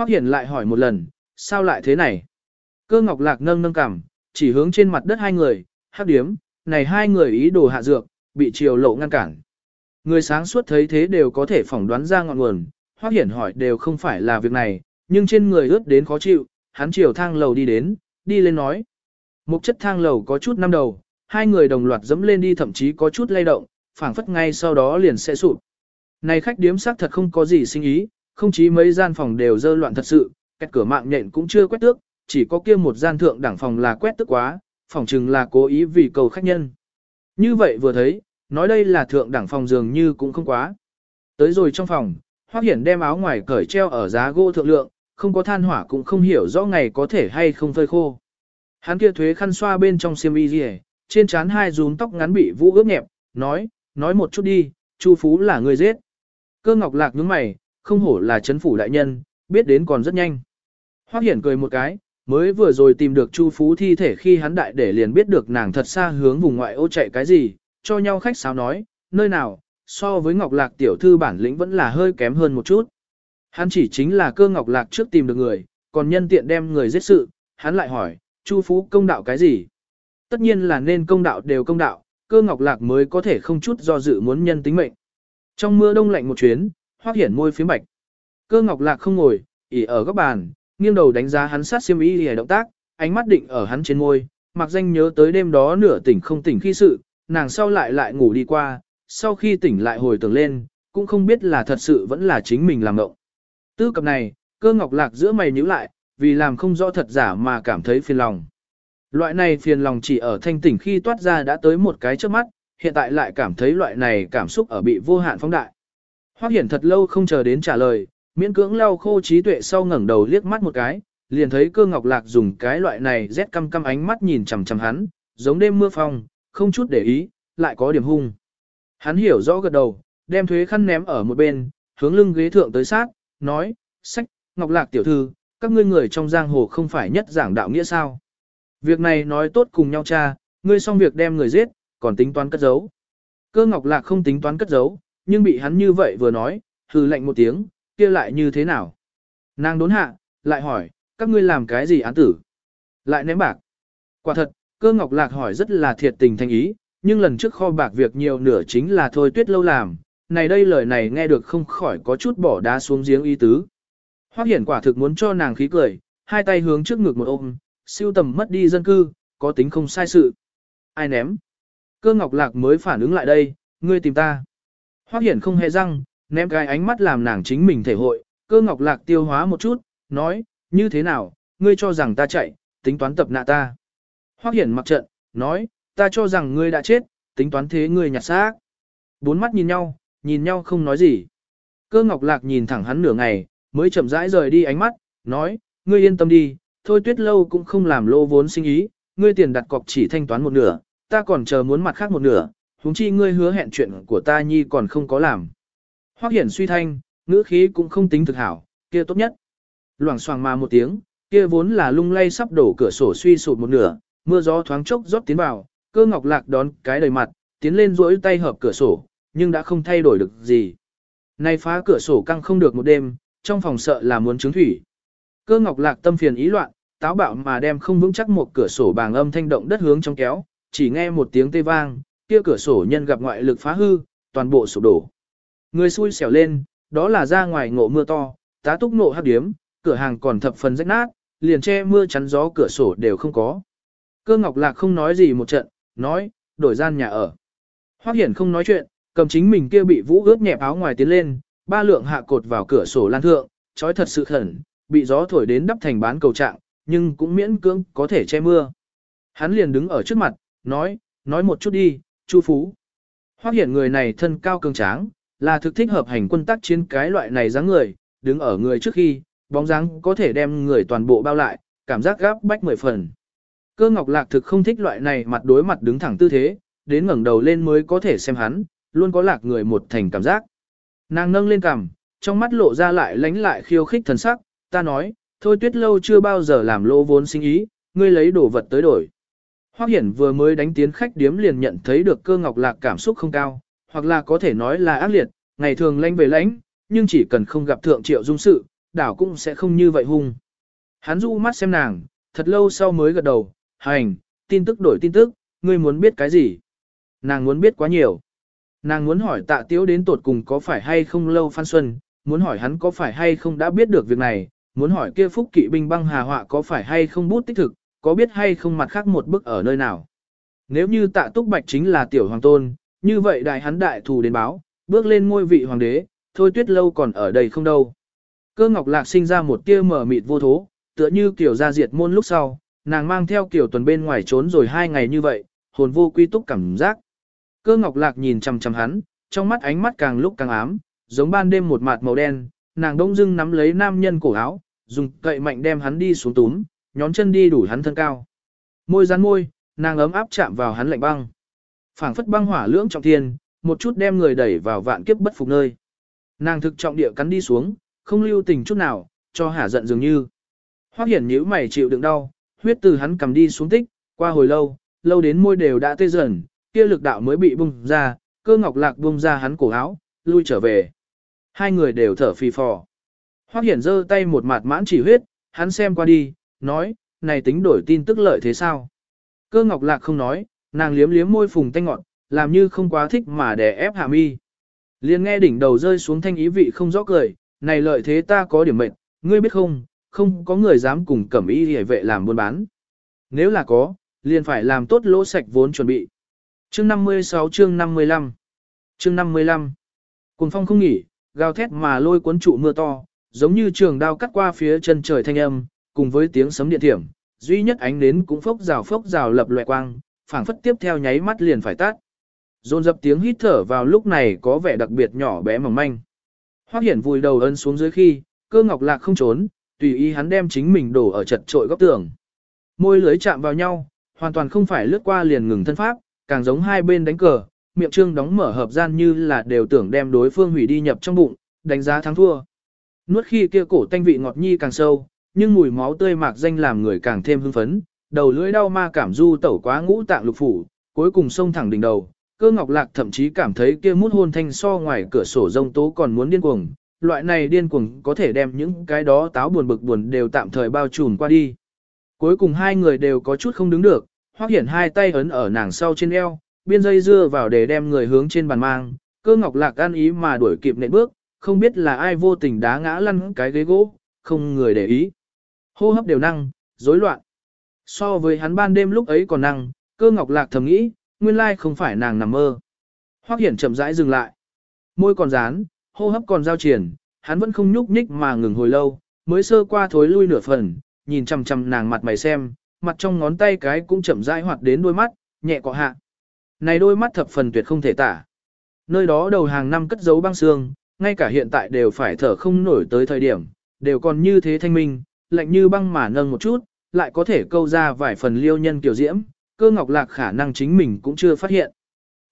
Hoắc Hiển lại hỏi một lần, sao lại thế này? Cơ Ngọc Lạc nâng nâng cằm, chỉ hướng trên mặt đất hai người, hắc điếm, này hai người ý đồ hạ dược, bị triều lộ ngăn cản. Người sáng suốt thấy thế đều có thể phỏng đoán ra ngọn nguồn, Hoắc Hiển hỏi đều không phải là việc này, nhưng trên người ướt đến khó chịu, hắn chiều thang lầu đi đến, đi lên nói. Mục chất thang lầu có chút năm đầu, hai người đồng loạt dẫm lên đi thậm chí có chút lay động, phảng phất ngay sau đó liền sẽ sụp. Này khách điếm xác thật không có gì sinh ý, không chí mấy gian phòng đều dơ loạn thật sự, cách cửa mạng nhện cũng chưa quét tước, chỉ có kia một gian thượng đẳng phòng là quét tước quá, phòng chừng là cố ý vì cầu khách nhân. Như vậy vừa thấy, nói đây là thượng đẳng phòng dường như cũng không quá. Tới rồi trong phòng, Hoắc Hiển đem áo ngoài cởi treo ở giá gỗ thượng lượng, không có than hỏa cũng không hiểu rõ ngày có thể hay không phơi khô. Hắn kia thuế khăn xoa bên trong xiêm y rìa, trên trán hai rúm tóc ngắn bị vũ ướt nhẹp, nói, nói một chút đi, Chu Phú là người giết. Cơ ngọc lạc nhướng mày, không hổ là chấn phủ đại nhân, biết đến còn rất nhanh. Hoắc Hiển cười một cái, mới vừa rồi tìm được Chu Phú thi thể khi hắn đại để liền biết được nàng thật xa hướng vùng ngoại ô chạy cái gì, cho nhau khách sáo nói, nơi nào, so với Ngọc Lạc tiểu thư bản lĩnh vẫn là hơi kém hơn một chút. Hắn chỉ chính là cơ Ngọc Lạc trước tìm được người, còn nhân tiện đem người giết sự, hắn lại hỏi, Chu Phú công đạo cái gì? Tất nhiên là nên công đạo đều công đạo, cơ Ngọc Lạc mới có thể không chút do dự muốn nhân tính mệnh. Trong mưa đông lạnh một chuyến, hoác hiển môi phía bạch. Cơ Ngọc Lạc không ngồi, ỉ ở góc bàn, nghiêng đầu đánh giá hắn sát xiêm y hề động tác, ánh mắt định ở hắn trên môi, mặc danh nhớ tới đêm đó nửa tỉnh không tỉnh khi sự, nàng sau lại lại ngủ đi qua, sau khi tỉnh lại hồi tưởng lên, cũng không biết là thật sự vẫn là chính mình làm ngộng. Tư cập này, cơ ngọc lạc giữa mày nhíu lại, vì làm không rõ thật giả mà cảm thấy phiền lòng. Loại này phiền lòng chỉ ở thanh tỉnh khi toát ra đã tới một cái trước mắt, hiện tại lại cảm thấy loại này cảm xúc ở bị vô hạn phóng đại. Hoắc Hiển thật lâu không chờ đến trả lời, miễn cưỡng lau khô trí tuệ sau ngẩng đầu liếc mắt một cái, liền thấy cơ ngọc lạc dùng cái loại này rét căm căm ánh mắt nhìn chằm chằm hắn, giống đêm mưa phong, không chút để ý, lại có điểm hung. Hắn hiểu rõ gật đầu, đem thuế khăn ném ở một bên, hướng lưng ghế thượng tới sát, nói, sách, ngọc lạc tiểu thư, các ngươi người trong giang hồ không phải nhất giảng đạo nghĩa sao. Việc này nói tốt cùng nhau cha, ngươi xong việc đem người giết, còn tính toán cất giấu. Cơ ngọc lạc không tính toán cất giấu, nhưng bị hắn như vậy vừa nói, hừ lạnh một tiếng, kia lại như thế nào? Nàng đốn hạ, lại hỏi, các ngươi làm cái gì án tử? Lại ném bạc. Quả thật, cơ ngọc lạc hỏi rất là thiệt tình thành ý, nhưng lần trước kho bạc việc nhiều nửa chính là thôi tuyết lâu làm, này đây lời này nghe được không khỏi có chút bỏ đá xuống giếng ý tứ. Hoác hiển quả thực muốn cho nàng khí cười, hai tay hướng trước ngực một ôm, siêu tầm mất đi dân cư, có tính không sai sự. Ai ném? Cơ ngọc lạc mới phản ứng lại đây, ngươi tìm ta. Hoắc hiển không hề răng, ném cái ánh mắt làm nàng chính mình thể hội, cơ ngọc lạc tiêu hóa một chút, nói, như thế nào, ngươi cho rằng ta chạy, tính toán tập nạ ta. Hoắc hiển mặc trận, nói, ta cho rằng ngươi đã chết, tính toán thế ngươi nhặt xác. Bốn mắt nhìn nhau, nhìn nhau không nói gì. Cơ ngọc lạc nhìn thẳng hắn nửa ngày, mới chậm rãi rời đi ánh mắt, nói, ngươi yên tâm đi, thôi tuyết lâu cũng không làm lô vốn sinh ý, ngươi tiền đặt cọc chỉ thanh toán một nửa, ta còn chờ muốn mặt khác một nửa, huống chi ngươi hứa hẹn chuyện của ta nhi còn không có làm. Hoắc hiển suy thanh, ngữ khí cũng không tính thực hảo, kia tốt nhất. Loảng xoảng mà một tiếng, kia vốn là lung lay sắp đổ cửa sổ suy sụt một nửa, mưa gió thoáng chốc rót tiến vào, cơ ngọc lạc đón cái đầy mặt, tiến lên duỗi tay hợp cửa sổ, nhưng đã không thay đổi được gì. Nay phá cửa sổ căng không được một đêm, trong phòng sợ là muốn trứng thủy. Cơ ngọc lạc tâm phiền ý loạn, táo bạo mà đem không vững chắc một cửa sổ bàng âm thanh động đất hướng trong kéo, chỉ nghe một tiếng tê vang, kia cửa sổ nhân gặp ngoại lực phá hư, toàn bộ sụp đổ. Người xui xẻo lên, đó là ra ngoài ngộ mưa to, tá túc nộ hấp điếm, cửa hàng còn thập phần rách nát, liền che mưa chắn gió cửa sổ đều không có. Cơ ngọc lạc không nói gì một trận, nói, đổi gian nhà ở. Hoắc hiển không nói chuyện, cầm chính mình kia bị vũ ướt nhẹp áo ngoài tiến lên, ba lượng hạ cột vào cửa sổ lan thượng, trói thật sự khẩn, bị gió thổi đến đắp thành bán cầu trạng, nhưng cũng miễn cưỡng có thể che mưa. Hắn liền đứng ở trước mặt, nói, nói một chút đi, Chu Phú. Hoắc hiển người này thân cao cường tráng, là thực thích hợp hành quân tác chiến cái loại này dáng người, đứng ở người trước khi, bóng dáng có thể đem người toàn bộ bao lại, cảm giác gáp bách mười phần. Cơ ngọc lạc thực không thích loại này mặt đối mặt đứng thẳng tư thế, đến ngẩng đầu lên mới có thể xem hắn, luôn có lạc người một thành cảm giác. Nàng nâng lên cằm, trong mắt lộ ra lại lánh lại khiêu khích thần sắc, ta nói, thôi tuyết lâu chưa bao giờ làm lỗ vốn sinh ý, ngươi lấy đồ vật tới đổi. Hoắc Hiển vừa mới đánh tiến khách điếm liền nhận thấy được cơ ngọc lạc cảm xúc không cao, hoặc là có thể nói là ác liệt, ngày thường lanh về lãnh, nhưng chỉ cần không gặp thượng triệu dung sự, đảo cũng sẽ không như vậy hung. Hắn du mắt xem nàng, thật lâu sau mới gật đầu, hành, tin tức đổi tin tức, ngươi muốn biết cái gì? Nàng muốn biết quá nhiều. Nàng muốn hỏi tạ tiếu đến tột cùng có phải hay không lâu Phan Xuân, muốn hỏi hắn có phải hay không đã biết được việc này, muốn hỏi kia phúc kỵ binh băng hà họa có phải hay không bút tích thực, có biết hay không mặt khác một bức ở nơi nào. Nếu như tạ túc bạch chính là tiểu hoàng tôn, như vậy đại hắn đại thù đến báo, bước lên ngôi vị hoàng đế, thôi tuyết lâu còn ở đây không đâu. Cơ ngọc lạc sinh ra một tia mở mịt vô thố, tựa như kiểu ra diệt môn lúc sau, nàng mang theo kiểu tuần bên ngoài trốn rồi hai ngày như vậy, hồn vô quy túc cảm giác. Cơ ngọc lạc nhìn chằm chằm hắn, trong mắt ánh mắt càng lúc càng ám, giống ban đêm một mạt màu đen, nàng đông dưng nắm lấy nam nhân cổ áo, dùng cậy mạnh đem hắn đi xuống túm, nhón chân đi đủ hắn thân cao. Môi rắn môi, nàng ấm áp chạm vào hắn lạnh băng. phảng phất băng hỏa lưỡng trọng thiên, một chút đem người đẩy vào vạn kiếp bất phục nơi. Nàng thực trọng địa cắn đi xuống, không lưu tình chút nào, cho hả giận dường như. Hoắc hiển nhíu mày chịu đựng đau, huyết từ hắn cầm đi xuống tích, qua hồi lâu, lâu đến môi đều đã tê dần, kia lực đạo mới bị bung ra, cơ ngọc lạc bung ra hắn cổ áo, lui trở về. Hai người đều thở phì phò. Hoắc hiển giơ tay một mặt mãn chỉ huyết, hắn xem qua đi, nói, này tính đổi tin tức lợi thế sao? Cơ ngọc lạc không nói, nàng liếm liếm môi phùng tanh ngọn, làm như không quá thích mà đè ép hạ mi. Liền nghe đỉnh đầu rơi xuống thanh ý vị không rõ cười, này lợi thế ta có điểm mệnh, ngươi biết không, không có người dám cùng cẩm y hề vệ làm buôn bán. Nếu là có, liền phải làm tốt lỗ sạch vốn chuẩn bị. Chương 56 chương 55 Chương 55 Cùng phong không nghỉ, gào thét mà lôi cuốn trụ mưa to, giống như trường đao cắt qua phía chân trời thanh âm, cùng với tiếng sấm điện thiểm, duy nhất ánh nến cũng phốc rào phốc rào lập loè quang, phảng phất tiếp theo nháy mắt liền phải tắt. Dồn dập tiếng hít thở vào lúc này có vẻ đặc biệt nhỏ bé mỏng manh. Hoắc Hiển vùi đầu ân xuống dưới khi, cơ ngọc lạc không trốn, tùy ý hắn đem chính mình đổ ở chật trội góc tường. Môi lưới chạm vào nhau, hoàn toàn không phải lướt qua liền ngừng thân pháp, càng giống hai bên đánh cờ, miệng trương đóng mở hợp gian như là đều tưởng đem đối phương hủy đi nhập trong bụng, đánh giá thắng thua. Nuốt khi kia cổ tanh vị ngọt nhi càng sâu, nhưng mùi máu tươi mạc danh làm người càng thêm hưng phấn, đầu lưỡi đau ma cảm du tẩu quá ngũ tạng lục phủ, cuối cùng xông thẳng đỉnh đầu. Cơ ngọc lạc thậm chí cảm thấy kia mút hôn thanh so ngoài cửa sổ rông tố còn muốn điên cuồng, loại này điên cuồng có thể đem những cái đó táo buồn bực buồn đều tạm thời bao trùm qua đi. Cuối cùng hai người đều có chút không đứng được, hoác hiển hai tay ấn ở nàng sau trên eo, biên dây dưa vào để đem người hướng trên bàn mang, cơ ngọc lạc an ý mà đuổi kịp nệ bước, không biết là ai vô tình đá ngã lăn cái ghế gỗ, không người để ý. Hô hấp đều năng, rối loạn. So với hắn ban đêm lúc ấy còn năng, cơ ngọc lạc thầm nghĩ, nguyên lai không phải nàng nằm mơ. Hoắc hiển chậm rãi dừng lại. Môi còn dán, hô hấp còn giao triển, hắn vẫn không nhúc nhích mà ngừng hồi lâu, mới sơ qua thối lui nửa phần, nhìn chằm chằm nàng mặt mày xem, mặt trong ngón tay cái cũng chậm rãi hoạt đến đôi mắt, nhẹ cọ hạ. Này đôi mắt thập phần tuyệt không thể tả. Nơi đó đầu hàng năm cất giấu băng xương, ngay cả hiện tại đều phải thở không nổi tới thời điểm, đều còn như thế thanh minh, lạnh như băng mà nâng một chút, lại có thể câu ra vài phần liêu nhân kiểu diễm, cơ ngọc lạc khả năng chính mình cũng chưa phát hiện.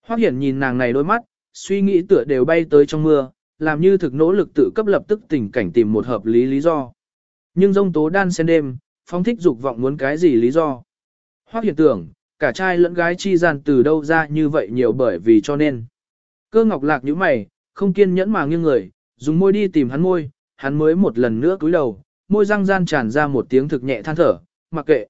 Hoắc hiển nhìn nàng này đôi mắt, suy nghĩ tựa đều bay tới trong mưa, làm như thực nỗ lực tự cấp lập tức tình cảnh tìm một hợp lý lý do. Nhưng dông tố đan xen đêm, phong thích dục vọng muốn cái gì lý do. Hoắc hiển tưởng, cả trai lẫn gái chi gian từ đâu ra như vậy nhiều bởi vì cho nên. Cơ ngọc lạc như mày, không kiên nhẫn mà nghiêng người, dùng môi đi tìm hắn môi, hắn mới một lần nữa cúi đầu, môi răng gian tràn ra một tiếng thực nhẹ than thở, mặc kệ.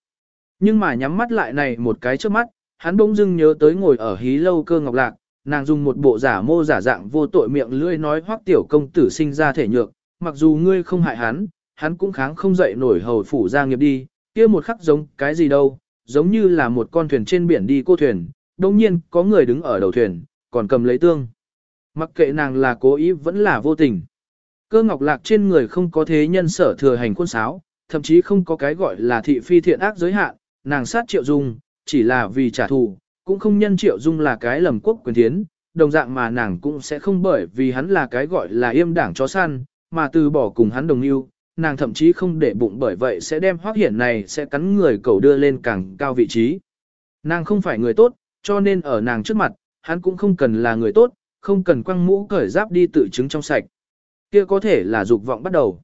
Nhưng mà nhắm mắt lại này một cái trước mắt, hắn bỗng dưng nhớ tới ngồi ở hí lâu cơ ngọc lạc, nàng dùng một bộ giả mô giả dạng vô tội miệng lưỡi nói hoắc tiểu công tử sinh ra thể nhược, mặc dù ngươi không hại hắn, hắn cũng kháng không dậy nổi hầu phủ gia nghiệp đi, kia một khắc giống cái gì đâu, giống như là một con thuyền trên biển đi cô thuyền, đồng nhiên có người đứng ở đầu thuyền, còn cầm lấy tương. Mặc kệ nàng là cố ý vẫn là vô tình. Cơ ngọc lạc trên người không có thế nhân sở thừa hành khuôn sáo, thậm chí không có cái gọi là thị phi thiện ác giới hạn, nàng sát triệu dung, chỉ là vì trả thù, cũng không nhân triệu dung là cái lầm quốc quyền thiến, đồng dạng mà nàng cũng sẽ không bởi vì hắn là cái gọi là yêm đảng chó săn, mà từ bỏ cùng hắn đồng yêu, nàng thậm chí không để bụng bởi vậy sẽ đem hoác hiển này sẽ cắn người cầu đưa lên càng cao vị trí. Nàng không phải người tốt, cho nên ở nàng trước mặt, hắn cũng không cần là người tốt, không cần quăng mũ cởi giáp đi tự chứng trong sạch. Kia có thể là dục vọng bắt đầu.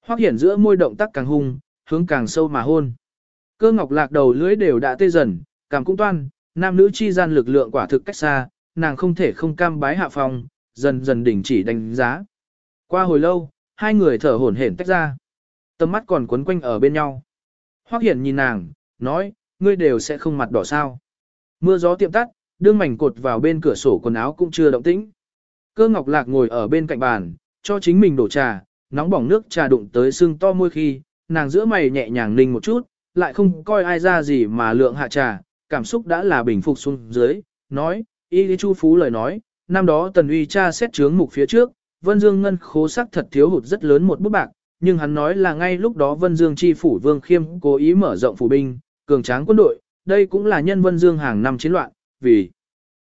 Hoắc hiển giữa môi động tác càng hung, hướng càng sâu mà hôn. Cơ ngọc lạc đầu lưỡi đều đã tê dần, cảm cũng toan, nam nữ chi gian lực lượng quả thực cách xa, nàng không thể không cam bái hạ phòng, dần dần đỉnh chỉ đánh giá. Qua hồi lâu, hai người thở hổn hển tách ra. Tầm mắt còn quấn quanh ở bên nhau. Hoắc Hiển nhìn nàng, nói, ngươi đều sẽ không mặt đỏ sao. Mưa gió tiệm tắt, đương mảnh cột vào bên cửa sổ quần áo cũng chưa động tĩnh. Cơ Ngọc Lạc ngồi ở bên cạnh bàn, cho chính mình đổ trà, nóng bỏng nước trà đụng tới sưng to môi khi, nàng giữa mày nhẹ nhàng ninh một chút, lại không coi ai ra gì mà lượng hạ trà, cảm xúc đã là bình phục xuống dưới, nói, y lý chu phú lời nói, năm đó tần uy cha xét chướng mục phía trước, Vân Dương ngân khố sắc thật thiếu hụt rất lớn một bút bạc, nhưng hắn nói là ngay lúc đó Vân Dương chi phủ Vương Khiêm cố ý mở rộng phủ binh, cường tráng quân đội, đây cũng là nhân Vân Dương hàng năm chiến loạn, vì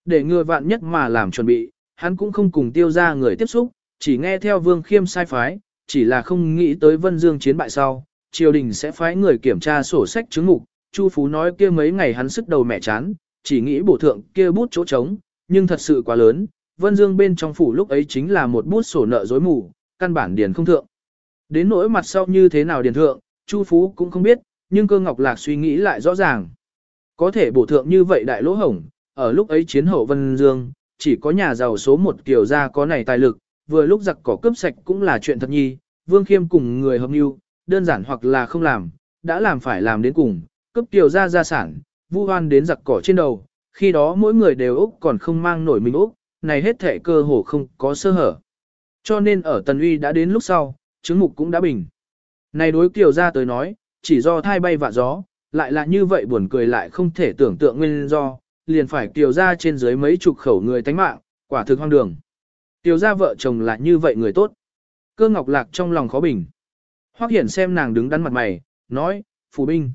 để ngừa vạn nhất mà làm chuẩn bị, hắn cũng không cùng tiêu ra người tiếp xúc, chỉ nghe theo Vương Khiêm sai phái, chỉ là không nghĩ tới Vân Dương chiến bại sau, triều đình sẽ phái người kiểm tra sổ sách chứng mục, Chu Phú nói kia mấy ngày hắn sức đầu mẹ chán, chỉ nghĩ bổ thượng kia bút chỗ trống, nhưng thật sự quá lớn, Vân Dương bên trong phủ lúc ấy chính là một bút sổ nợ dối mù, căn bản điền không thượng. Đến nỗi mặt sau như thế nào điền thượng, Chu Phú cũng không biết, nhưng cơ ngọc lạc suy nghĩ lại rõ ràng. Có thể bổ thượng như vậy đại lỗ hổng, ở lúc ấy chiến hậu Vân Dương, chỉ có nhà giàu số một kiểu gia có này tài lực, vừa lúc giặc cỏ cướp sạch cũng là chuyện thật nhi, Vương Khiêm cùng người hợp mưu, đơn giản hoặc là không làm, đã làm phải làm đến cùng, cướp tiểu gia gia sản, vu hoan đến giặc cỏ trên đầu, khi đó mỗi người đều Úc còn không mang nổi mình Úc, này hết thể cơ hồ không có sơ hở. Cho nên ở Tần Uy đã đến lúc sau, chứng mục cũng đã bình. Này đối kiểu ra tới nói, chỉ do thai bay vạ gió, lại là như vậy buồn cười lại không thể tưởng tượng nguyên do, liền phải tiểu ra trên dưới mấy chục khẩu người tánh mạng, quả thực hoang đường. Tiểu gia vợ chồng là như vậy người tốt. Cơ ngọc lạc trong lòng khó bình. Hoắc hiển xem nàng đứng đắn mặt mày, nói, Phủ binh.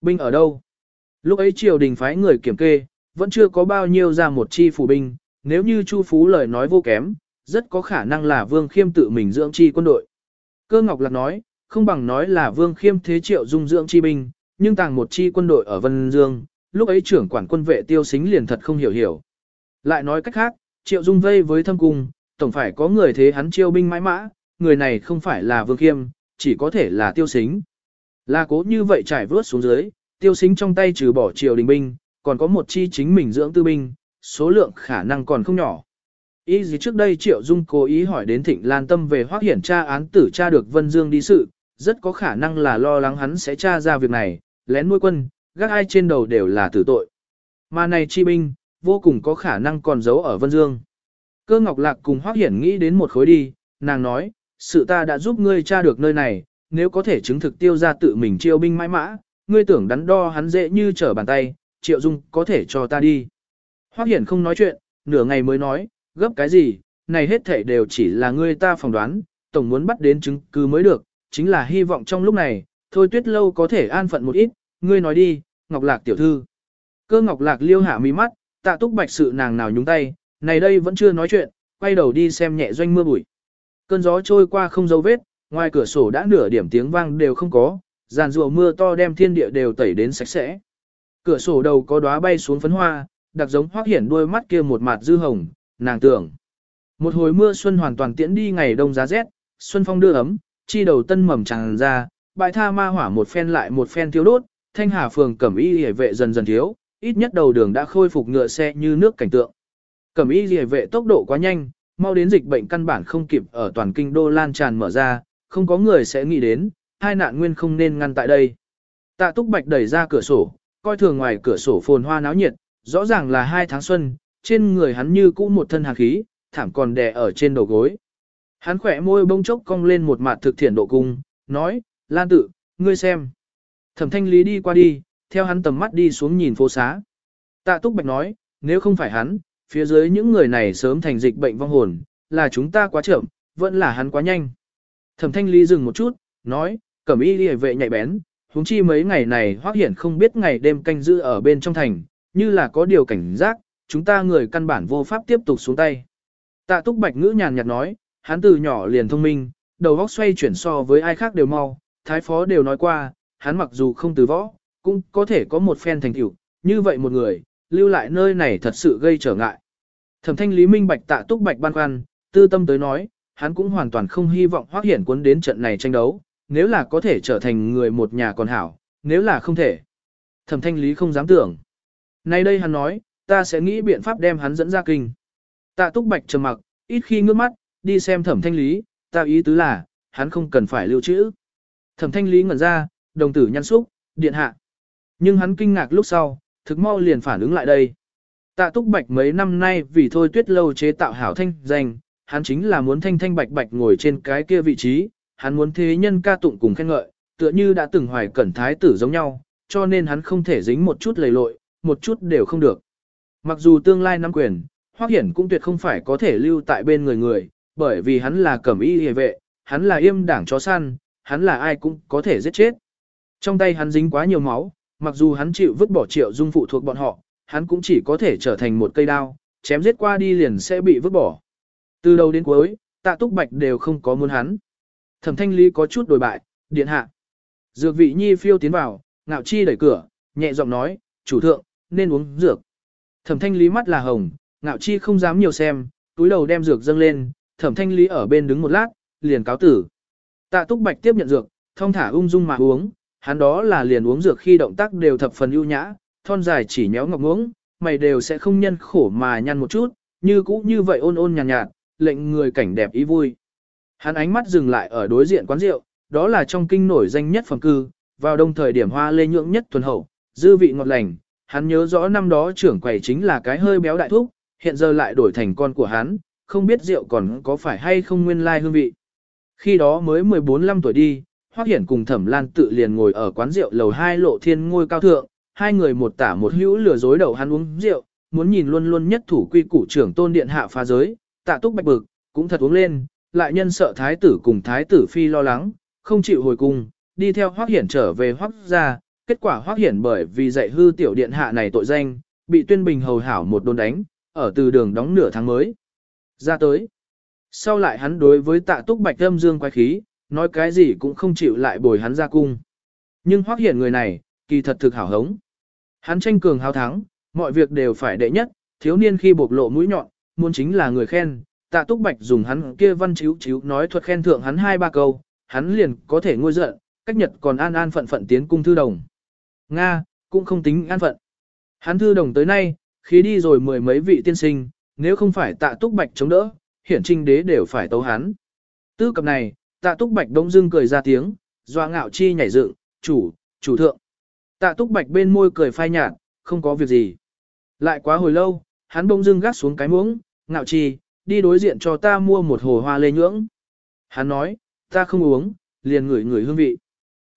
Binh ở đâu? Lúc ấy triều đình phái người kiểm kê, vẫn chưa có bao nhiêu ra một chi phủ binh, nếu như Chu Phú lời nói vô kém, rất có khả năng là Vương Khiêm tự mình dưỡng chi quân đội. Cơ Ngọc Lạc nói, không bằng nói là Vương Khiêm thế triệu dung dưỡng chi binh, nhưng tàng một chi quân đội ở Vân Dương, lúc ấy trưởng quản quân vệ tiêu xính liền thật không hiểu hiểu. Lại nói cách khác, triệu dung vây với thâm cung, tổng phải có người thế hắn chiêu binh mãi mã, người này không phải là Vương Khiêm, chỉ có thể là tiêu xính. Là cố như vậy trải vớt xuống dưới, tiêu xính trong tay trừ bỏ triều đình binh, còn có một chi chính mình dưỡng tư binh, số lượng khả năng còn không nhỏ. Ý gì trước đây Triệu Dung cố ý hỏi đến Thịnh Lan Tâm về hoác hiển tra án tử tra được Vân Dương đi sự, rất có khả năng là lo lắng hắn sẽ tra ra việc này, lén nuôi quân, gác ai trên đầu đều là tử tội. Mà này chi binh, vô cùng có khả năng còn giấu ở Vân Dương. Cơ Ngọc Lạc cùng hoác hiển nghĩ đến một khối đi, nàng nói, sự ta đã giúp ngươi tra được nơi này, nếu có thể chứng thực tiêu ra tự mình chiêu binh mãi mã, ngươi tưởng đắn đo hắn dễ như trở bàn tay, Triệu Dung có thể cho ta đi. Hoắc Hiển không nói chuyện, nửa ngày mới nói, gấp cái gì, này hết thảy đều chỉ là ngươi ta phỏng đoán, tổng muốn bắt đến chứng cứ mới được, chính là hy vọng trong lúc này, thôi tuyết lâu có thể an phận một ít, ngươi nói đi, Ngọc Lạc tiểu thư. Cơ Ngọc Lạc liêu hạ mí mắt, tạ túc bạch sự nàng nào nhúng tay, này đây vẫn chưa nói chuyện, quay đầu đi xem nhẹ doanh mưa bụi. Cơn gió trôi qua không dấu vết, ngoài cửa sổ đã nửa điểm tiếng vang đều không có, giàn rùa mưa to đem thiên địa đều tẩy đến sạch sẽ. Cửa sổ đầu có đóa bay xuống phấn hoa, đặc giống hoác hiển đôi mắt kia một mặt dư hồng, nàng tưởng. Một hồi mưa xuân hoàn toàn tiễn đi ngày đông giá rét, xuân phong đưa ấm, chi đầu tân mầm tràn ra, bại tha ma hỏa một phen lại một phen thiếu đốt, thanh hà phường cẩm y hề vệ dần dần thiếu, ít nhất đầu đường đã khôi phục ngựa xe như nước cảnh tượng. Cẩm y hề vệ tốc độ quá nhanh, mau đến dịch bệnh căn bản không kịp ở toàn kinh đô lan tràn mở ra, không có người sẽ nghĩ đến, hai nạn nguyên không nên ngăn tại đây. Tạ túc bạch đẩy ra cửa sổ, coi thường ngoài cửa sổ phồn hoa náo nhiệt, rõ ràng là hai tháng xuân, trên người hắn như cũ một thân hàn khí, thảm còn đè ở trên đầu gối. Hắn khỏe môi bông chốc cong lên một mặt thực thiện độ cung, nói, Lan tự, ngươi xem. Thẩm thanh lý đi qua đi, theo hắn tầm mắt đi xuống nhìn phố xá. Tạ túc bạch nói, nếu không phải hắn, phía dưới những người này sớm thành dịch bệnh vong hồn, là chúng ta quá chậm, vẫn là hắn quá nhanh. Thẩm thanh ly dừng một chút, nói, cẩm y đi vệ nhạy bén, huống chi mấy ngày này hoác hiển không biết ngày đêm canh giữ ở bên trong thành, như là có điều cảnh giác, chúng ta người căn bản vô pháp tiếp tục xuống tay. Tạ túc bạch ngữ nhàn nhạt nói, hắn từ nhỏ liền thông minh, đầu góc xoay chuyển so với ai khác đều mau, thái phó đều nói qua, hắn mặc dù không từ võ, cũng có thể có một phen thành tựu, như vậy một người, lưu lại nơi này thật sự gây trở ngại. Thẩm thanh lý minh bạch tạ túc bạch ban khoăn, tư tâm tới nói, hắn cũng hoàn toàn không hy vọng hoác hiển cuốn đến trận này tranh đấu, nếu là có thể trở thành người một nhà còn hảo, nếu là không thể. Thẩm thanh lý không dám tưởng. Nay đây hắn nói, ta sẽ nghĩ biện pháp đem hắn dẫn ra kinh. Tạ túc bạch trầm mặc, ít khi ngước mắt, đi xem thẩm thanh lý, ta ý tứ là, hắn không cần phải lưu trữ. Thẩm thanh lý ngẩn ra, đồng tử nhăn xúc, điện hạ. Nhưng hắn kinh ngạc lúc sau, thực mau liền phản ứng lại đây. Tạ túc bạch mấy năm nay vì thôi tuyết lâu chế tạo hảo thanh danh, hắn chính là muốn thanh thanh bạch bạch ngồi trên cái kia vị trí, hắn muốn thế nhân ca tụng cùng khen ngợi, tựa như đã từng hoài cẩn thái tử giống nhau, cho nên hắn không thể dính một chút lầy lội, một chút đều không được. Mặc dù tương lai nắm quyền, Hoắc Hiển cũng tuyệt không phải có thể lưu tại bên người người, bởi vì hắn là cẩm y hề vệ, hắn là yêm đảng chó săn, hắn là ai cũng có thể giết chết. Trong tay hắn dính quá nhiều máu, mặc dù hắn chịu vứt bỏ triệu dung phụ thuộc bọn họ, hắn cũng chỉ có thể trở thành một cây đao, chém giết qua đi liền sẽ bị vứt bỏ. Từ đầu đến cuối, tạ túc bạch đều không có muốn hắn. Thẩm thanh lý có chút đổi bại, điện hạ. Dược vị nhi phiêu tiến vào, ngạo chi đẩy cửa, nhẹ giọng nói, chủ thượng, nên uống dược. Thẩm thanh lý mắt là hồng, ngạo chi không dám nhiều xem, túi đầu đem dược dâng lên, thẩm thanh lý ở bên đứng một lát, liền cáo tử. Tạ túc bạch tiếp nhận dược, thông thả ung dung mà uống, hắn đó là liền uống dược khi động tác đều thập phần ưu nhã, thon dài chỉ nhéo ngọc ngưỡng, mày đều sẽ không nhân khổ mà nhăn một chút, như cũ như vậy ôn ôn nhàn nhạt, nhạt, lệnh người cảnh đẹp ý vui. Hắn ánh mắt dừng lại ở đối diện quán rượu, đó là trong kinh nổi danh nhất phẩm cư, vào đông thời điểm hoa lê nhượng nhất thuần hậu, dư vị ngọt lành, hắn nhớ rõ năm đó trưởng quầy chính là cái hơi béo đại thúc, hiện giờ lại đổi thành con của hắn, không biết rượu còn có phải hay không nguyên lai hương vị. Khi đó mới 14-15 tuổi đi, Hoắc Hiển cùng Thẩm Lan tự liền ngồi ở quán rượu lầu hai lộ thiên ngôi cao thượng, hai người một tả một hữu lừa dối đầu hắn uống rượu, muốn nhìn luôn luôn nhất thủ quy củ trưởng tôn điện hạ phá giới, tạ túc bạch bực, cũng thật uống lên, lại nhân sợ thái tử cùng thái tử phi lo lắng, không chịu hồi cung, đi theo Hoắc Hiển trở về Hoắc gia, kết quả Hoắc Hiển bởi vì dạy hư tiểu điện hạ này tội danh, bị tuyên bình hầu hảo một đồn đánh, ở từ đường đóng nửa tháng mới. Ra tới. Sau lại hắn đối với tạ túc bạch âm dương quái khí, nói cái gì cũng không chịu lại bồi hắn ra cung. Nhưng Hoắc Hiển người này, kỳ thật thực hảo hống. Hắn tranh cường hào thắng, mọi việc đều phải đệ nhất, thiếu niên khi bộc lộ mũi nhọn, muốn chính là người khen, tạ túc bạch dùng hắn kia văn chiếu chiếu nói thuật khen thượng hắn hai ba câu, hắn liền có thể ngôi giận, cách nhật còn an an phận phận tiến cung thư đồng. Nga, cũng không tính an phận. Hắn thư đồng tới nay, khi đi rồi mười mấy vị tiên sinh, nếu không phải tạ túc bạch chống đỡ, hiển trinh đế đều phải tấu hắn. Tư cập này, tạ túc bạch đông dưng cười ra tiếng, doa ngạo chi nhảy dựng, chủ, chủ thượng. Tạ túc bạch bên môi cười phai nhạt, không có việc gì. Lại quá hồi lâu, hắn bỗng dưng gác xuống cái muỗng, ngạo chi, đi đối diện cho ta mua một hồ hoa lê nhưỡng. Hắn nói, ta không uống, liền ngửi ngửi hương vị.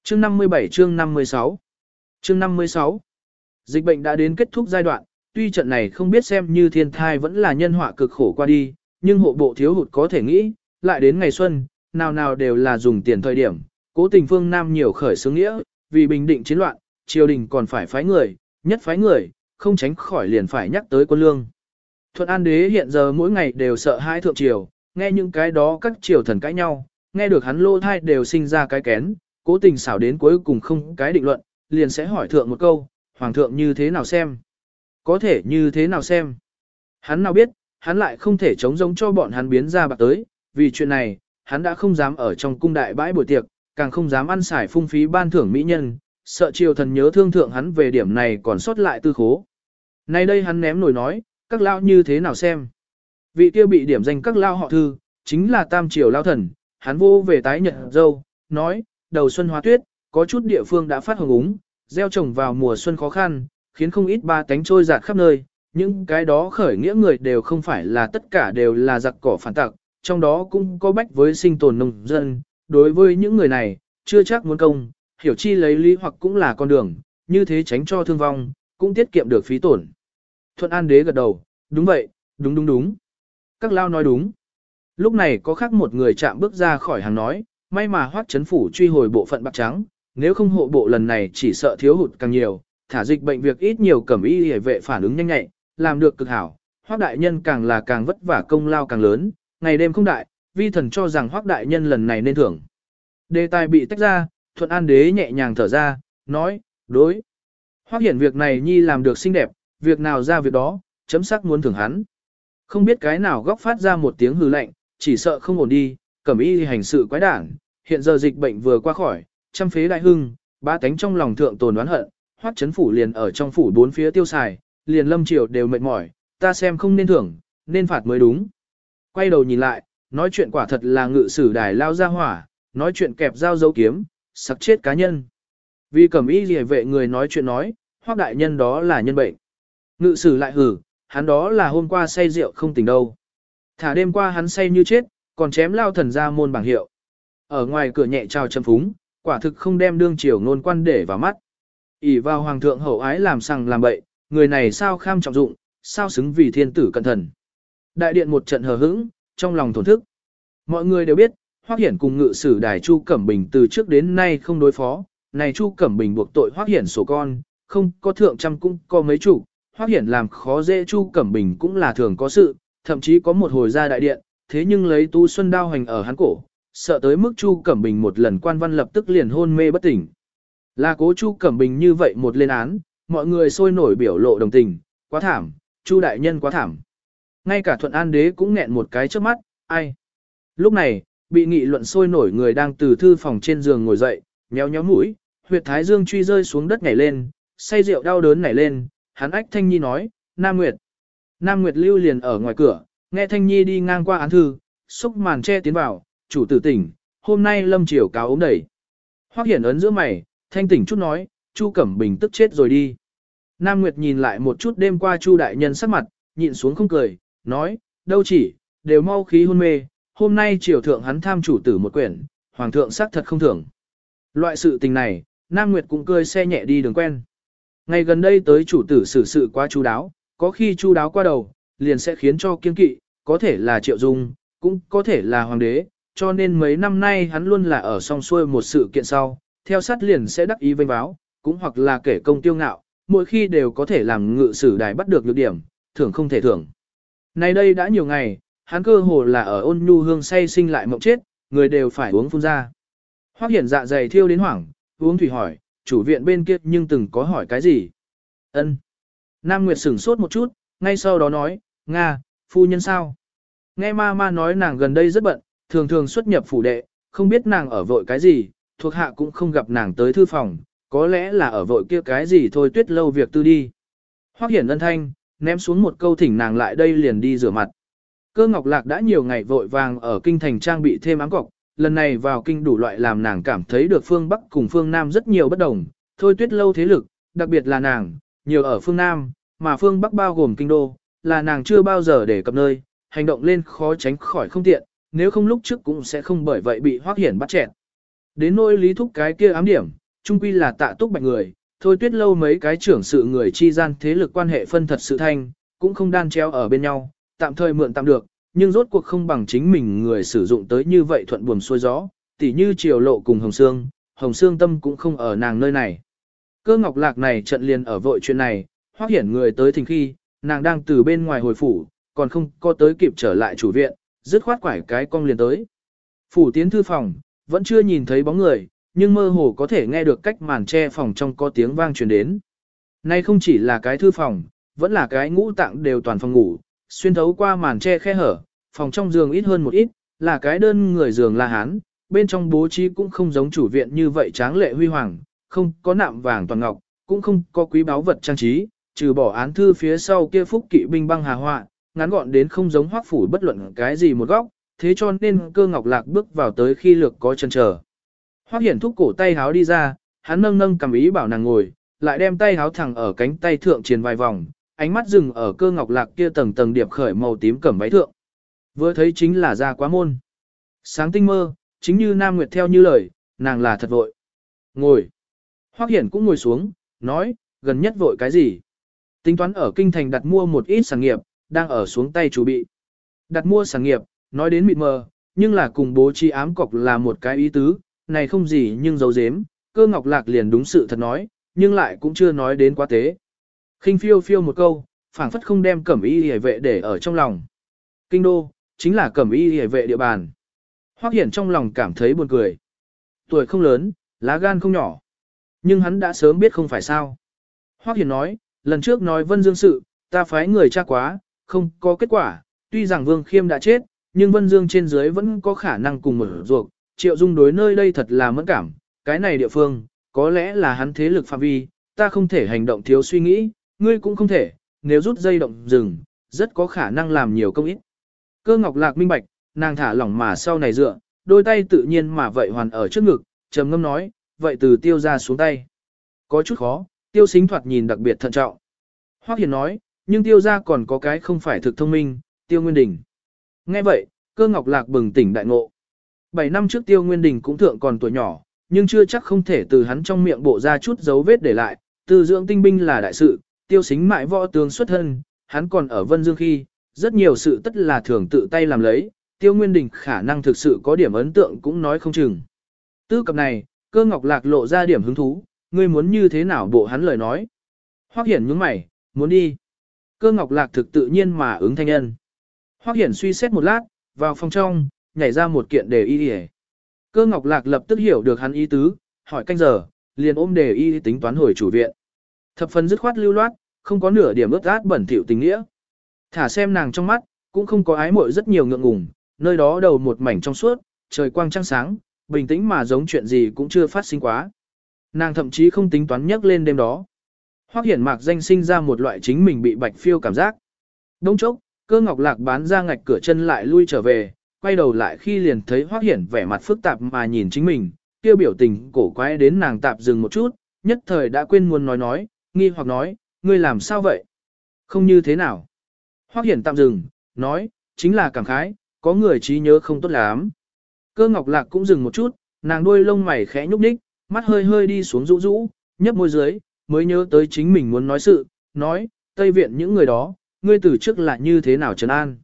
Chương 57 chương 56 Chương 56 Dịch bệnh đã đến kết thúc giai đoạn, tuy trận này không biết xem như thiên thai vẫn là nhân họa cực khổ qua đi, nhưng hộ bộ thiếu hụt có thể nghĩ, lại đến ngày xuân, nào nào đều là dùng tiền thời điểm, cố tình phương Nam nhiều khởi xướng nghĩa, vì bình định chiến loạn, triều đình còn phải phái người, nhất phái người, không tránh khỏi liền phải nhắc tới quân lương. Thuận An đế hiện giờ mỗi ngày đều sợ hai thượng triều, nghe những cái đó các triều thần cãi nhau, nghe được hắn lô thai đều sinh ra cái kén, cố tình xảo đến cuối cùng không cái định luận, liền sẽ hỏi thượng một câu, hoàng thượng như thế nào xem? Có thể như thế nào xem? Hắn nào biết, hắn lại không thể chống giống cho bọn hắn biến ra bạc tới, vì chuyện này, hắn đã không dám ở trong cung đại bãi buổi tiệc, càng không dám ăn xài phung phí ban thưởng mỹ nhân, sợ triều thần nhớ thương thượng hắn về điểm này còn sót lại tư khố. Nay đây hắn ném nổi nói, các lao như thế nào xem? Vị kia bị điểm danh các lao họ thư, chính là tam triều lao thần, hắn vô về tái nhận dâu, nói, đầu xuân hóa tuyết, có chút địa phương đã phát hồng úng, gieo trồng vào mùa xuân khó khăn, khiến không ít ba tánh trôi giạt khắp nơi, những cái đó khởi nghĩa người đều không phải là tất cả đều là giặc cỏ phản tặc, trong đó cũng có bách với sinh tồn nông dân, đối với những người này, chưa chắc muốn công, hiểu chi lấy lý hoặc cũng là con đường, như thế tránh cho thương vong, cũng tiết kiệm được phí tổn. Thuận An Đế gật đầu, đúng vậy, đúng đúng đúng. Các lao nói đúng. Lúc này có khác một người chạm bước ra khỏi hàng nói, may mà hoác chấn phủ truy hồi bộ phận bạc trắng, nếu không hộ bộ lần này chỉ sợ thiếu hụt càng nhiều, thả dịch bệnh việc ít nhiều cẩm y hề vệ phản ứng nhanh nhạy, làm được cực hảo, hoác đại nhân càng là càng vất vả công lao càng lớn, ngày đêm không đại, vi thần cho rằng hoác đại nhân lần này nên thưởng. Đề tài bị tách ra, thuận an đế nhẹ nhàng thở ra, nói, đối. Hoác hiển việc này nhi làm được xinh đẹp, việc nào ra việc đó, chấm sắc muốn thưởng hắn. Không biết cái nào góc phát ra một tiếng hư lạnh, chỉ sợ không ổn đi, cẩm y hành sự quái đản, hiện giờ dịch bệnh vừa qua khỏi, trăm phế đại hưng, ba tánh trong lòng thượng tồn oán hận, hoác chấn phủ liền ở trong phủ bốn phía tiêu xài, liền lâm triều đều mệt mỏi, ta xem không nên thưởng, nên phạt mới đúng. Quay đầu nhìn lại, nói chuyện quả thật là ngự sử đài lao ra hỏa, nói chuyện kẹp dao dấu kiếm, sặc chết cá nhân. Vì cẩm y rìa vệ người nói chuyện nói, hoác đại nhân đó là nhân bệnh. Ngự sử lại hử, hắn đó là hôm qua say rượu không tỉnh đâu. Thả đêm qua hắn say như chết, còn chém lao thần ra môn bảng hiệu. Ở ngoài cửa nhẹ trao châm phúng, quả thực không đem đương triều nôn quan để vào mắt. ỉ vào hoàng thượng hậu ái làm sằng làm bậy, người này sao kham trọng dụng, sao xứng vì thiên tử cẩn thần. Đại điện một trận hờ hững, trong lòng thổn thức. Mọi người đều biết, Hoắc Hiển cùng ngự sử đài Chu Cẩm Bình từ trước đến nay không đối phó, này Chu Cẩm Bình buộc tội Hoắc Hiển sổ con, không có thượng trăm cũng có mấy chủ, Hoắc Hiển làm khó dễ Chu Cẩm Bình cũng là thường có sự, thậm chí có một hồi ra đại điện, thế nhưng lấy Tu Xuân đao hành ở hắn cổ, sợ tới mức Chu Cẩm Bình một lần quan văn lập tức liền hôn mê bất tỉnh. Là cố Chu Cẩm Bình như vậy một lên án, mọi người sôi nổi biểu lộ đồng tình, quá thảm, Chu đại nhân quá thảm. Ngay cả Thuận An đế cũng nghẹn một cái trước mắt, ai. Lúc này, bị nghị luận sôi nổi người đang từ thư phòng trên giường ngồi dậy, nhéo nhéo mũi, huyệt thái dương truy rơi xuống đất nhảy lên, say rượu đau đớn nhảy lên, hắn ách Thanh Nhi nói, Nam Nguyệt. Nam Nguyệt lưu liền ở ngoài cửa, nghe Thanh Nhi đi ngang qua án thư, xúc màn che tiến vào, chủ tử tỉnh, hôm nay lâm triều cáo ốm đẩy. Hoắc hiển ấn giữa mày, thanh tỉnh chút nói, Chu Cẩm Bình tức chết rồi đi. Nam Nguyệt nhìn lại một chút đêm qua Chu đại nhân sắc mặt, nhịn xuống không cười, nói, đâu chỉ, đều mau khí hôn mê, hôm nay triều thượng hắn tham chủ tử một quyển, hoàng thượng xác thật không thưởng. Loại sự tình này, Nam Nguyệt cũng cười xe nhẹ đi đường quen. Ngày gần đây tới chủ tử xử sự quá chú đáo, có khi chú đáo qua đầu, liền sẽ khiến cho kiên kỵ, có thể là triệu dung, cũng có thể là hoàng đế, cho nên mấy năm nay hắn luôn là ở song xuôi một sự kiện sau, theo sát liền sẽ đắc ý vênh báo, cũng hoặc là kể công tiêu ngạo, mỗi khi đều có thể làm ngự sử đài bắt được lược điểm, thưởng không thể thưởng. Nay đây đã nhiều ngày, hắn cơ hồ là ở ôn nhu hương say sinh lại mộng chết, người đều phải uống phun ra. Hoắc hiển dạ dày thiêu đến hoảng, uống thủy hỏi, chủ viện bên kia nhưng từng có hỏi cái gì? Ân. Nam Nguyệt sửng sốt một chút, ngay sau đó nói, Nga, phu nhân sao? Nghe ma ma nói nàng gần đây rất bận, thường thường xuất nhập phủ đệ, không biết nàng ở vội cái gì, thuộc hạ cũng không gặp nàng tới thư phòng, có lẽ là ở vội kia cái gì thôi tuyết lâu việc tư đi. Hoắc hiển ân thanh, ném xuống một câu thỉnh nàng lại đây liền đi rửa mặt. Cơ Ngọc Lạc đã nhiều ngày vội vàng ở kinh thành trang bị thêm ám cọc, lần này vào kinh đủ loại làm nàng cảm thấy được phương Bắc cùng phương Nam rất nhiều bất đồng, thôi tuyết lâu thế lực, đặc biệt là nàng, nhiều ở phương Nam, mà phương Bắc bao gồm kinh đô, là nàng chưa bao giờ để cập nơi, hành động lên khó tránh khỏi không tiện, nếu không lúc trước cũng sẽ không bởi vậy bị hoác hiển bắt chẹn. Đến nỗi lý thúc cái kia ám điểm, trung quy là tạ túc bạch người, thôi tuyết lâu mấy cái trưởng sự người chi gian thế lực quan hệ phân thật sự thanh, cũng không đan treo ở bên nhau, tạm thời mượn tạm được, nhưng rốt cuộc không bằng chính mình người sử dụng tới như vậy thuận buồm xuôi gió, tỉ như triều lộ cùng Hồng Sương, Hồng Sương tâm cũng không ở nàng nơi này. Cơ ngọc lạc này trận liền ở vội chuyện này, hoác hiển người tới thình khi, nàng đang từ bên ngoài hồi phủ, còn không có tới kịp trở lại chủ viện, dứt khoát quải cái cong liền tới. Phủ tiến thư phòng, vẫn chưa nhìn thấy bóng người, nhưng mơ hồ có thể nghe được cách màn che phòng trong có tiếng vang truyền đến. Nay không chỉ là cái thư phòng, vẫn là cái ngũ tạng đều toàn phòng ngủ, xuyên thấu qua màn che khe hở, phòng trong giường ít hơn một ít, là cái đơn người giường La Hán, bên trong bố trí cũng không giống chủ viện như vậy tráng lệ huy hoàng, không có nạm vàng toàn ngọc, cũng không có quý báu vật trang trí, trừ bỏ án thư phía sau kia phúc kỵ binh băng hà họa, ngắn gọn đến không giống hoắc phủ bất luận cái gì một góc, thế cho nên cơ ngọc lạc bước vào tới khi lược có chân chờ. Hoắc hiển thúc cổ tay háo đi ra, hắn nâng nâng cầm ý bảo nàng ngồi, lại đem tay háo thẳng ở cánh tay thượng truyền vài vòng, ánh mắt dừng ở cơ ngọc lạc kia tầng tầng điệp khởi màu tím cẩm váy thượng. Vừa thấy chính là ra quá môn. Sáng tinh mơ, chính như Nam Nguyệt theo như lời, nàng là thật vội. Ngồi. Hoắc Hiển cũng ngồi xuống, nói, gần nhất vội cái gì? Tính toán ở kinh thành đặt mua một ít sản nghiệp, đang ở xuống tay chủ bị. Đặt mua sản nghiệp, nói đến mịt mờ, nhưng là cùng bố trí ám cọc là một cái ý tứ, này không gì nhưng dấu dếm, cơ ngọc lạc liền đúng sự thật nói, nhưng lại cũng chưa nói đến quá tế khinh phiêu phiêu một câu, phảng phất không đem cẩm y hề vệ để ở trong lòng. Kinh đô, chính là cẩm y hề vệ địa bàn. Hoắc Hiển trong lòng cảm thấy buồn cười. Tuổi không lớn, lá gan không nhỏ. Nhưng hắn đã sớm biết không phải sao. Hoắc Hiển nói, lần trước nói Vân Dương sự, ta phái người tra quá, không có kết quả, tuy rằng Vương Khiêm đã chết, nhưng Vân Dương trên dưới vẫn có khả năng cùng mở ruột, Triệu Dung đối nơi đây thật là mẫn cảm, cái này địa phương, có lẽ là hắn thế lực phạm vi, ta không thể hành động thiếu suy nghĩ, ngươi cũng không thể, nếu rút dây động rừng, rất có khả năng làm nhiều công ít. Cơ Ngọc Lạc minh bạch, nàng thả lỏng mà sau này dựa, đôi tay tự nhiên mà vậy hoàn ở trước ngực, trầm ngâm nói, vậy từ tiêu ra xuống tay. Có chút khó, tiêu xính thoạt nhìn đặc biệt thận trọng. Hoắc Hiền nói, nhưng tiêu ra còn có cái không phải thực thông minh, tiêu nguyên đình. Nghe vậy, cơ ngọc lạc bừng tỉnh đại ngộ. Bảy năm trước tiêu nguyên đình cũng thượng còn tuổi nhỏ, nhưng chưa chắc không thể từ hắn trong miệng bộ ra chút dấu vết để lại, từ dưỡng tinh binh là đại sự, tiêu xính mại võ tướng xuất thân, hắn còn ở Vân Dương khi, rất nhiều sự tất là thường tự tay làm lấy, tiêu nguyên đình khả năng thực sự có điểm ấn tượng cũng nói không chừng. Tư cập này, cơ ngọc lạc lộ ra điểm hứng thú, ngươi muốn như thế nào bộ hắn lời nói. Hoắc hiển nhướng mày, muốn đi. Cơ ngọc lạc thực tự nhiên mà ứng thanh nhân. Hoắc hiển suy xét một lát, vào phòng trong, nhảy ra một kiện đề y đi Cơ ngọc lạc lập tức hiểu được hắn ý tứ, hỏi canh giờ, liền ôm đề y tính toán hồi chủ viện. Thập phần dứt khoát lưu loát, không có nửa điểm ướt át bẩn thỉu tình nghĩa. Thả xem nàng trong mắt, cũng không có ái muội rất nhiều ngượng ngùng, nơi đó đầu một mảnh trong suốt, trời quang trăng sáng, bình tĩnh mà giống chuyện gì cũng chưa phát sinh quá. Nàng thậm chí không tính toán nhắc lên đêm đó. Hoắc Hiển Mạc danh sinh ra một loại chính mình bị bạch phiêu cảm giác. Đông chốc, cơ ngọc lạc bán ra ngạch cửa chân lại lui trở về, quay đầu lại khi liền thấy Hoắc Hiển vẻ mặt phức tạp mà nhìn chính mình, kia biểu tình cổ quái đến nàng tạp dừng một chút, nhất thời đã quên muốn nói nói, nghi hoặc nói, ngươi làm sao vậy? Không như thế nào? Hoắc Hiển tạm dừng, nói, chính là cảm khái, có người trí nhớ không tốt lắm. Cơ ngọc lạc cũng dừng một chút, nàng đuôi lông mày khẽ nhúc nhích, mắt hơi hơi đi xuống rũ rũ, nhấp môi dưới, mới nhớ tới chính mình muốn nói sự, nói, Tây Viện những người đó, ngươi từ trước là như thế nào trấn an.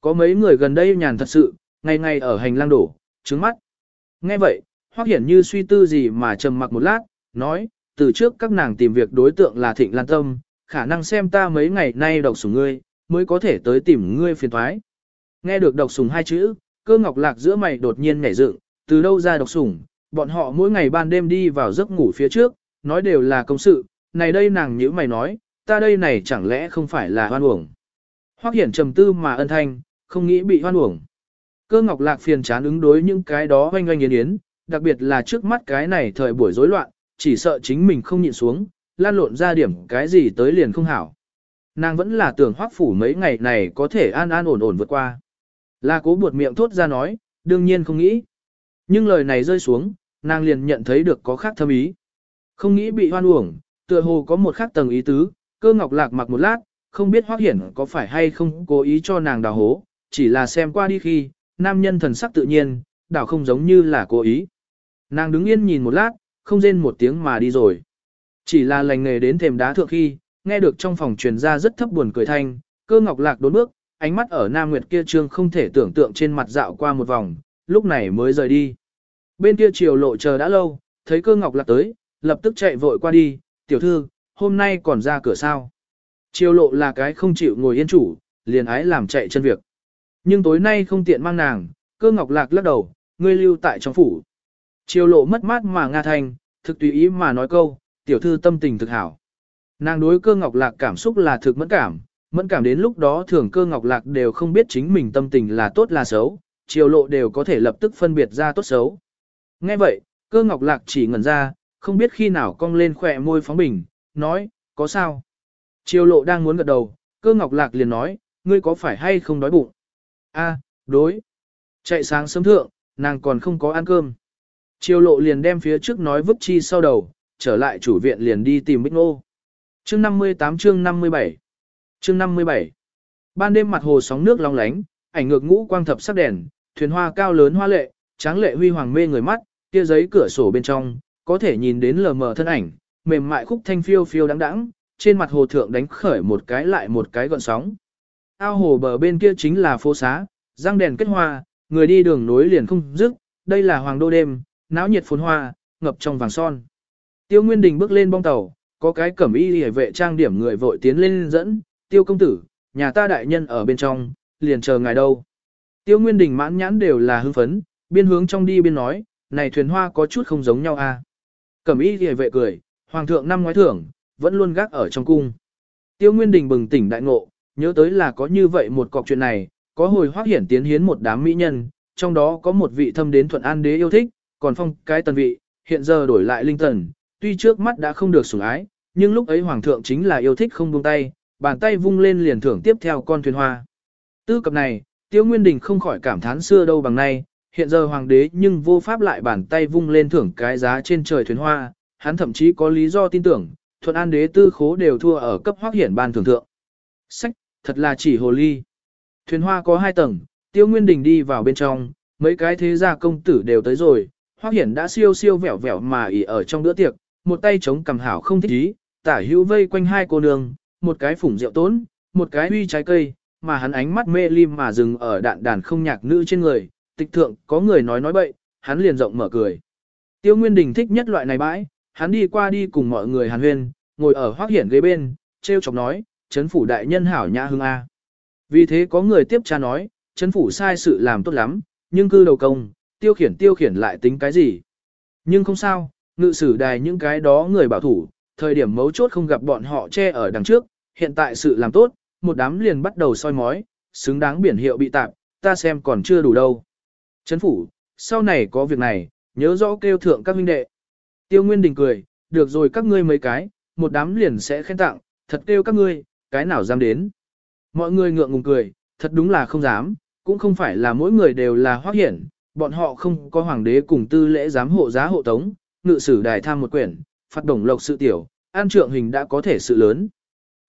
Có mấy người gần đây nhàn thật sự, ngày ngày ở hành lang đổ, trứng mắt. Nghe vậy, Hoắc Hiển như suy tư gì mà trầm mặc một lát, nói, từ trước các nàng tìm việc đối tượng là Thịnh Lan Tâm, khả năng xem ta mấy ngày nay độc sủng ngươi, mới có thể tới tìm ngươi phiền thoái. Nghe được độc sủng hai chữ, cơ ngọc lạc giữa mày đột nhiên nhảy dựng, từ đâu ra độc sủng, bọn họ mỗi ngày ban đêm đi vào giấc ngủ phía trước, nói đều là công sự, này đây nàng nhữ mày nói, ta đây này chẳng lẽ không phải là hoan uổng. Hoác hiển trầm tư mà ân thanh, không nghĩ bị hoan uổng. Cơ ngọc lạc phiền chán ứng đối những cái đó oanh oanh yến yến, đặc biệt là trước mắt cái này thời buổi rối loạn, chỉ sợ chính mình không nhịn xuống, lan lộn ra điểm cái gì tới liền không hảo. Nàng vẫn là tưởng hoắc phủ mấy ngày này có thể an an ổn ổn vượt qua. la cố buột miệng thốt ra nói, đương nhiên không nghĩ. Nhưng lời này rơi xuống, nàng liền nhận thấy được có khác thâm ý. Không nghĩ bị hoan uổng, tựa hồ có một khác tầng ý tứ, cơ ngọc lạc mặc một lát, không biết hoác hiển có phải hay không cố ý cho nàng đào hố, chỉ là xem qua đi khi, nam nhân thần sắc tự nhiên, đảo không giống như là cố ý. Nàng đứng yên nhìn một lát, không rên một tiếng mà đi rồi. Chỉ là lành nghề đến thềm đá thượng khi, nghe được trong phòng truyền ra rất thấp buồn cười thanh, cơ ngọc lạc đốn bước, ánh mắt ở Nam Nguyệt kia trương không thể tưởng tượng trên mặt dạo qua một vòng, lúc này mới rời đi. Bên kia chiều lộ chờ đã lâu, thấy cơ ngọc lạc tới, lập tức chạy vội qua đi, tiểu thư, hôm nay còn ra cửa sao. Chiều lộ là cái không chịu ngồi yên chủ, liền ái làm chạy chân việc. Nhưng tối nay không tiện mang nàng, cơ ngọc lạc lắc đầu, ngươi lưu tại trong phủ. Chiều lộ mất mát mà Nga thành thực tùy ý mà nói câu, tiểu thư tâm tình thực hảo. Nàng đối cơ ngọc lạc cảm xúc là thực mẫn cảm, mẫn cảm đến lúc đó thường cơ ngọc lạc đều không biết chính mình tâm tình là tốt là xấu, chiều lộ đều có thể lập tức phân biệt ra tốt xấu. Nghe vậy, cơ ngọc lạc chỉ ngẩn ra, không biết khi nào cong lên khỏe môi phóng bình, nói, có sao? Chiều lộ đang muốn gật đầu, cơ ngọc lạc liền nói, ngươi có phải hay không đói bụng? A, đối. Chạy sáng sớm thượng, nàng còn không có ăn cơm. Triều lộ liền đem phía trước nói vứt chi sau đầu, trở lại chủ viện liền đi tìm Bích Ngô. Chương 58 chương 57 Chương 57 Ban đêm mặt hồ sóng nước long lánh, ảnh ngược ngũ quang thập sắc đèn, thuyền hoa cao lớn hoa lệ, tráng lệ huy hoàng mê người mắt, kia giấy cửa sổ bên trong, có thể nhìn đến lờ mờ thân ảnh, mềm mại khúc thanh phiêu phiêu đáng đáng, trên mặt hồ thượng đánh khởi một cái lại một cái gọn sóng. Ao hồ bờ bên kia chính là phố xá, răng đèn kết hoa, người đi đường nối liền không dứt, đây là hoàng đô đêm, náo nhiệt phồn hoa, ngập trong vàng son. Tiêu Nguyên Đình bước lên bong tàu, có cái cẩm y hề vệ trang điểm người vội tiến lên dẫn, tiêu công tử, nhà ta đại nhân ở bên trong, liền chờ ngài đâu. Tiêu Nguyên Đình mãn nhãn đều là hưng phấn, biên hướng trong đi biên nói, này thuyền hoa có chút không giống nhau a. À? Cẩm y hề vệ cười, hoàng thượng năm ngoái thưởng, vẫn luôn gác ở trong cung. Tiêu Nguyên Đình bừng tỉnh đại ngộ, nhớ tới là có như vậy một cọc chuyện này, có hồi hoác hiển tiến hiến một đám mỹ nhân, trong đó có một vị thâm đến thuận an đế yêu thích, còn phong cái tần vị, hiện giờ đổi lại linh tần, tuy trước mắt đã không được sủng ái, nhưng lúc ấy hoàng thượng chính là yêu thích không buông tay, bàn tay vung lên liền thưởng tiếp theo con thuyền hoa. Tư cập này, Tiêu Nguyên Đình không khỏi cảm thán xưa đâu bằng nay, hiện giờ hoàng đế nhưng vô pháp lại bàn tay vung lên thưởng cái giá trên trời thuyền hoa, hắn thậm chí có lý do tin tưởng, thuận an đế tư khố đều thua ở cấp hoác hiển ban thưởng thượng. Sách, thật là chỉ hồ ly. Thuyền hoa có hai tầng, tiêu nguyên đình đi vào bên trong, mấy cái thế gia công tử đều tới rồi, Hoắc hiển đã siêu siêu vẻo vẻo mà ỉ ở trong bữa tiệc, một tay chống cầm hảo không thích ý, tả hữu vây quanh hai cô nương, một cái phủng rượu tốn, một cái uy trái cây, mà hắn ánh mắt mê lim mà dừng ở đạn đàn không nhạc nữ trên người, tịch thượng có người nói nói bậy, hắn liền rộng mở cười. Tiêu Nguyên Đình thích nhất loại này bãi, hắn đi qua đi cùng mọi người hàn huyên, ngồi ở Hoắc hiển ghế bên, treo chọc nói, chấn phủ đại nhân hảo nhã hương A. Vì thế có người tiếp tra nói, chấn phủ sai sự làm tốt lắm, nhưng cư đầu công, tiêu khiển tiêu khiển lại tính cái gì. Nhưng không sao, ngự sử đài những cái đó người bảo thủ, thời điểm mấu chốt không gặp bọn họ che ở đằng trước, hiện tại sự làm tốt, một đám liền bắt đầu soi mói, xứng đáng biển hiệu bị tạp, ta xem còn chưa đủ đâu. Chấn phủ, sau này có việc này, nhớ rõ kêu thượng các minh đệ. Tiêu Nguyên Đình cười, được rồi các ngươi mấy cái, một đám liền sẽ khen tặng, thật kêu các ngươi, cái nào dám đến. Mọi người ngượng ngùng cười, thật đúng là không dám, cũng không phải là mỗi người đều là hoác hiển, bọn họ không có hoàng đế cùng tư lễ giám hộ giá hộ tống, ngự sử đài tham một quyển, phạt đồng lộc sự tiểu, an trượng hình đã có thể sự lớn.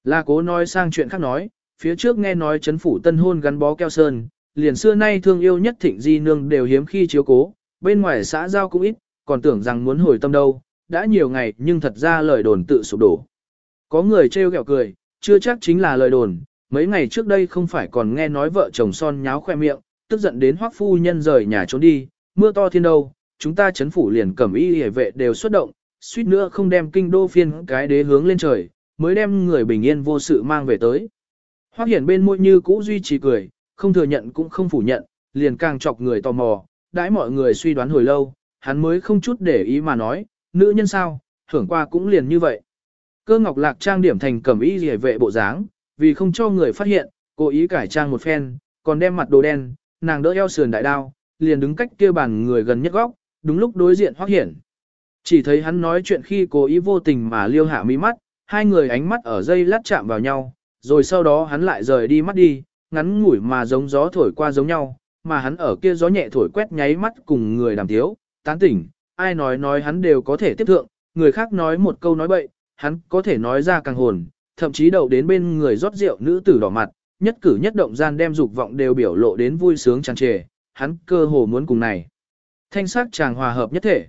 Là cố nói sang chuyện khác nói, phía trước nghe nói chấn phủ tân hôn gắn bó keo sơn, liền xưa nay thương yêu nhất thịnh di nương đều hiếm khi chiếu cố, bên ngoài xã giao cũng ít, còn tưởng rằng muốn hồi tâm đâu, đã nhiều ngày nhưng thật ra lời đồn tự sụp đổ. Có người trêu ghẹo cười, chưa chắc chính là lời đồn, mấy ngày trước đây không phải còn nghe nói vợ chồng son nháo khoe miệng, tức giận đến hoắc phu nhân rời nhà trốn đi, mưa to thiên đâu, chúng ta chấn phủ liền cẩm y hề vệ đều xuất động, suýt nữa không đem kinh đô phiên cái đế hướng lên trời, mới đem người bình yên vô sự mang về tới. Hoắc hiển bên môi như cũ duy trì cười, không thừa nhận cũng không phủ nhận, liền càng chọc người tò mò, đãi mọi người suy đoán hồi lâu, hắn mới không chút để ý mà nói, nữ nhân sao, thưởng qua cũng liền như vậy. Cơ ngọc lạc trang điểm thành cẩm y hề vệ bộ dáng, vì không cho người phát hiện, cố ý cải trang một phen, còn đem mặt đồ đen, nàng đỡ eo sườn đại đao, liền đứng cách kia bàn người gần nhất góc, đúng lúc đối diện hoắc hiển. Chỉ thấy hắn nói chuyện khi cố ý vô tình mà liêu hạ mí mắt, hai người ánh mắt ở dây lát chạm vào nhau, rồi sau đó hắn lại rời đi mắt đi, ngắn ngủi mà giống gió thổi qua giống nhau, mà hắn ở kia gió nhẹ thổi quét nháy mắt cùng người đàm thiếu, tán tỉnh, ai nói nói hắn đều có thể tiếp thượng, người khác nói một câu nói bậy, hắn có thể nói ra càng hồn, thậm chí đậu đến bên người rót rượu nữ tử đỏ mặt, nhất cử nhất động gian đem dục vọng đều biểu lộ đến vui sướng tràn trề, hắn cơ hồ muốn cùng này. Thanh sắc chàng hòa hợp nhất thể.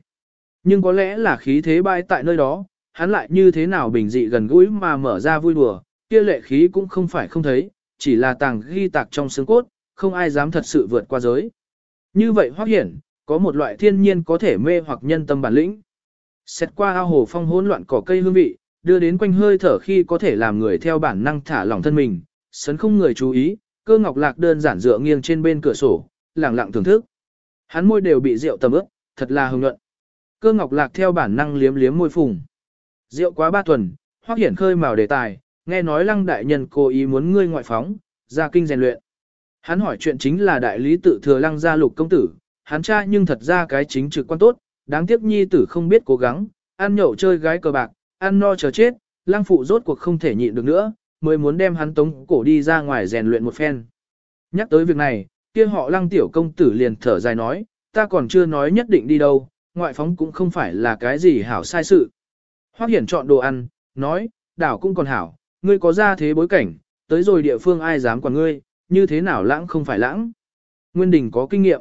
Nhưng có lẽ là khí thế bại tại nơi đó, hắn lại như thế nào bình dị gần gũi mà mở ra vui đùa, kia lệ khí cũng không phải không thấy, chỉ là tàng ghi tạc trong xương cốt, không ai dám thật sự vượt qua giới. Như vậy hoác hiển, có một loại thiên nhiên có thể mê hoặc nhân tâm bản lĩnh. Xét qua ao hồ phong hỗn loạn cỏ cây hương vị, đưa đến quanh hơi thở khi có thể làm người theo bản năng thả lỏng thân mình, sấn không người chú ý, cơ ngọc lạc đơn giản dựa nghiêng trên bên cửa sổ, lặng lặng thưởng thức. Hắn môi đều bị rượu tầm ướt, thật là hồng nhuận. Cơ ngọc lạc theo bản năng liếm liếm môi phùng. Rượu quá ba tuần, hoắc hiển khơi mào đề tài, nghe nói lăng đại nhân cố ý muốn ngươi ngoại phóng, ra kinh rèn luyện. Hắn hỏi chuyện chính là đại lý tự thừa lăng gia lục công tử, hắn cha nhưng thật ra cái chính trực quan tốt, đáng tiếc nhi tử không biết cố gắng, ăn nhậu chơi gái cờ bạc, ăn no chờ chết, lăng phụ rốt cuộc không thể nhịn được nữa, mới muốn đem hắn tống cổ đi ra ngoài rèn luyện một phen. Nhắc tới việc này, kia họ lăng tiểu công tử liền thở dài nói, ta còn chưa nói nhất định đi đâu, ngoại phóng cũng không phải là cái gì hảo sai sự. Hoác hiển chọn đồ ăn, nói, đảo cũng còn hảo, ngươi có ra thế bối cảnh, tới rồi địa phương ai dám quản ngươi, như thế nào lãng không phải lãng. Nguyên Đình có kinh nghiệm.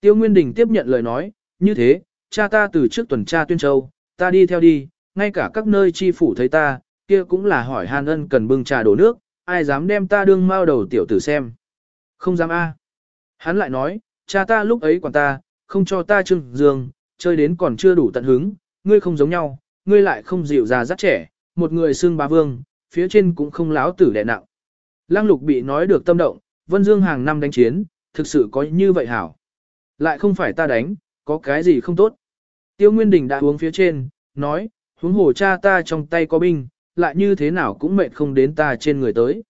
Tiêu Nguyên Đình tiếp nhận lời nói, như thế, cha ta từ trước tuần tra tuyên châu, ta đi theo đi, ngay cả các nơi chi phủ thấy ta, kia cũng là hỏi hàn ân cần bưng trà đổ nước, ai dám đem ta đương mao đầu tiểu tử xem. Không dám a. Hắn lại nói, cha ta lúc ấy quản ta, không cho ta trưng dương, chơi đến còn chưa đủ tận hứng, ngươi không giống nhau, ngươi lại không dịu già rất trẻ, một người xương bá vương, phía trên cũng không láo tử đẻ nặng. Lăng lục bị nói được tâm động, Vân Dương hàng năm đánh chiến, thực sự có như vậy hảo. Lại không phải ta đánh, có cái gì không tốt. Tiêu Nguyên Đình đã uống phía trên, nói, huống hồ cha ta trong tay có binh, lại như thế nào cũng mệt không đến ta trên người tới.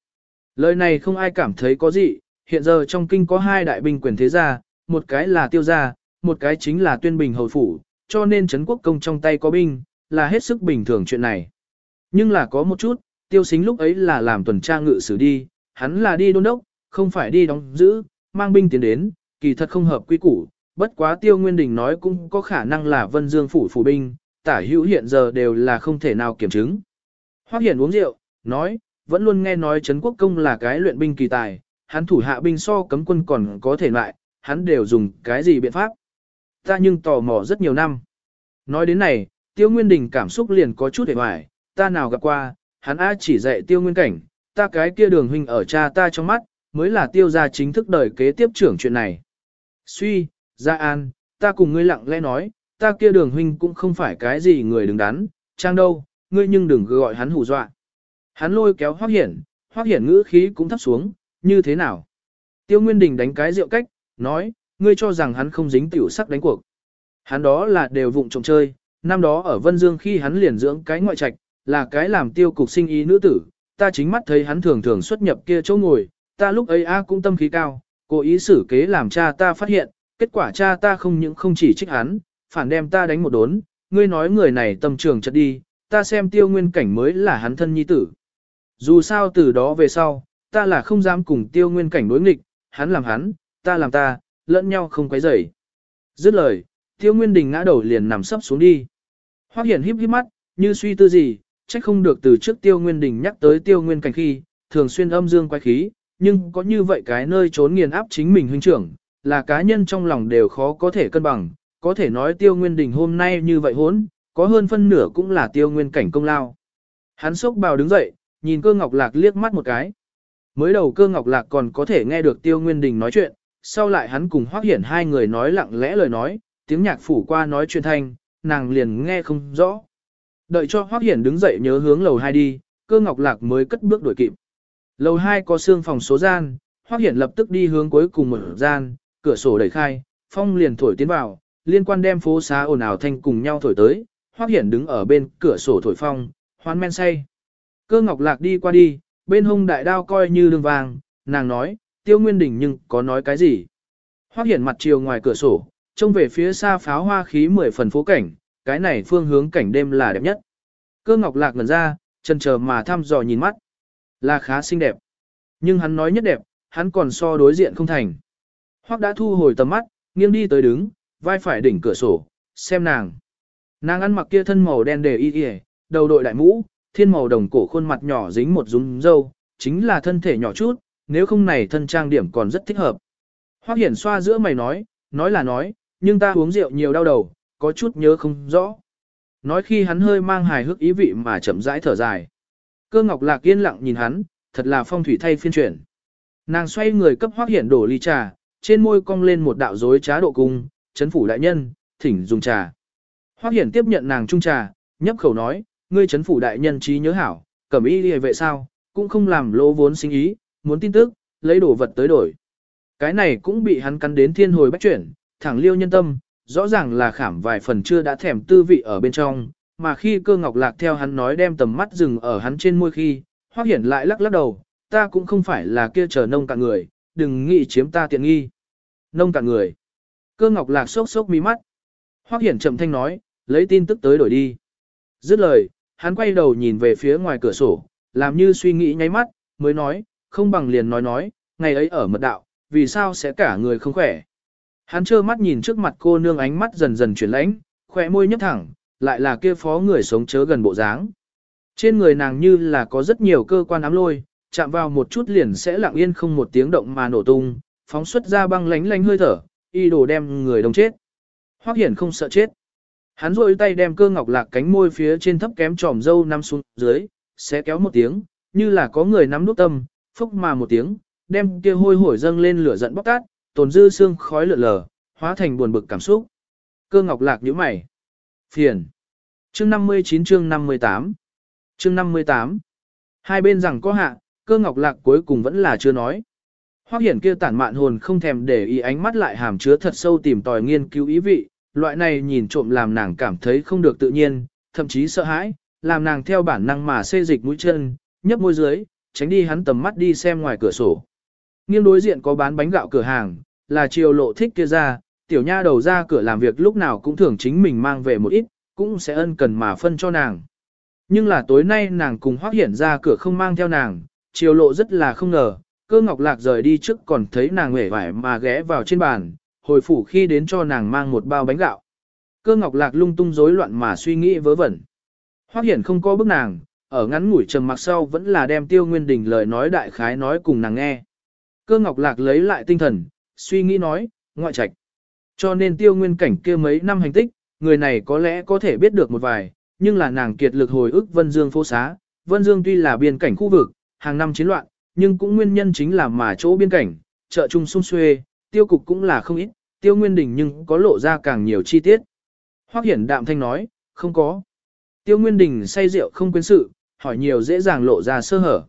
Lời này không ai cảm thấy có gì, hiện giờ trong kinh có hai đại binh quyền thế gia, một cái là tiêu gia, một cái chính là tuyên bình hầu phủ, cho nên Trấn quốc công trong tay có binh, là hết sức bình thường chuyện này. Nhưng là có một chút, tiêu xính lúc ấy là làm tuần tra ngự sử đi, hắn là đi đôn đốc, không phải đi đóng giữ, mang binh tiến đến, kỳ thật không hợp quy củ, bất quá Tiêu Nguyên Đình nói cũng có khả năng là Vân Dương phủ phủ binh, tả hữu hiện giờ đều là không thể nào kiểm chứng. Hoắc Hiển uống rượu, nói, vẫn luôn nghe nói Trấn Quốc Công là cái luyện binh kỳ tài, hắn thủ hạ binh so cấm quân còn có thể lại, hắn đều dùng cái gì biện pháp. Ta nhưng tò mò rất nhiều năm. Nói đến này, Tiêu Nguyên Đình cảm xúc liền có chút hề hoài, ta nào gặp qua, hắn A chỉ dạy Tiêu Nguyên Cảnh, ta cái kia đường huynh ở cha ta trong mắt, mới là tiêu gia chính thức đời kế tiếp trưởng chuyện này. Suy, Gia An, ta cùng ngươi lặng lẽ nói, ta kia đường huynh cũng không phải cái gì người đứng đắn, trang đâu, ngươi nhưng đừng gọi hắn hù dọa. Hắn lôi kéo Hoắc Hiển, Hoắc Hiển ngữ khí cũng thấp xuống, như thế nào? Tiêu Nguyên Đình đánh cái rượu cách, nói, ngươi cho rằng hắn không dính tiểu sắc đánh cuộc. Hắn đó là đều vụng trộm chơi, năm đó ở Vân Dương khi hắn liền dưỡng cái ngoại trạch, là cái làm tiêu cục sinh ý nữ tử, ta chính mắt thấy hắn thường thường xuất nhập kia chỗ ngồi, ta lúc ấy a cũng tâm khí cao, cố ý xử kế làm cha ta phát hiện, kết quả cha ta không những không chỉ trích hắn, phản đem ta đánh một đốn, ngươi nói người này tâm trường chật đi, ta xem tiêu nguyên cảnh mới là hắn thân nhi tử. Dù sao từ đó về sau, ta là không dám cùng tiêu nguyên cảnh đối nghịch, hắn làm hắn, ta làm ta, lẫn nhau không quấy rầy. Dứt lời, tiêu nguyên đình ngã đầu liền nằm sấp xuống đi. Hoác hiển híp híp mắt, như suy tư gì, trách không được từ trước tiêu nguyên đình nhắc tới tiêu nguyên cảnh khi, thường xuyên âm dương quay khí, nhưng có như vậy cái nơi trốn nghiền áp chính mình huynh trưởng, là cá nhân trong lòng đều khó có thể cân bằng, có thể nói tiêu nguyên đình hôm nay như vậy hốn, có hơn phân nửa cũng là tiêu nguyên cảnh công lao. Hắn sốc bào đứng dậy, nhìn cơ ngọc lạc liếc mắt một cái. Mới đầu cơ ngọc lạc còn có thể nghe được tiêu nguyên đình nói chuyện, sau lại hắn cùng hoác hiển hai người nói lặng lẽ lời nói, tiếng nhạc phủ qua nói chuyện thanh, nàng liền nghe không rõ. Đợi cho hoác hiển đứng dậy nhớ hướng lầu hai đi, cơ ngọc lạc mới cất bước đuổi kịp. Lầu hai có xương phòng số gian, Hoắc Hiển lập tức đi hướng cuối cùng một gian, cửa sổ đẩy khai, phong liền thổi tiến vào, liên quan đem phố xá ồn ào thanh cùng nhau thổi tới, Hoắc Hiển đứng ở bên cửa sổ thổi phong, hoan men say. Cơ Ngọc Lạc đi qua đi, bên hông đại đao coi như đường vàng, nàng nói, Tiêu Nguyên Đình nhưng có nói cái gì. Hoắc Hiển mặt chiều ngoài cửa sổ, trông về phía xa pháo hoa khí mười phần phố cảnh, cái này phương hướng cảnh đêm là đẹp nhất. Cơ Ngọc Lạc ngẩn ra, chân chờ mà thăm dò nhìn mắt. Là khá xinh đẹp. Nhưng hắn nói nhất đẹp, hắn còn so đối diện không thành. Hoắc đã thu hồi tầm mắt, nghiêng đi tới đứng, vai phải đỉnh cửa sổ, xem nàng. Nàng ăn mặc kia thân màu đen đề y y, đầu đội đại mũ, thiên màu đồng cổ khuôn mặt nhỏ dính một rúm dâu, chính là thân thể nhỏ chút, nếu không này thân trang điểm còn rất thích hợp. Hoắc hiển xoa giữa mày nói, nói là nói, nhưng ta uống rượu nhiều đau đầu, có chút nhớ không rõ. Nói khi hắn hơi mang hài hước ý vị mà chậm rãi thở dài. Cơ ngọc lạc yên lặng nhìn hắn, thật là phong thủy thay phiên chuyển. Nàng xoay người cấp Hoắc hiển đổ ly trà, trên môi cong lên một đạo dối trá độ cung, chấn phủ đại nhân, thỉnh dùng trà. Hoắc hiển tiếp nhận nàng trung trà, nhấp khẩu nói, ngươi chấn phủ đại nhân trí nhớ hảo, cẩm y liề vệ sao, cũng không làm lỗ vốn sinh ý, muốn tin tức, lấy đồ vật tới đổi. Cái này cũng bị hắn cắn đến thiên hồi bách chuyển, thẳng liêu nhân tâm, rõ ràng là khảm vài phần chưa đã thèm tư vị ở bên trong, mà khi cơ ngọc lạc theo hắn nói đem tầm mắt dừng ở hắn trên môi khi, Hoắc hiển lại lắc lắc đầu, ta cũng không phải là kia chờ nông cạn người, đừng nghĩ chiếm ta tiện nghi. Nông cạn người. Cơ ngọc lạc sốc sốc mí mắt. Hoắc hiển chậm thanh nói, lấy tin tức tới đổi đi. Dứt lời, hắn quay đầu nhìn về phía ngoài cửa sổ, làm như suy nghĩ nháy mắt, mới nói, không bằng liền nói nói, ngày ấy ở mật đạo, vì sao sẽ cả người không khỏe. Hắn trơ mắt nhìn trước mặt cô nương ánh mắt dần dần chuyển lãnh, khỏe môi nhấp thẳng, lại là kia phó người sống chớ gần bộ dáng. Trên người nàng như là có rất nhiều cơ quan ám lôi, chạm vào một chút liền sẽ lặng yên không một tiếng động mà nổ tung, phóng xuất ra băng lánh lánh hơi thở, y đồ đem người đông chết. Hoắc Hiển không sợ chết. Hắn rôi tay đem cơ ngọc lạc cánh môi phía trên thấp kém tròm dâu nắm xuống dưới, sẽ kéo một tiếng, như là có người nắm nút tâm, phúc mà một tiếng, đem kia hôi hổi dâng lên lửa giận bóc tát, tồn dư xương khói lượn lờ, hóa thành buồn bực cảm xúc. Cơ ngọc lạc nhíu mày. Phiền. Chương 59 chương 58 Chương 58 Hai bên rằng có hạ, cơ ngọc lạc cuối cùng vẫn là chưa nói. Hoác hiển kia tản mạn hồn không thèm để ý ánh mắt lại hàm chứa thật sâu tìm tòi nghiên cứu ý vị, loại này nhìn trộm làm nàng cảm thấy không được tự nhiên, thậm chí sợ hãi, làm nàng theo bản năng mà xê dịch mũi chân, nhấp môi dưới, tránh đi hắn tầm mắt đi xem ngoài cửa sổ. Nghiêng đối diện có bán bánh gạo cửa hàng, là chiều lộ thích kia ra, tiểu nha đầu ra cửa làm việc lúc nào cũng thường chính mình mang về một ít, cũng sẽ ân cần mà phân cho nàng. Nhưng là tối nay nàng cùng hoác hiển ra cửa không mang theo nàng, chiều lộ rất là không ngờ, cơ ngọc lạc rời đi trước còn thấy nàng nghề vải mà ghé vào trên bàn, hồi phủ khi đến cho nàng mang một bao bánh gạo. Cơ ngọc lạc lung tung rối loạn mà suy nghĩ vớ vẩn. Hoắc hiển không có bức nàng, ở ngắn ngủi trầm mặc sau vẫn là đem tiêu nguyên đình lời nói đại khái nói cùng nàng nghe. Cơ ngọc lạc lấy lại tinh thần, suy nghĩ nói, ngoại trạch. Cho nên tiêu nguyên cảnh kia mấy năm hành tích, người này có lẽ có thể biết được một vài, nhưng là nàng kiệt lực hồi ức Vân Dương phố xá. Vân Dương tuy là biên cảnh khu vực, hàng năm chiến loạn, nhưng cũng nguyên nhân chính là mà chỗ biên cảnh, chợ trung sung xuê, tiêu cục cũng là không ít, tiêu nguyên đình nhưng có lộ ra càng nhiều chi tiết. Hoắc hiển đạm thanh nói, không có. Tiêu nguyên đình say rượu không quên sự, hỏi nhiều dễ dàng lộ ra sơ hở.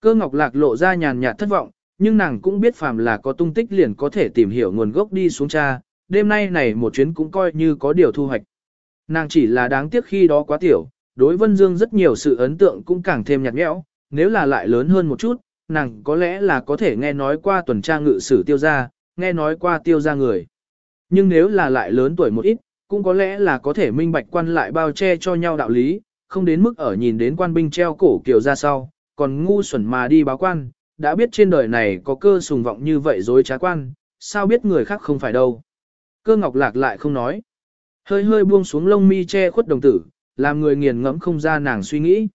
Cơ ngọc lạc lộ ra nhàn nhạt thất vọng, nhưng nàng cũng biết phàm là có tung tích liền có thể tìm hiểu nguồn gốc đi xuống cha, đêm nay này một chuyến cũng coi như có điều thu hoạch. Nàng chỉ là đáng tiếc khi đó quá tiểu, đối Vân Dương rất nhiều sự ấn tượng cũng càng thêm nhạt nhẽo, nếu là lại lớn hơn một chút, nàng có lẽ là có thể nghe nói qua tuần tra ngự sử tiêu gia, nghe nói qua tiêu ra người. Nhưng nếu là lại lớn tuổi một ít, cũng có lẽ là có thể minh bạch quan lại bao che cho nhau đạo lý, không đến mức ở nhìn đến quan binh treo cổ kiều ra sau, còn ngu xuẩn mà đi báo quan, đã biết trên đời này có cơ sùng vọng như vậy dối trá quan, sao biết người khác không phải đâu. Cơ ngọc lạc lại không nói. Hơi hơi buông xuống lông mi che khuất đồng tử, làm người nghiền ngẫm không ra nàng suy nghĩ.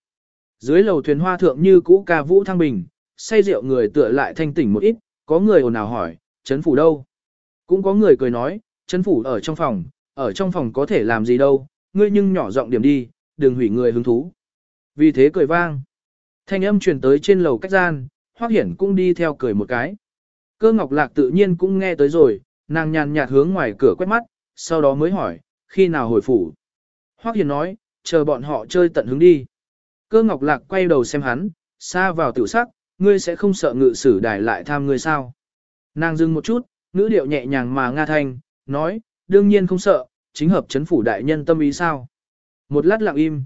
Dưới lầu thuyền hoa thượng như cũ ca vũ thăng bình, say rượu người tựa lại thanh tỉnh một ít, có người ồn ào hỏi, chấn phủ đâu? Cũng có người cười nói, chấn phủ ở trong phòng, ở trong phòng có thể làm gì đâu, ngươi nhưng nhỏ giọng điểm đi, đừng hủy người hứng thú. Vì thế cười vang. Thanh âm truyền tới trên lầu cách gian, Hoắc Hiển cũng đi theo cười một cái. Cơ Ngọc Lạc tự nhiên cũng nghe tới rồi, nàng nhàn nhạt hướng ngoài cửa quét mắt, sau đó mới hỏi, khi nào hồi phủ. Hoắc Hiển nói, chờ bọn họ chơi tận hứng đi. Cơ Ngọc Lạc quay đầu xem hắn, xa vào tiểu sắc, ngươi sẽ không sợ ngự sử đài lại tham ngươi sao. Nàng dừng một chút, ngữ điệu nhẹ nhàng mà nga thanh, nói, đương nhiên không sợ, chính hợp chấn phủ đại nhân tâm ý sao. Một lát lặng im.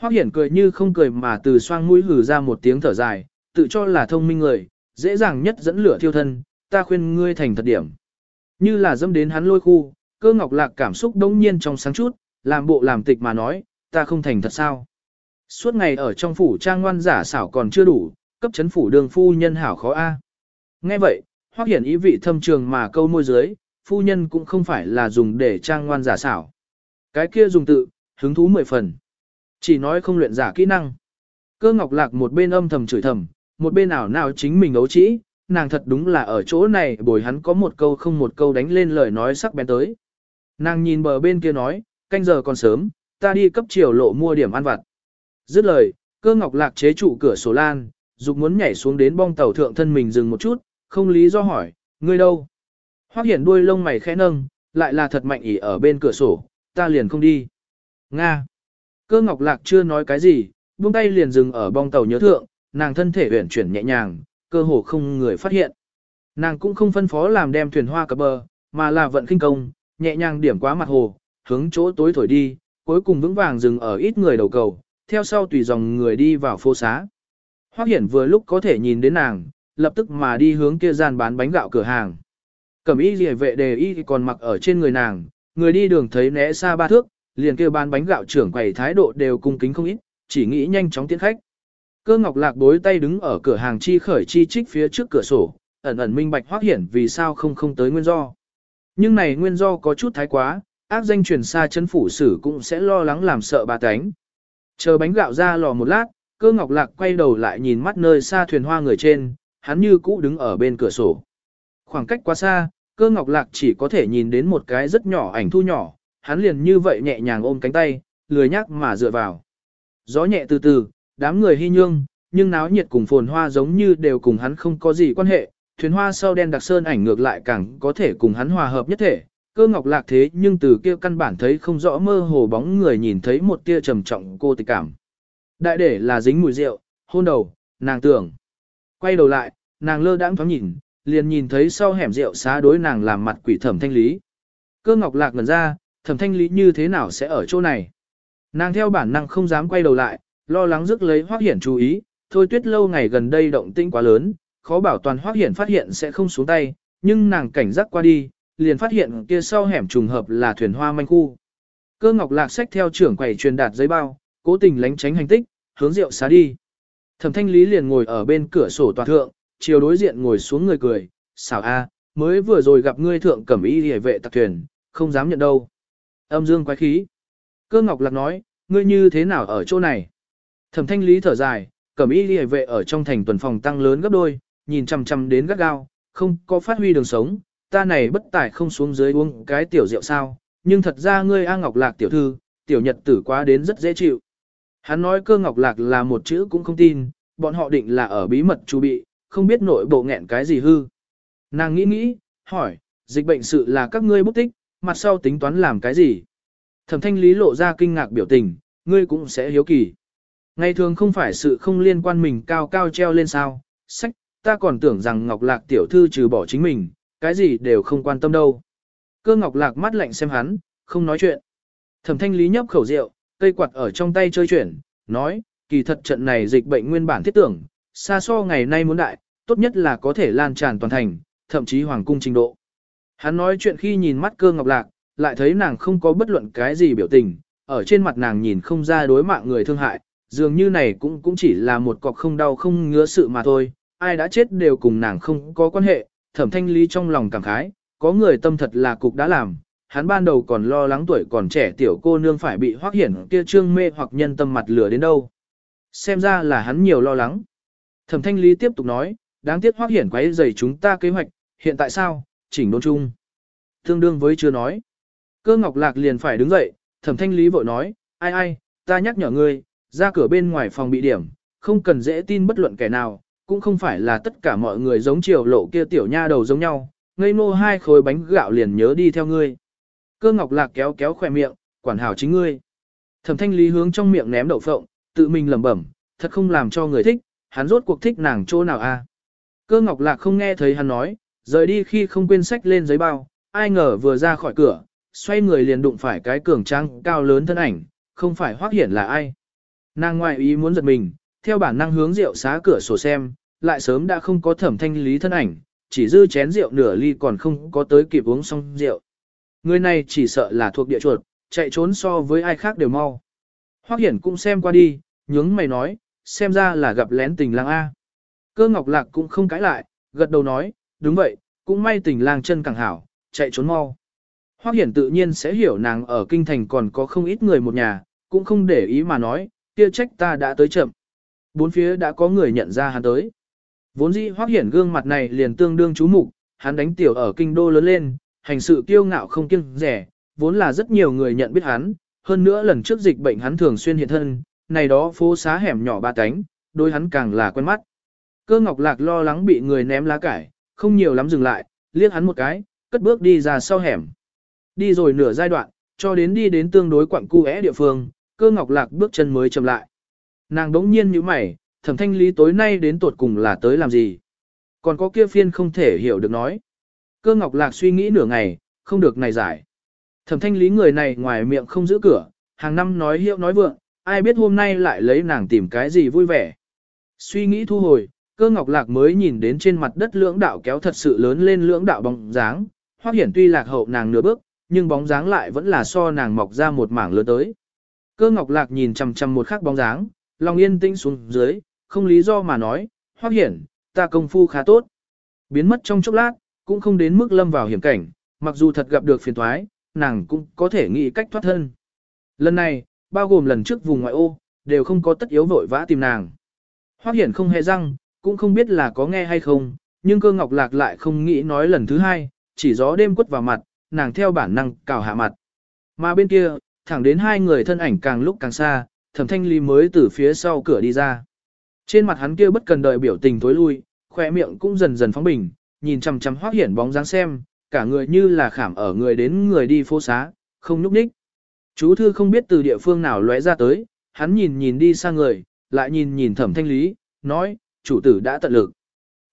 Hoắc Hiển cười như không cười mà từ xoang mũi hử ra một tiếng thở dài, tự cho là thông minh người, dễ dàng nhất dẫn lửa thiêu thân, ta khuyên ngươi thành thật điểm. Như là dâm đến hắn lôi khu, cơ ngọc lạc cảm xúc đống nhiên trong sáng chút, làm bộ làm tịch mà nói, ta không thành thật sao. Suốt ngày ở trong phủ trang ngoan giả xảo còn chưa đủ, cấp chấn phủ đường phu nhân hảo khó a. Nghe vậy, hoác Hiển ý vị thâm trường mà câu môi dưới, phu nhân cũng không phải là dùng để trang ngoan giả xảo. Cái kia dùng tự, hứng thú mười phần. Chỉ nói không luyện giả kỹ năng. Cơ ngọc lạc một bên âm thầm chửi thầm, một bên ảo nào chính mình ấu trĩ, nàng thật đúng là ở chỗ này bồi hắn có một câu không một câu đánh lên lời nói sắc bén tới. Nàng nhìn bờ bên kia nói, canh giờ còn sớm, ta đi cấp chiều lộ mua điểm ăn vặt. Dứt lời, cơ ngọc lạc chế trụ cửa sổ lan, dục muốn nhảy xuống đến bong tàu thượng thân mình dừng một chút, không lý do hỏi, ngươi đâu? Hoắc hiển đuôi lông mày khẽ nâng, lại là thật mạnh ỉ ở bên cửa sổ, ta liền không đi. Nga. Cơ ngọc lạc chưa nói cái gì, buông tay liền dừng ở bong tàu nhớ thượng, nàng thân thể uyển chuyển nhẹ nhàng, cơ hồ không người phát hiện. Nàng cũng không phân phó làm đem thuyền hoa cập bờ, mà là vận kinh công, nhẹ nhàng điểm quá mặt hồ, hướng chỗ tối thổi đi, cuối cùng vững vàng dừng ở ít người đầu cầu, theo sau tùy dòng người đi vào phố xá. Hoắc Hiển vừa lúc có thể nhìn đến nàng, lập tức mà đi hướng kia gian bán bánh gạo cửa hàng. Cẩm y rìa vệ đề y còn mặc ở trên người nàng, người đi đường thấy né xa ba thước, liền kêu bán bánh gạo trưởng quầy thái độ đều cung kính không ít, chỉ nghĩ nhanh chóng tiến khách. Cơ ngọc lạc đối tay đứng ở cửa hàng chi khởi chi trích phía trước cửa sổ, ẩn ẩn minh bạch hoác hiển vì sao không không tới nguyên do. Nhưng này nguyên do có chút thái quá, ác danh truyền xa chân phủ sử cũng sẽ lo lắng làm sợ bà tánh. Chờ bánh gạo ra lò một lát, cơ ngọc lạc quay đầu lại nhìn mắt nơi xa thuyền hoa người trên, hắn như cũ đứng ở bên cửa sổ. Khoảng cách quá xa, cơ ngọc lạc chỉ có thể nhìn đến một cái rất nhỏ ảnh thu nhỏ, hắn liền như vậy nhẹ nhàng ôm cánh tay, lười nhắc mà dựa vào. Gió nhẹ từ từ, đám người hy nhương, nhưng náo nhiệt cùng phồn hoa giống như đều cùng hắn không có gì quan hệ, thuyền hoa sau đen đặc sơn ảnh ngược lại càng có thể cùng hắn hòa hợp nhất thể. Cơ ngọc lạc thế nhưng từ kia căn bản thấy không rõ mơ hồ bóng người nhìn thấy một tia trầm trọng cô tịch cảm. Đại để là dính mùi rượu, hôn đầu, nàng tưởng. Quay đầu lại, nàng lơ đãng thoáng nhìn, liền nhìn thấy sau hẻm rượu xá đối nàng làm mặt quỷ thẩm thanh lý. Cơ ngọc lạc ngần ra, thẩm thanh lý như thế nào sẽ ở chỗ này. Nàng theo bản năng không dám quay đầu lại, lo lắng rước lấy hoác hiển chú ý, thôi tuyết lâu ngày gần đây động tĩnh quá lớn, khó bảo toàn hoác hiển phát hiện sẽ không xuống tay, nhưng nàng cảnh giác qua đi, liền phát hiện kia sau hẻm trùng hợp là thuyền hoa manh khu. Cơ ngọc lạc sách theo trưởng quầy truyền đạt giấy bao, cố tình lánh tránh hành tích, hướng rượu xá đi. Thẩm thanh lý liền ngồi ở bên cửa sổ tòa thượng, chiều đối diện ngồi xuống người cười, xảo a, mới vừa rồi gặp ngươi thượng cẩm y hề vệ tạc thuyền, không dám nhận đâu. Âm dương quái khí. Cơ ngọc lạc nói, ngươi như thế nào ở chỗ này? Thẩm thanh lý thở dài, cẩm y hề vệ ở trong thành tuần phòng tăng lớn gấp đôi, nhìn chăm chăm đến gắt gao, không có phát huy đường sống, ta này bất tài không xuống dưới uống cái tiểu rượu sao, nhưng thật ra ngươi A Ngọc Lạc tiểu thư, tiểu nhật tử quá đến rất dễ chịu. Hắn nói cơ Ngọc Lạc là một chữ cũng không tin, bọn họ định là ở bí mật chu bị, không biết nội bộ nghẹn cái gì hư. Nàng nghĩ nghĩ, hỏi, dịch bệnh sự là các ngươi bút tích, mặt sau tính toán làm cái gì? Thẩm thanh lý lộ ra kinh ngạc biểu tình, ngươi cũng sẽ hiếu kỳ. Ngày thường không phải sự không liên quan mình cao cao treo lên sao, sách, ta còn tưởng rằng Ngọc Lạc tiểu thư trừ bỏ chính mình, cái gì đều không quan tâm đâu. Cơ Ngọc Lạc mắt lạnh xem hắn, không nói chuyện. Thẩm thanh lý nhấp khẩu rượu, cây quạt ở trong tay chơi chuyển, nói, kỳ thật trận này dịch bệnh nguyên bản thiết tưởng, xa so ngày nay muốn đại, tốt nhất là có thể lan tràn toàn thành, thậm chí hoàng cung trình độ. Hắn nói chuyện khi nhìn mắt cơ ngọc lạc, lại thấy nàng không có bất luận cái gì biểu tình, ở trên mặt nàng nhìn không ra đối mạng người thương hại, dường như này cũng cũng chỉ là một cọc không đau không ngứa sự mà thôi, ai đã chết đều cùng nàng không có quan hệ, thẩm thanh lý trong lòng cảm khái, có người tâm thật là cục đã làm, hắn ban đầu còn lo lắng tuổi còn trẻ tiểu cô nương phải bị hoác hiển kia trương mê hoặc nhân tâm mặt lửa đến đâu. Xem ra là hắn nhiều lo lắng. Thẩm thanh lý tiếp tục nói, đáng tiếc hoác hiển quấy dày chúng ta kế hoạch, hiện tại sao, chỉnh đốn chung. Tương đương với chưa nói. Cơ ngọc lạc liền phải đứng dậy, thẩm thanh lý vội nói, ai ai, ta nhắc nhở ngươi, ra cửa bên ngoài phòng bị điểm, không cần dễ tin bất luận kẻ nào, cũng không phải là tất cả mọi người giống chiều lộ kia tiểu nha đầu giống nhau, ngây Ngô hai khối bánh gạo liền nhớ đi theo ngươi. Cơ ngọc lạc kéo kéo khỏe miệng, quản hảo chính ngươi. Thẩm thanh lý hướng trong miệng ném đậu phộng, tự mình lẩm bẩm, thật không làm cho người thích, hắn rốt cuộc thích nàng chỗ nào a? Cơ ngọc lạc không nghe thấy hắn nói, rời đi khi không quên sách lên giấy bao, ai ngờ vừa ra khỏi cửa, xoay người liền đụng phải cái cường trang cao lớn thân ảnh, không phải hoác hiển là ai. Nàng ngoại ý muốn giật mình, theo bản năng hướng rượu xá cửa sổ xem, lại sớm đã không có thẩm thanh lý thân ảnh, chỉ dư chén rượu nửa ly còn không có tới kịp uống xong rượu. Người này chỉ sợ là thuộc địa chuột, chạy trốn so với ai khác đều mau. Hoắc Hiển cũng xem qua đi, nhướng mày nói, xem ra là gặp lén tình lang A. Cơ Ngọc Lạc cũng không cãi lại, gật đầu nói, đúng vậy, cũng may tình lang chân càng hảo, chạy trốn mau. Hoắc Hiển tự nhiên sẽ hiểu nàng ở kinh thành còn có không ít người một nhà, cũng không để ý mà nói, kia trách ta đã tới chậm. Bốn phía đã có người nhận ra hắn tới. Vốn dĩ Hoắc Hiển gương mặt này liền tương đương chú mục, hắn đánh tiểu ở kinh đô lớn lên, hành sự kiêu ngạo không kiêng rẻ, vốn là rất nhiều người nhận biết hắn, hơn nữa lần trước dịch bệnh hắn thường xuyên hiện thân, này đó phố xá hẻm nhỏ ba cánh, đôi hắn càng là quen mắt. Cơ Ngọc Lạc lo lắng bị người ném lá cải, không nhiều lắm dừng lại, liếc hắn một cái, cất bước đi ra sau hẻm. Đi rồi nửa giai đoạn, cho đến đi đến tương đối quặng cu địa phương, cơ Ngọc Lạc bước chân mới chậm lại. Nàng đống nhiên như mày, thẩm thanh lý tối nay đến tuột cùng là tới làm gì. Còn có kia phiên không thể hiểu được nói. Cơ Ngọc Lạc suy nghĩ nửa ngày, không được này giải. Thẩm thanh lý người này ngoài miệng không giữ cửa, hàng năm nói hiệu nói vượng, ai biết hôm nay lại lấy nàng tìm cái gì vui vẻ. Suy nghĩ thu hồi, cơ ngọc lạc mới nhìn đến trên mặt đất lưỡng đạo kéo thật sự lớn lên lưỡng đạo bóng dáng, hoác hiển tuy lạc hậu nàng nửa bước, nhưng bóng dáng lại vẫn là so nàng mọc ra một mảng lớn tới. Cơ ngọc lạc nhìn chằm chằm một khắc bóng dáng, lòng yên tĩnh xuống dưới, không lý do mà nói, hoác hiển, ta công phu khá tốt. Biến mất trong chốc lát, cũng không đến mức lâm vào hiểm cảnh, mặc dù thật gặp được phiền thoái, nàng cũng có thể nghĩ cách thoát thân. Lần này, bao gồm lần trước vùng ngoại ô, đều không có tất yếu vội vã tìm nàng. Hoắc Hiển không hề răng, cũng không biết là có nghe hay không, nhưng cơ ngọc lạc lại không nghĩ nói lần thứ hai, chỉ gió đêm quất vào mặt, nàng theo bản năng cào hạ mặt. Mà bên kia, thẳng đến hai người thân ảnh càng lúc càng xa, thẩm thanh ly mới từ phía sau cửa đi ra. Trên mặt hắn kia bất cần đợi biểu tình tối lui, khỏe miệng cũng dần dần phóng bình, nhìn chằm chằm hoác Hiển bóng dáng xem, cả người như là khảm ở người đến người đi phố xá, không nhúc nhích. Chú thư không biết từ địa phương nào lóe ra tới, hắn nhìn nhìn đi xa người, lại nhìn nhìn thẩm thanh lý, nói, chủ tử đã tận lực.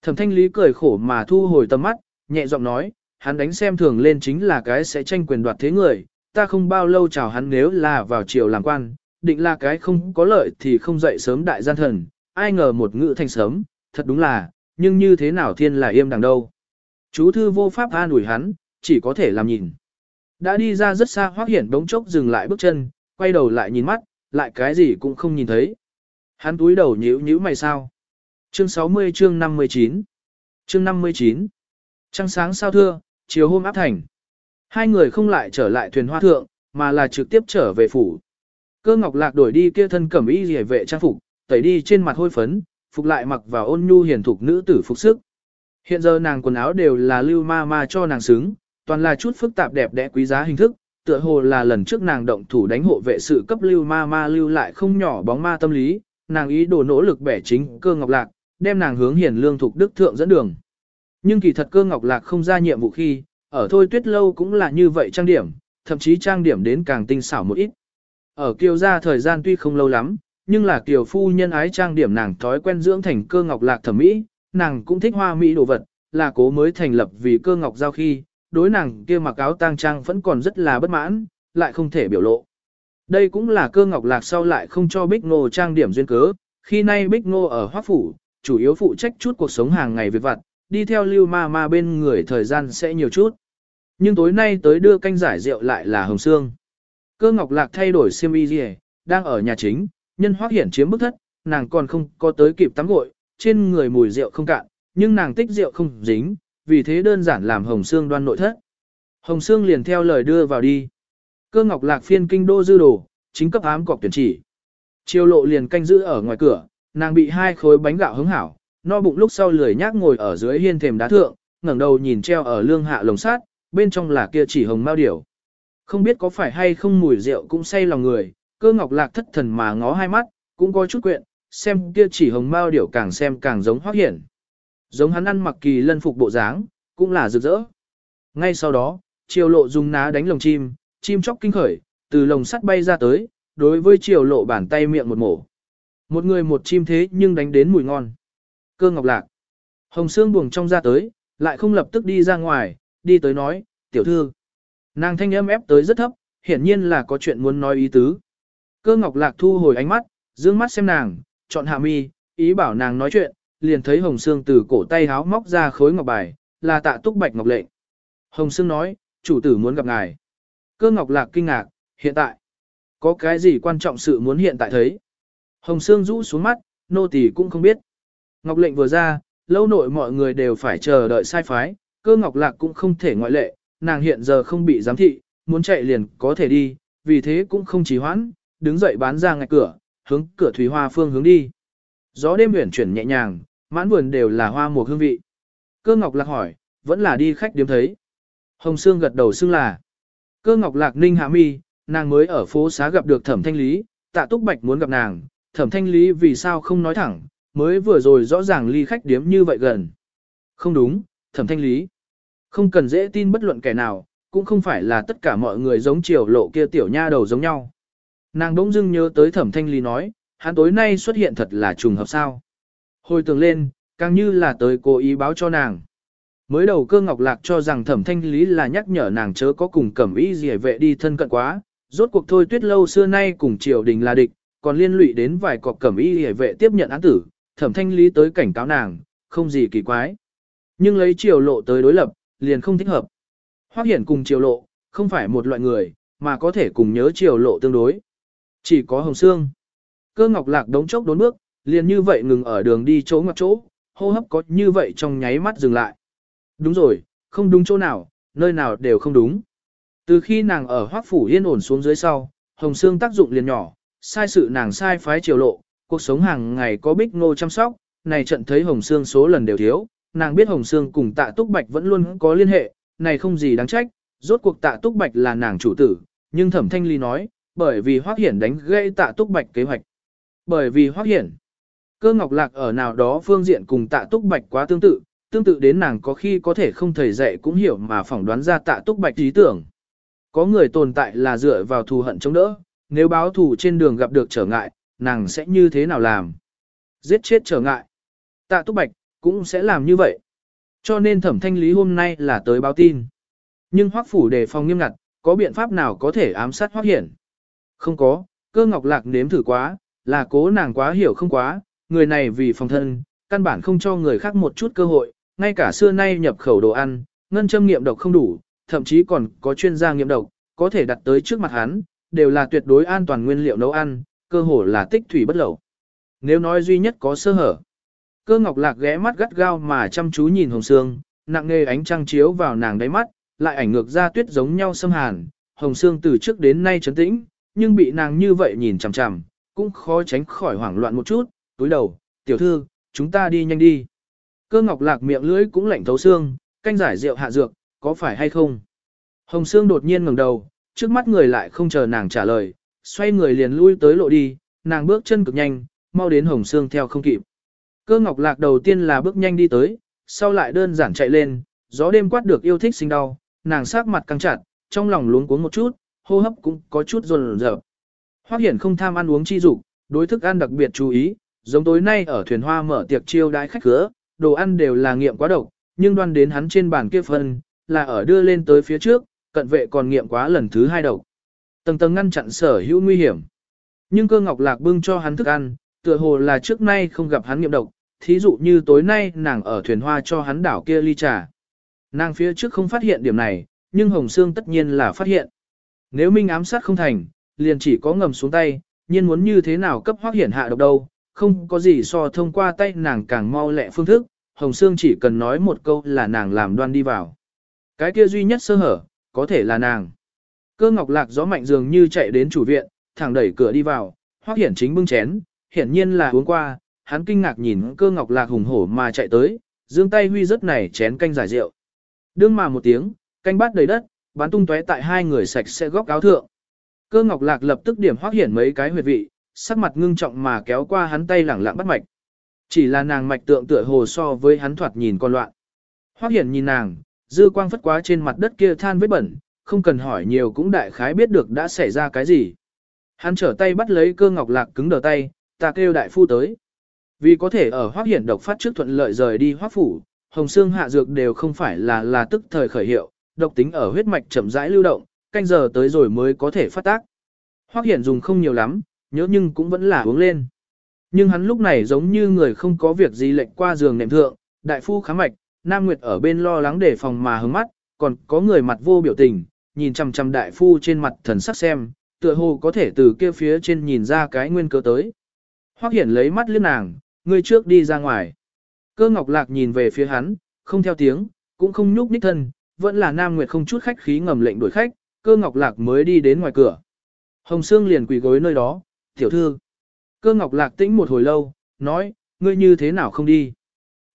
Thẩm thanh lý cười khổ mà thu hồi tầm mắt, nhẹ giọng nói, hắn đánh xem thường lên chính là cái sẽ tranh quyền đoạt thế người, ta không bao lâu chào hắn nếu là vào triều làm quan, định là cái không có lợi thì không dậy sớm đại gian thần, ai ngờ một ngự thanh sớm, thật đúng là, nhưng như thế nào thiên là im đằng đâu. Chú thư vô pháp an ủi hắn, chỉ có thể làm nhìn. Đã đi ra rất xa hoác hiển đống chốc dừng lại bước chân, quay đầu lại nhìn mắt, lại cái gì cũng không nhìn thấy. Hắn túi đầu nhíu nhíu mày sao. Chương 60 chương 59 Chương 59 Trăng sáng sao thưa, chiều hôm áp thành. Hai người không lại trở lại thuyền hoa thượng, mà là trực tiếp trở về phủ. Cơ ngọc lạc đổi đi kia thân cẩm y rỉa vệ trang phục, tẩy đi trên mặt hôi phấn, phục lại mặc vào ôn nhu hiền thục nữ tử phục sức. Hiện giờ nàng quần áo đều là lưu ma ma cho nàng xứng, toàn là chút phức tạp đẹp đẽ quý giá hình thức, tựa hồ là lần trước nàng động thủ đánh hộ vệ sự cấp lưu ma ma lưu lại không nhỏ bóng ma tâm lý, nàng ý đồ nỗ lực bẻ chính cơ ngọc lạc, đem nàng hướng hiền lương thục đức thượng dẫn đường. Nhưng kỳ thật cơ ngọc lạc không ra nhiệm vụ khi, ở thôi tuyết lâu cũng là như vậy trang điểm, thậm chí trang điểm đến càng tinh xảo một ít. Ở kiều gia thời gian tuy không lâu lắm, nhưng là kiều phu nhân ái trang điểm nàng thói quen dưỡng thành cơ ngọc lạc thẩm mỹ, nàng cũng thích hoa mỹ đồ vật, là cố mới thành lập vì cơ ngọc giao khi, đối nàng kia mặc áo tang trang vẫn còn rất là bất mãn, lại không thể biểu lộ. Đây cũng là cơ ngọc lạc sau lại không cho Bích Ngô trang điểm duyên cớ, khi nay Bích Ngô ở Hoác Phủ, chủ yếu phụ trách chút cuộc sống hàng ngày việc vặt, đi theo lưu ma ma bên người thời gian sẽ nhiều chút. Nhưng tối nay tới đưa canh giải rượu lại là Hồng Sương. Cơ Ngọc Lạc thay đổi xiêm y đang ở nhà chính, nhân Hoác Hiển chiếm bức thất, nàng còn không có tới kịp tắm gội, trên người mùi rượu không cạn, nhưng nàng tích rượu không dính, vì thế đơn giản làm Hồng Sương đoan nội thất. Hồng Sương liền theo lời đưa vào đi. Cơ Ngọc Lạc phiên kinh đô dư đồ, chính cấp ám cọc tuyển chỉ. Chiêu lộ liền canh giữ ở ngoài cửa, nàng bị hai khối bánh gạo hứng hảo, no bụng lúc sau lười nhác ngồi ở dưới hiên thềm đá thượng, ngẩng đầu nhìn treo ở lương hạ lồng sát, bên trong là kia chỉ hồng mao điểu. Không biết có phải hay không mùi rượu cũng say lòng người, cơ ngọc lạc thất thần mà ngó hai mắt, cũng có chút quyện, xem kia chỉ hồng mao điểu càng xem càng giống hoác hiển. Giống hắn ăn mặc kỳ lân phục bộ dáng, cũng là rực rỡ. Ngay sau đó, triều lộ dùng ná đánh lồng chim, chim chóc kinh khởi, từ lồng sắt bay ra tới, đối với triều lộ bàn tay miệng một mổ. Một người một chim thế nhưng đánh đến mùi ngon. Cơ ngọc lạc. Hồng xương buồng trong ra tới, lại không lập tức đi ra ngoài, đi tới nói, tiểu thư. Nàng thanh âm ép tới rất thấp, hiển nhiên là có chuyện muốn nói ý tứ. Cơ ngọc lạc thu hồi ánh mắt, dương mắt xem nàng, chọn hạ mi, ý bảo nàng nói chuyện, liền thấy Hồng Sương từ cổ tay háo móc ra khối ngọc bài, là tạ túc bạch ngọc lệnh. Hồng Sương nói, chủ tử muốn gặp ngài. Cơ ngọc lạc kinh ngạc, hiện tại. Có cái gì quan trọng sự muốn hiện tại thấy? Hồng Sương rũ xuống mắt, nô tỳ cũng không biết. Ngọc lệnh vừa ra, lâu nội mọi người đều phải chờ đợi sai phái, cơ ngọc lạc cũng không thể ngoại lệ, nàng hiện giờ không bị giám thị, muốn chạy liền có thể đi, vì thế cũng không trì hoãn, đứng dậy bán ra ngạch cửa, hướng cửa thủy hoa phương hướng đi. Gió đêm uyển chuyển nhẹ nhàng, mãn vườn đều là hoa mùa hương vị. Cơ ngọc lạc hỏi, vẫn là đi khách điếm thấy. Hồng Sương gật đầu xưng là. Cơ ngọc lạc ninh hạ mi, nàng mới ở phố xá gặp được thẩm thanh lý, tạ túc bạch muốn gặp nàng, thẩm thanh lý vì sao không nói thẳng, mới vừa rồi rõ ràng ly khách điếm như vậy gần. Không đúng, thẩm thanh lý. Không cần dễ tin bất luận kẻ nào, cũng không phải là tất cả mọi người giống chiều lộ kia tiểu nha đầu giống nhau. Nàng đỗng dưng nhớ tới thẩm thanh lý nói, hắn tối nay xuất hiện thật là trùng hợp sao. Hồi tưởng lên, càng như là tới cố ý báo cho nàng. Mới đầu cơ ngọc lạc cho rằng thẩm thanh lý là nhắc nhở nàng chớ có cùng cẩm ý gì vệ đi thân cận quá, rốt cuộc thôi tuyết lâu xưa nay cùng triều đình là địch, còn liên lụy đến vài cọc cẩm y hề vệ tiếp nhận án tử, thẩm thanh lý tới cảnh cáo nàng, không gì kỳ quái. Nhưng lấy triều lộ tới đối lập, liền không thích hợp. Hoác hiển cùng triều lộ, không phải một loại người, mà có thể cùng nhớ triều lộ tương đối. Chỉ có hồng xương. Cơ ngọc lạc đống chốc đốn bước, liền như vậy ngừng ở đường đi chỗ ngoặc chỗ, hô hấp có như vậy trong nháy mắt dừng lại. Đúng rồi, không đúng chỗ nào, nơi nào đều không đúng. Từ khi nàng ở hoác phủ yên ổn xuống dưới sau, hồng xương tác dụng liền nhỏ, sai sự nàng sai phái triều lộ, cuộc sống hàng ngày có bích ngô chăm sóc, này trận thấy hồng xương số lần đều thiếu, nàng biết hồng xương cùng tạ túc bạch vẫn luôn có liên hệ, này không gì đáng trách, rốt cuộc tạ túc bạch là nàng chủ tử, nhưng thẩm thanh ly nói, bởi vì Hoắc hiển đánh gây tạ túc bạch kế hoạch. Bởi vì Hoắc hiển, cơ ngọc lạc ở nào đó phương diện cùng tạ túc bạch quá tương tự, tương tự đến nàng có khi có thể không thầy dạy cũng hiểu mà phỏng đoán ra tạ túc bạch ý tưởng. Có người tồn tại là dựa vào thù hận chống đỡ, nếu báo thù trên đường gặp được trở ngại, nàng sẽ như thế nào làm? Giết chết trở ngại. Tạ túc bạch, cũng sẽ làm như vậy. Cho nên thẩm thanh lý hôm nay là tới báo tin. Nhưng hoắc phủ đề phòng nghiêm ngặt, có biện pháp nào có thể ám sát hoắc hiển? Không có, cơ ngọc lạc nếm thử quá, là cố nàng quá hiểu không quá, người này vì phòng thân, căn bản không cho người khác một chút cơ hội, ngay cả xưa nay nhập khẩu đồ ăn, ngân châm nghiệm độc không đủ, thậm chí còn có chuyên gia nghiệm độc, có thể đặt tới trước mặt hắn, đều là tuyệt đối an toàn nguyên liệu nấu ăn, cơ hồ là tích thủy bất lẩu. Nếu nói duy nhất có sơ hở, cơ ngọc lạc ghé mắt gắt gao mà chăm chú nhìn Hồng Sương, nặng nề ánh trăng chiếu vào nàng đáy mắt, lại ảnh ngược ra tuyết giống nhau xâm hàn, hồng xương từ trước đến nay trấn tĩnh, nhưng bị nàng như vậy nhìn chằm chằm, cũng khó tránh khỏi hoảng loạn một chút, túi đầu, tiểu thư, chúng ta đi nhanh đi. Cơ ngọc lạc miệng lưỡi cũng lạnh thấu xương, canh giải rượu hạ dược, có phải hay không? Hồng xương đột nhiên ngẩng đầu, trước mắt người lại không chờ nàng trả lời, xoay người liền lui tới lộ đi, nàng bước chân cực nhanh, mau đến hồng xương theo không kịp. Cơ ngọc lạc đầu tiên là bước nhanh đi tới, sau lại đơn giản chạy lên, gió đêm quát được yêu thích sinh đau, nàng sắc mặt căng chặt, trong lòng luống cuống một chút, hô hấp cũng có chút run rợp, Hoắc Hiển không tham ăn uống chi dục, đối thức ăn đặc biệt chú ý, giống tối nay ở thuyền hoa mở tiệc chiêu đãi khách khứa, đồ ăn đều là nghiệm quá độc, nhưng đoan đến hắn trên bàn kia phân, là ở đưa lên tới phía trước, cận vệ còn nghiệm quá lần thứ hai độc. Tầng tầng ngăn chặn sở hữu nguy hiểm. Nhưng cơ ngọc lạc bưng cho hắn thức ăn, tựa hồ là trước nay không gặp hắn nghiệm độc, thí dụ như tối nay nàng ở thuyền hoa cho hắn đảo kia ly trà. Nàng phía trước không phát hiện điểm này, nhưng Hồng Sương tất nhiên là phát hiện. Nếu minh ám sát không thành, liền chỉ có ngầm xuống tay, nhiên muốn như thế nào cấp hoác hiển hạ độc đâu, không có gì so thông qua tay nàng càng mau lẹ phương thức, Hồng Sương chỉ cần nói một câu là nàng làm đoan đi vào. Cái kia duy nhất sơ hở, có thể là nàng. Cơ ngọc lạc gió mạnh dường như chạy đến chủ viện, thẳng đẩy cửa đi vào, hoác hiển chính bưng chén, hiển nhiên là uống qua, hắn kinh ngạc nhìn cơ ngọc lạc hùng hổ mà chạy tới, dương tay huy rất này chén canh giải rượu. Đương mà một tiếng, canh bát đầy đất, bắn tung tóe tại hai người sạch sẽ góc áo thượng. Cơ ngọc lạc lập tức điểm hoác hiển mấy cái huyệt vị, sắc mặt ngưng trọng mà kéo qua hắn tay lẳng lặng bắt mạch. Chỉ là nàng mạch tượng tựa hồ so với hắn thoạt nhìn con loạn. Hoác hiển nhìn nàng, dư quang phất quá trên mặt đất kia than vết bẩn, không cần hỏi nhiều cũng đại khái biết được đã xảy ra cái gì. Hắn trở tay bắt lấy cơ ngọc lạc cứng đờ tay, ta kêu đại phu tới. Vì có thể ở hoác hiển độc phát trước thuận lợi rời đi hoác phủ, hồng xương hạ dược đều không phải là là tức thời khởi hiệu, độc tính ở huyết mạch chậm rãi lưu động, canh giờ tới rồi mới có thể phát tác. Hoắc hiển dùng không nhiều lắm, nhớ nhưng cũng vẫn là uống lên. Nhưng hắn lúc này giống như người không có việc gì lệnh qua giường nệm thượng, đại phu khám mạch, Nam Nguyệt ở bên lo lắng để phòng mà hướng mắt, còn có người mặt vô biểu tình, nhìn chằm chằm đại phu trên mặt thần sắc xem, tựa hồ có thể từ kia phía trên nhìn ra cái nguyên cơ tới. Hoắc Hiển lấy mắt liếc nàng, người trước đi ra ngoài. Cơ Ngọc Lạc nhìn về phía hắn, không theo tiếng, cũng không nhúc nhích thân, vẫn là Nam Nguyệt không chút khách khí ngầm lệnh đuổi khách, Cơ Ngọc Lạc mới đi đến ngoài cửa. Hồng Sương liền quỳ gối nơi đó, tiểu thư. Cơ Ngọc Lạc tĩnh một hồi lâu, nói, ngươi như thế nào không đi.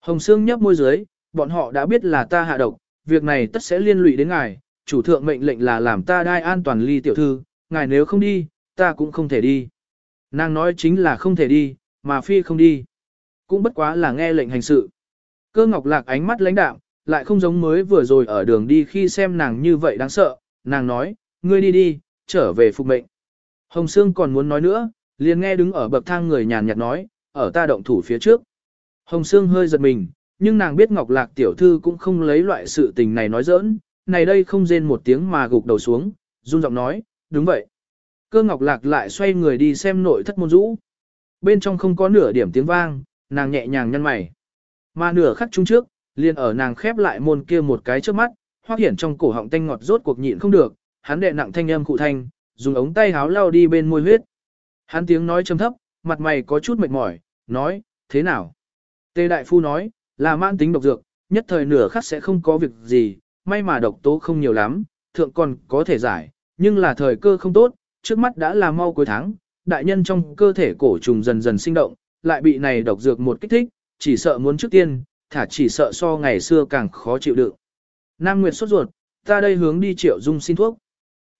Hồng Sương nhấp môi dưới, bọn họ đã biết là ta hạ độc, việc này tất sẽ liên lụy đến ngài, chủ thượng mệnh lệnh là làm ta đai an toàn ly tiểu thư, ngài nếu không đi, ta cũng không thể đi. Nàng nói chính là không thể đi, mà phi không đi. Cũng bất quá là nghe lệnh hành sự. Cơ ngọc lạc ánh mắt lãnh đạm, lại không giống mới vừa rồi ở đường đi khi xem nàng như vậy đáng sợ. Nàng nói, ngươi đi đi, trở về phục mệnh. Hồng Sương còn muốn nói nữa, liền nghe đứng ở bậc thang người nhàn nhạt nói, ở ta động thủ phía trước. Hồng Sương hơi giật mình, nhưng nàng biết Ngọc Lạc tiểu thư cũng không lấy loại sự tình này nói giỡn, này đây không rên một tiếng mà gục đầu xuống, run giọng nói, đúng vậy. Cơ Ngọc Lạc lại xoay người đi xem nội thất môn rũ. Bên trong không có nửa điểm tiếng vang, nàng nhẹ nhàng nhăn mày. Mà nửa khắc chung trước, liền ở nàng khép lại môn kia một cái trước mắt, hoác hiển trong cổ họng tanh ngọt rốt cuộc nhịn không được, hắn đệ nặng thanh âm cụ thanh, dùng ống tay háo lao đi bên môi huyết. Hắn tiếng nói trầm thấp, mặt mày có chút mệt mỏi, nói, thế nào? Tề đại phu nói, là mãn tính độc dược, nhất thời nửa khắc sẽ không có việc gì, may mà độc tố không nhiều lắm, thượng còn có thể giải, nhưng là thời cơ không tốt, trước mắt đã là mau cuối tháng, đại nhân trong cơ thể cổ trùng dần dần sinh động, lại bị này độc dược một kích thích, chỉ sợ muốn trước tiên, thả chỉ sợ so ngày xưa càng khó chịu đựng. Nam Nguyệt sốt ruột, ta đây hướng đi Triệu Dung xin thuốc.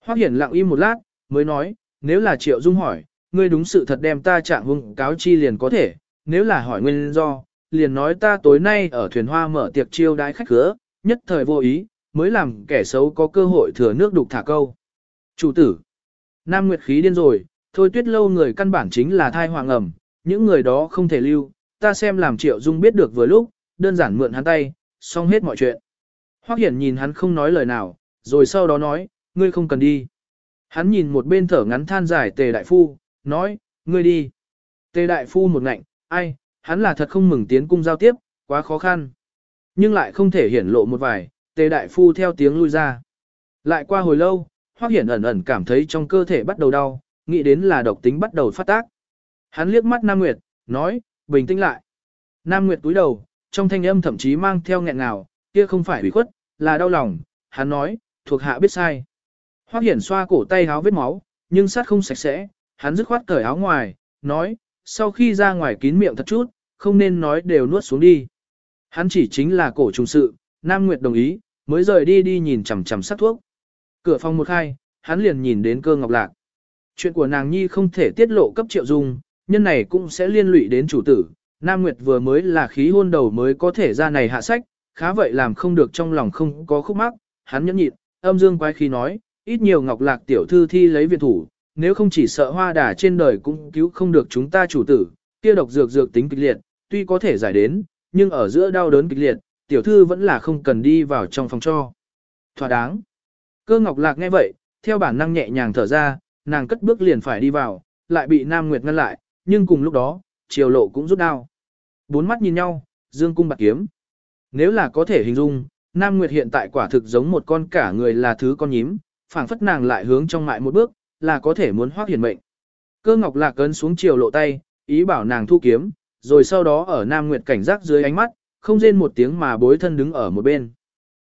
Hoắc Hiển lặng im một lát, mới nói, nếu là Triệu Dung hỏi, ngươi đúng sự thật đem ta trạng hung cáo chi liền có thể, nếu là hỏi nguyên do, liền nói ta tối nay ở thuyền hoa mở tiệc chiêu đái khách khứa, nhất thời vô ý, mới làm kẻ xấu có cơ hội thừa nước đục thả câu. Chủ tử, Nam Nguyệt khí điên rồi, thôi tuyết lâu người căn bản chính là thai hoàng ẩm, những người đó không thể lưu, ta xem làm triệu dung biết được vừa lúc, đơn giản mượn hắn tay, xong hết mọi chuyện. Hoắc Hiển nhìn hắn không nói lời nào, rồi sau đó nói, ngươi không cần đi. Hắn nhìn một bên thở ngắn than dài tề đại phu, nói, ngươi đi. Tề đại phu một ngạnh, ai, hắn là thật không mừng tiến cung giao tiếp, quá khó khăn. Nhưng lại không thể hiển lộ một vài, tề đại phu theo tiếng lui ra. Lại qua hồi lâu, Hoắc Hiển ẩn ẩn cảm thấy trong cơ thể bắt đầu đau, nghĩ đến là độc tính bắt đầu phát tác. Hắn liếc mắt Nam Nguyệt, nói, bình tĩnh lại. Nam Nguyệt túi đầu, trong thanh âm thậm chí mang theo nghẹn ngào, kia không phải ủy khuất, là đau lòng, hắn nói, thuộc hạ biết sai. Hoắc Hiển xoa cổ tay háo vết máu, nhưng sát không sạch sẽ, hắn dứt khoát cởi áo ngoài, nói, sau khi ra ngoài kín miệng thật chút, không nên nói đều nuốt xuống đi. Hắn chỉ chính là cổ trùng sự, Nam Nguyệt đồng ý, mới rời đi đi nhìn chằm chằm sát thuốc. Cửa phòng một khai, hắn liền nhìn đến cơ ngọc lạc. Chuyện của nàng nhi không thể tiết lộ cấp triệu dung, nhân này cũng sẽ liên lụy đến chủ tử. Nam Nguyệt vừa mới là khí hôn đầu mới có thể ra này hạ sách, khá vậy làm không được trong lòng không có khúc mắc, hắn nhẫn nhịn, âm dương quái khí nói, ít nhiều ngọc lạc tiểu thư thi lấy viện thủ, nếu không chỉ sợ hoa đà trên đời cũng cứu không được chúng ta chủ tử, kia độc dược dược tính kịch liệt, tuy có thể giải đến, nhưng ở giữa đau đớn kịch liệt, tiểu thư vẫn là không cần đi vào trong phòng cho. Thỏa đáng. Cơ ngọc lạc nghe vậy, theo bản năng nhẹ nhàng thở ra, nàng cất bước liền phải đi vào, lại bị Nam Nguyệt ngăn lại, nhưng cùng lúc đó, chiều lộ cũng rút đao. Bốn mắt nhìn nhau, dương cung bạc kiếm. Nếu là có thể hình dung, Nam Nguyệt hiện tại quả thực giống một con cả người là thứ con nhím, phảng phất nàng lại hướng trong mại một bước, là có thể muốn hoác hiển mệnh. Cơ ngọc lạc cấn xuống chiều lộ tay, ý bảo nàng thu kiếm, rồi sau đó ở Nam Nguyệt cảnh giác dưới ánh mắt, không rên một tiếng mà bối thân đứng ở một bên.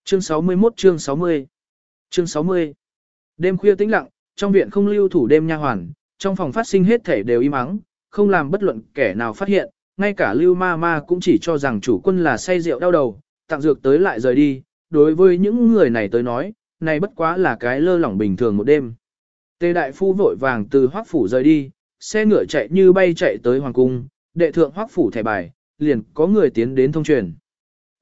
Chương 61 chương 60 Chương 60 Đêm khuya tĩnh lặng, trong viện không lưu thủ đêm nha hoàn, trong phòng phát sinh hết thể đều im ắng, không làm bất luận kẻ nào phát hiện, ngay cả lưu ma ma cũng chỉ cho rằng chủ quân là say rượu đau đầu, tặng dược tới lại rời đi, đối với những người này tới nói, này bất quá là cái lơ lỏng bình thường một đêm. Tề đại phu vội vàng từ hoác phủ rời đi, xe ngựa chạy như bay chạy tới hoàng cung, đệ thượng hoác phủ thẻ bài, liền có người tiến đến thông truyền.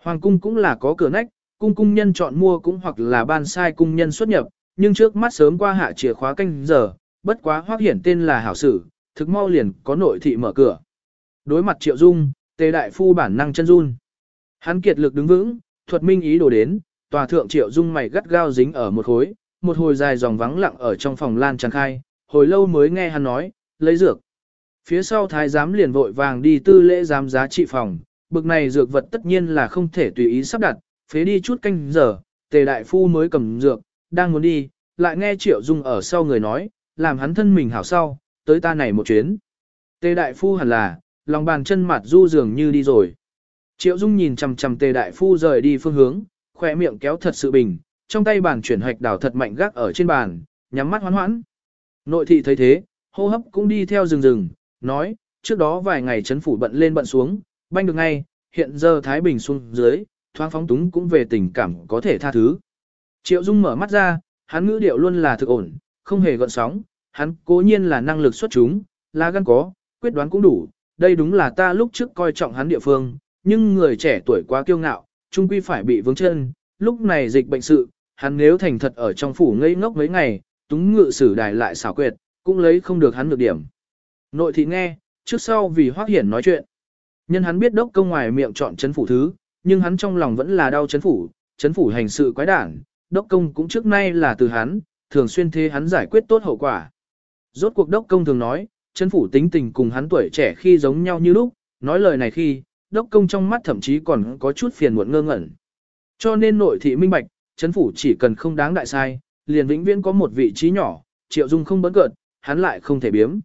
Hoàng cung cũng là có cửa nách, cung cung nhân chọn mua cũng hoặc là ban sai cung nhân xuất nhập, nhưng trước mắt sớm qua hạ chìa khóa canh giờ, bất quá hoác hiển tên là hảo sử, thực mau liền có nội thị mở cửa. Đối mặt triệu dung, tề đại phu bản năng chân run. Hắn kiệt lực đứng vững, thuật minh ý đồ đến, tòa thượng triệu dung mày gắt gao dính ở một khối, một hồi dài dòng vắng lặng ở trong phòng lan tràn khai, hồi lâu mới nghe hắn nói, lấy dược. Phía sau thái giám liền vội vàng đi tư lễ giám giá trị phòng, bực này dược vật tất nhiên là không thể tùy ý sắp đặt, phế đi chút canh giờ, tề đại phu mới cầm dược, đang muốn đi, lại nghe triệu dung ở sau người nói, làm hắn thân mình hảo sau, tới ta này một chuyến. Tề đại phu hẳn là, lòng bàn chân mặt du dường như đi rồi. Triệu dung nhìn chằm chằm tề đại phu rời đi phương hướng, khỏe miệng kéo thật sự bình, trong tay bàn chuyển hoạch đảo thật mạnh gác ở trên bàn, nhắm mắt hoán hoãn. Nội thị thấy thế, hô hấp cũng đi theo rừng rừng, nói, trước đó vài ngày chấn phủ bận lên bận xuống, banh được ngay, hiện giờ Thái Bình xuống dưới, thoáng phóng túng cũng về tình cảm có thể tha thứ. Triệu Dung mở mắt ra, hắn ngữ điệu luôn là thực ổn, không hề gợn sóng, hắn cố nhiên là năng lực xuất chúng, là gan có, quyết đoán cũng đủ, đây đúng là ta lúc trước coi trọng hắn địa phương, nhưng người trẻ tuổi quá kiêu ngạo, chung quy phải bị vướng chân, lúc này dịch bệnh sự, hắn nếu thành thật ở trong phủ ngây ngốc mấy ngày, túng ngự sử đài lại xảo quyệt, cũng lấy không được hắn được điểm. Nội thị nghe, trước sau vì Hoắc Hiển nói chuyện. Nhân hắn biết đốc công ngoài miệng chọn chấn phủ thứ, nhưng hắn trong lòng vẫn là đau chấn phủ, chấn phủ hành sự quái đản, đốc công cũng trước nay là từ hắn, thường xuyên thế hắn giải quyết tốt hậu quả. Rốt cuộc đốc công thường nói, chấn phủ tính tình cùng hắn tuổi trẻ khi giống nhau như lúc, nói lời này khi, đốc công trong mắt thậm chí còn có chút phiền muộn ngơ ngẩn. Cho nên nội thị minh bạch, chấn phủ chỉ cần không đáng đại sai, liền vĩnh viễn có một vị trí nhỏ, triệu dung không bấn cợt, hắn lại không thể biếm.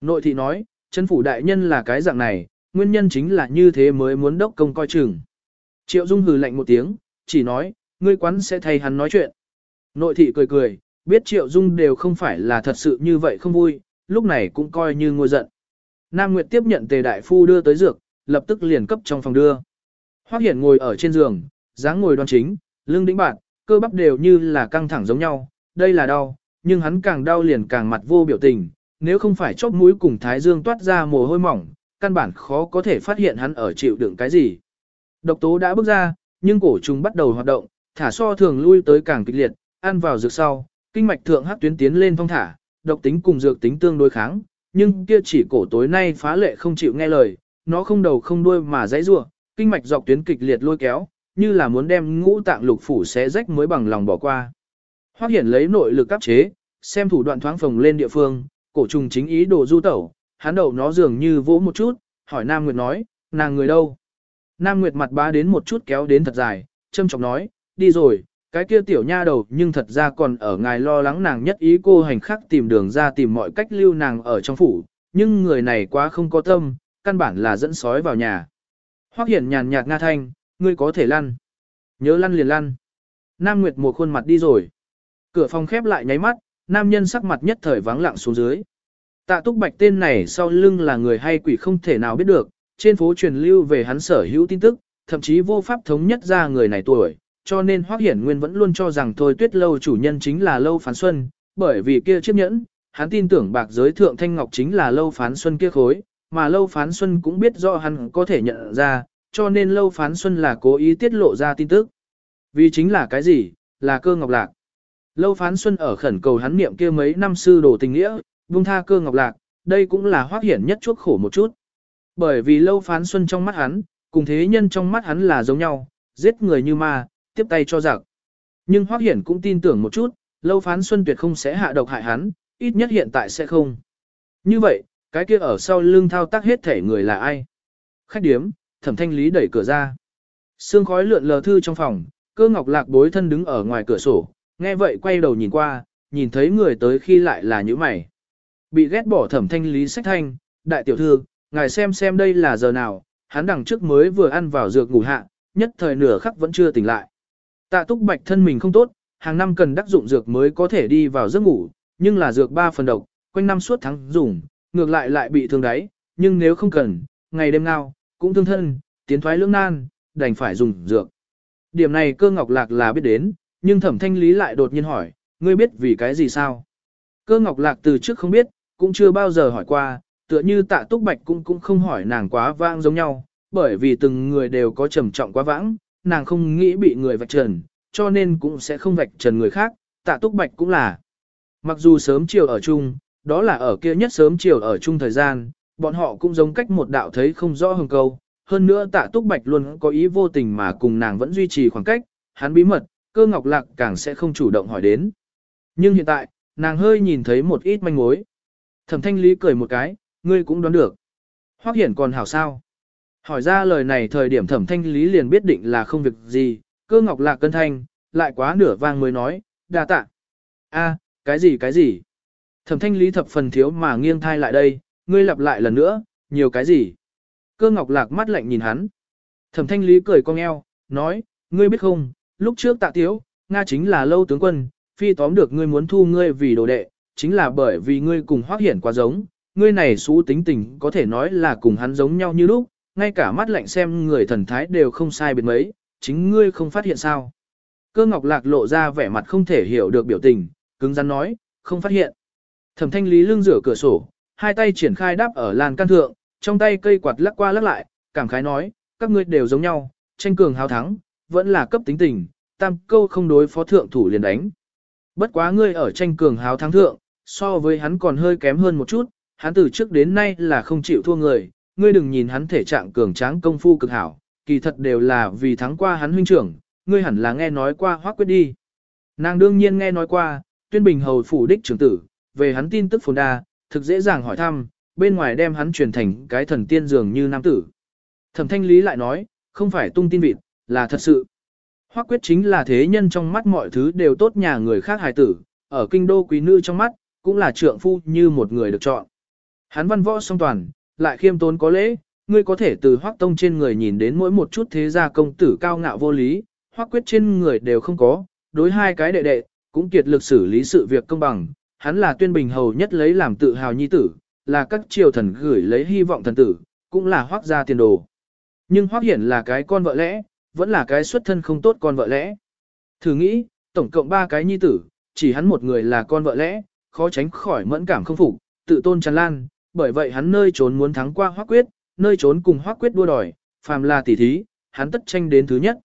Nội thị nói, chấn phủ đại nhân là cái dạng này, nguyên nhân chính là như thế mới muốn đốc công coi chừng. Triệu dung hừ lạnh một tiếng, chỉ nói, ngươi quán sẽ thay hắn nói chuyện. Nội thị cười cười, biết triệu dung đều không phải là thật sự như vậy không vui, lúc này cũng coi như ngôi giận. Nam Nguyệt tiếp nhận tề đại phu đưa tới dược, lập tức liền cấp trong phòng đưa. Hoắc Hiển ngồi ở trên giường, dáng ngồi đoan chính, lưng đĩnh bạn, cơ bắp đều như là căng thẳng giống nhau, đây là đau, nhưng hắn càng đau liền càng mặt vô biểu tình, nếu không phải chóp mũi cùng thái dương toát ra mồ hôi mỏng, căn bản khó có thể phát hiện hắn ở chịu đựng cái gì. Độc tố đã bước ra, nhưng cổ trùng bắt đầu hoạt động, thả so thường lui tới càng kịch liệt, ăn vào dược sau, kinh mạch thượng hắc tuyến tiến lên phong thả, độc tính cùng dược tính tương đối kháng, nhưng kia chỉ cổ tối nay phá lệ không chịu nghe lời, nó không đầu không đuôi mà dãy rủa, kinh mạch dọc tuyến kịch liệt lôi kéo, như là muốn đem ngũ tạng lục phủ xé rách mới bằng lòng bỏ qua. Hoắc Hiển lấy nội lực áp chế, xem thủ đoạn thoáng phồng lên địa phương, cổ trùng chính ý đồ du tẩu, hắn đầu nó dường như vỗ một chút, hỏi Nam Nguyệt nói, nàng người đâu? Nam Nguyệt mặt bá đến một chút kéo đến thật dài, châm trọng nói, đi rồi, cái kia tiểu nha đầu nhưng thật ra còn ở ngài lo lắng nàng nhất ý cô hành khắc tìm đường ra tìm mọi cách lưu nàng ở trong phủ, nhưng người này quá không có tâm, căn bản là dẫn sói vào nhà. Hoắc Hiển nhàn nhạt nga thanh, ngươi có thể lăn. Nhớ lăn liền lăn. Nam Nguyệt một khuôn mặt đi rồi. Cửa phòng khép lại nháy mắt, nam nhân sắc mặt nhất thời vắng lặng xuống dưới. Tạ Túc Bạch tên này sau lưng là người hay quỷ không thể nào biết được, trên phố truyền lưu về hắn sở hữu tin tức, thậm chí vô pháp thống nhất ra người này tuổi, cho nên Hoắc Hiển Nguyên vẫn luôn cho rằng Thôi Tuyết Lâu chủ nhân chính là Lâu Phán Xuân, bởi vì kia chiếc nhẫn, hắn tin tưởng bạc giới thượng thanh ngọc chính là Lâu Phán Xuân kia khối, mà Lâu Phán Xuân cũng biết rõ hắn có thể nhận ra, cho nên Lâu Phán Xuân là cố ý tiết lộ ra tin tức. Vì chính là cái gì? Là cơ ngọc lạc. Lâu Phán Xuân ở khẩn cầu hắn niệm kia mấy năm sư đồ tình nghĩa, buông tha cơ ngọc lạc, đây cũng là Hoắc Hiển nhất chuốc khổ một chút. Bởi vì Lâu Phán Xuân trong mắt hắn, cùng thế nhân trong mắt hắn là giống nhau, giết người như ma, tiếp tay cho giặc. Nhưng Hoắc Hiển cũng tin tưởng một chút, lâu phán Xuân Tuyệt không sẽ hạ độc hại hắn, ít nhất hiện tại sẽ không. Như vậy, cái kia ở sau lưng thao tác hết thể người là ai? Khách điếm, thẩm thanh lý đẩy cửa ra. Sương khói lượn lờ thư trong phòng, cơ ngọc lạc bối thân đứng ở ngoài cửa sổ, nghe vậy quay đầu nhìn qua, nhìn thấy người tới khi lại là những mày. Bị ghét bỏ thẩm thanh lý sách thanh, đại tiểu thư, ngài xem xem đây là giờ nào, hắn đằng trước mới vừa ăn vào dược ngủ hạ, nhất thời nửa khắc vẫn chưa tỉnh lại. Tạ túc bạch thân mình không tốt, hàng năm cần đắc dụng dược mới có thể đi vào giấc ngủ, nhưng là dược ba phần độc, quanh năm suốt tháng dùng, ngược lại lại bị thương đáy, nhưng nếu không cần, ngày đêm nào, cũng thương thân, tiến thoái lưỡng nan, đành phải dùng dược. Điểm này cơ ngọc lạc là biết đến, nhưng thẩm thanh lý lại đột nhiên hỏi, ngươi biết vì cái gì sao? Cơ ngọc lạc từ trước không biết, cũng chưa bao giờ hỏi qua, tựa như tạ túc bạch cũng cũng không hỏi nàng quá vãng giống nhau, bởi vì từng người đều có trầm trọng quá vãng, nàng không nghĩ bị người vạch trần, cho nên cũng sẽ không vạch trần người khác, tạ túc bạch cũng là. Mặc dù sớm chiều ở chung, đó là ở kia nhất sớm chiều ở chung thời gian, bọn họ cũng giống cách một đạo thấy không rõ hừng câu. Hơn nữa tạ túc bạch luôn có ý vô tình mà cùng nàng vẫn duy trì khoảng cách, hắn bí mật, cơ ngọc lạc càng sẽ không chủ động hỏi đến. Nhưng hiện tại, nàng hơi nhìn thấy một ít manh mối. Thẩm thanh lý cười một cái, ngươi cũng đoán được. Hoác hiển còn hảo sao. Hỏi ra lời này thời điểm thẩm thanh lý liền biết định là không việc gì, cơ ngọc lạc cân thanh, lại quá nửa vang mới nói, đa tạ. a cái gì cái gì? Thẩm thanh lý thập phần thiếu mà nghiêng thai lại đây, ngươi lặp lại lần nữa, nhiều cái gì? Cơ ngọc lạc mắt lạnh nhìn hắn. Thẩm thanh lý cười cong eo, nói, ngươi biết không, lúc trước tạ tiếu, Nga chính là lâu tướng quân, phi tóm được ngươi muốn thu ngươi vì đồ đệ, chính là bởi vì ngươi cùng hoác hiển quá giống, ngươi này xú tính tình có thể nói là cùng hắn giống nhau như lúc, ngay cả mắt lạnh xem người thần thái đều không sai biệt mấy, chính ngươi không phát hiện sao. Cơ ngọc lạc lộ ra vẻ mặt không thể hiểu được biểu tình, cứng rắn nói, không phát hiện. Thẩm thanh lý lưng rửa cửa sổ, hai tay triển khai đáp ở làn can thượng, trong tay cây quạt lắc qua lắc lại, cảm khái nói, các ngươi đều giống nhau, tranh cường hào thắng, vẫn là cấp tính tình, tam câu không đối phó thượng thủ liền đánh. Bất quá ngươi ở tranh cường hào thắng thượng, so với hắn còn hơi kém hơn một chút, hắn từ trước đến nay là không chịu thua người, ngươi đừng nhìn hắn thể trạng cường tráng công phu cực hảo, kỳ thật đều là vì thắng qua hắn huynh trưởng, ngươi hẳn là nghe nói qua hoác quyết đi. Nàng đương nhiên nghe nói qua, tuyên bình hầu phủ đích trưởng tử, về hắn tin tức phồn đa, thực dễ dàng hỏi thăm, bên ngoài đem hắn truyền thành cái thần tiên dường như nam tử. Thẩm thanh lý lại nói, không phải tung tin vịt, là thật sự. Hoác quyết chính là thế nhân trong mắt mọi thứ đều tốt nhà người khác hài tử, ở kinh đô quý nữ trong mắt, cũng là trượng phu như một người được chọn. Hắn văn võ song toàn, lại khiêm tốn có lễ, ngươi có thể từ hoác tông trên người nhìn đến mỗi một chút thế gia công tử cao ngạo vô lý, hoác quyết trên người đều không có, đối hai cái đệ đệ, cũng kiệt lực xử lý sự việc công bằng, hắn là tuyên bình hầu nhất lấy làm tự hào nhi tử, là các triều thần gửi lấy hy vọng thần tử, cũng là hoác gia tiền đồ. Nhưng hoác hiển là cái con vợ lẽ, vẫn là cái xuất thân không tốt con vợ lẽ. Thử nghĩ, tổng cộng ba cái nhi tử, chỉ hắn một người là con vợ lẽ, khó tránh khỏi mẫn cảm không phục, tự tôn tràn lan, bởi vậy hắn nơi trốn muốn thắng qua Hoắc quyết, nơi trốn cùng Hoắc quyết đua đòi, phàm là tỷ thí, hắn tất tranh đến thứ nhất.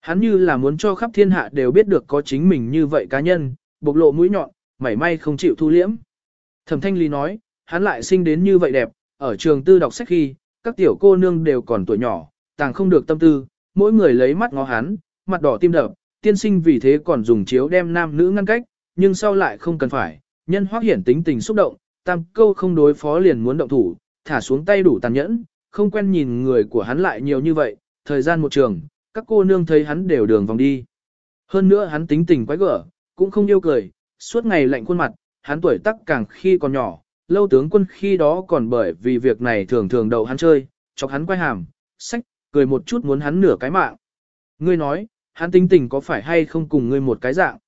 Hắn như là muốn cho khắp thiên hạ đều biết được có chính mình như vậy cá nhân, bộc lộ mũi nhọn, mảy may không chịu thu liễm. Thẩm thanh Ly nói, hắn lại sinh đến như vậy đẹp, ở trường tư đọc sách khi, các tiểu cô nương đều còn tuổi nhỏ, tàng không được tâm tư, mỗi người lấy mắt ngó hắn, mặt đỏ tim đập, tiên sinh vì thế còn dùng chiếu đem nam nữ ngăn cách, nhưng sau lại không cần phải, nhân hoác hiển tính tình xúc động, tam câu không đối phó liền muốn động thủ, thả xuống tay đủ tàn nhẫn, không quen nhìn người của hắn lại nhiều như vậy, thời gian một trường, các cô nương thấy hắn đều đường vòng đi. Hơn nữa hắn tính tình quái gở, cũng không yêu cười, suốt ngày lạnh khuôn mặt, hắn tuổi tác càng khi còn nhỏ, lâu tướng quân khi đó còn bởi vì việc này thường thường đầu hắn chơi, chọc hắn quay hàm, sách, cười một chút muốn hắn nửa cái mạng. Ngươi nói, hắn tính tình có phải hay không cùng ngươi một cái dạng.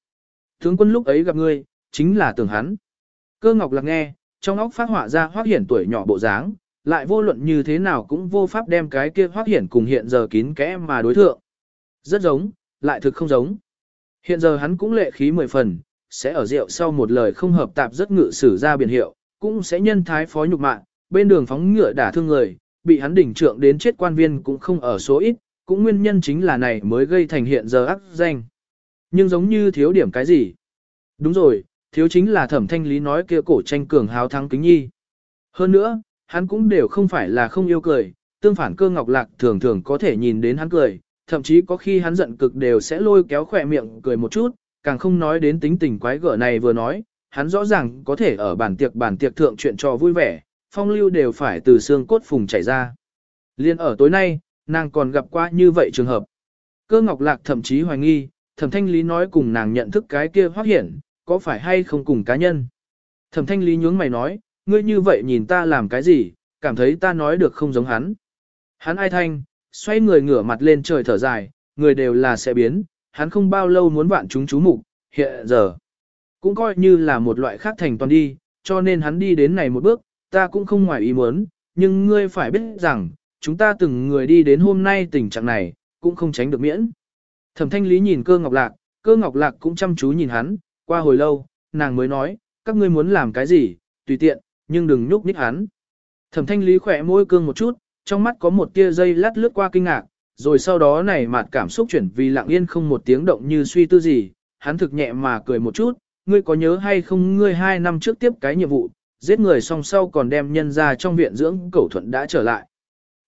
Tướng quân lúc ấy gặp ngươi, chính là tưởng hắn. Cơ ngọc lạc nghe, trong óc phát họa ra hoác hiển tuổi nhỏ bộ dáng, lại vô luận như thế nào cũng vô pháp đem cái kia hoác hiển cùng hiện giờ kín kẽ mà đối thượng. Rất giống, lại thực không giống. Hiện giờ hắn cũng lệ khí mười phần, sẽ ở rượu sau một lời không hợp tạp rất ngự sử ra biển hiệu, cũng sẽ nhân thái phó nhục mạng, bên đường phóng ngựa đả thương người, bị hắn đỉnh trượng đến chết quan viên cũng không ở số ít, cũng nguyên nhân chính là này mới gây thành hiện giờ ác danh. Nhưng giống như thiếu điểm cái gì? Đúng rồi, thiếu chính là thẩm thanh lý nói kia cổ tranh cường hào thắng kính nhi. Hơn nữa, hắn cũng đều không phải là không yêu cười, tương phản cơ ngọc lạc thường thường có thể nhìn đến hắn cười, thậm chí có khi hắn giận cực đều sẽ lôi kéo khỏe miệng cười một chút, càng không nói đến tính tình quái gở này vừa nói, hắn rõ ràng có thể ở bản tiệc bản tiệc thượng chuyện trò vui vẻ, phong lưu đều phải từ xương cốt phùng chảy ra. Liên ở tối nay, nàng còn gặp qua như vậy trường hợp. Cơ ngọc lạc thậm chí hoài nghi, thẩm thanh lý nói cùng nàng nhận thức cái kia hoác hiển, có phải hay không cùng cá nhân. Thẩm thanh lý nhướng mày nói, ngươi như vậy nhìn ta làm cái gì, cảm thấy ta nói được không giống hắn. Hắn ai thanh, xoay người ngửa mặt lên trời thở dài, người đều là sẽ biến, hắn không bao lâu muốn vạn chúng chú mục, hiện giờ. Cũng coi như là một loại khác thành toàn đi, cho nên hắn đi đến này một bước, ta cũng không ngoài ý muốn, nhưng ngươi phải biết rằng, chúng ta từng người đi đến hôm nay tình trạng này, cũng không tránh được miễn. Thẩm thanh lý nhìn cơ ngọc lạc, cơ ngọc lạc cũng chăm chú nhìn hắn, qua hồi lâu, nàng mới nói, các ngươi muốn làm cái gì, tùy tiện, nhưng đừng nhúc nhích hắn. Thẩm thanh lý khỏe môi cương một chút, trong mắt có một tia dây lát lướt qua kinh ngạc, rồi sau đó này mặt cảm xúc chuyển vì lặng yên không một tiếng động như suy tư gì, hắn thực nhẹ mà cười một chút, ngươi có nhớ hay không ngươi hai năm trước tiếp cái nhiệm vụ, giết người song sau còn đem nhân ra trong viện dưỡng cẩu thuận đã trở lại.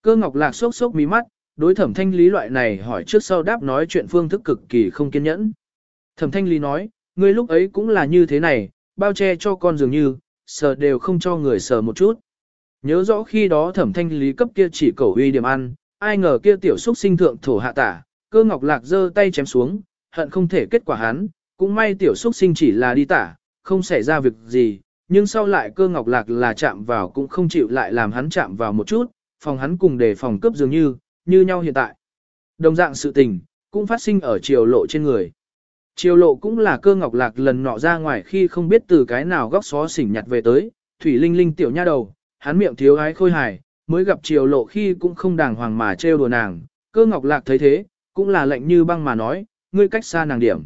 Cơ ngọc lạc sốc sốc mí mắt, đối thẩm thanh lý loại này hỏi trước sau đáp nói chuyện phương thức cực kỳ không kiên nhẫn. Thẩm thanh lý nói, ngươi lúc ấy cũng là như thế này, bao che cho con dường như, sờ đều không cho người sờ một chút. Nhớ rõ khi đó thẩm thanh lý cấp kia chỉ cầu uy điểm ăn, ai ngờ kia tiểu xúc sinh thượng thổ hạ tả, cơ ngọc lạc giơ tay chém xuống, hận không thể kết quả hắn, cũng may tiểu xúc sinh chỉ là đi tả, không xảy ra việc gì, nhưng sau lại cơ ngọc lạc là chạm vào cũng không chịu lại làm hắn chạm vào một chút, phòng hắn cùng để phòng cấp dường như, như nhau hiện tại. Đồng dạng sự tình, cũng phát sinh ở chiều lộ trên người. Chiều lộ cũng là cơ ngọc lạc lần nọ ra ngoài khi không biết từ cái nào góc xó xỉnh nhặt về tới, thủy linh linh tiểu nha đầu, hắn miệng thiếu ái khôi hài, mới gặp chiều lộ khi cũng không đàng hoàng mà trêu đùa nàng, cơ ngọc lạc thấy thế, cũng là lạnh như băng mà nói, ngươi cách xa nàng điểm.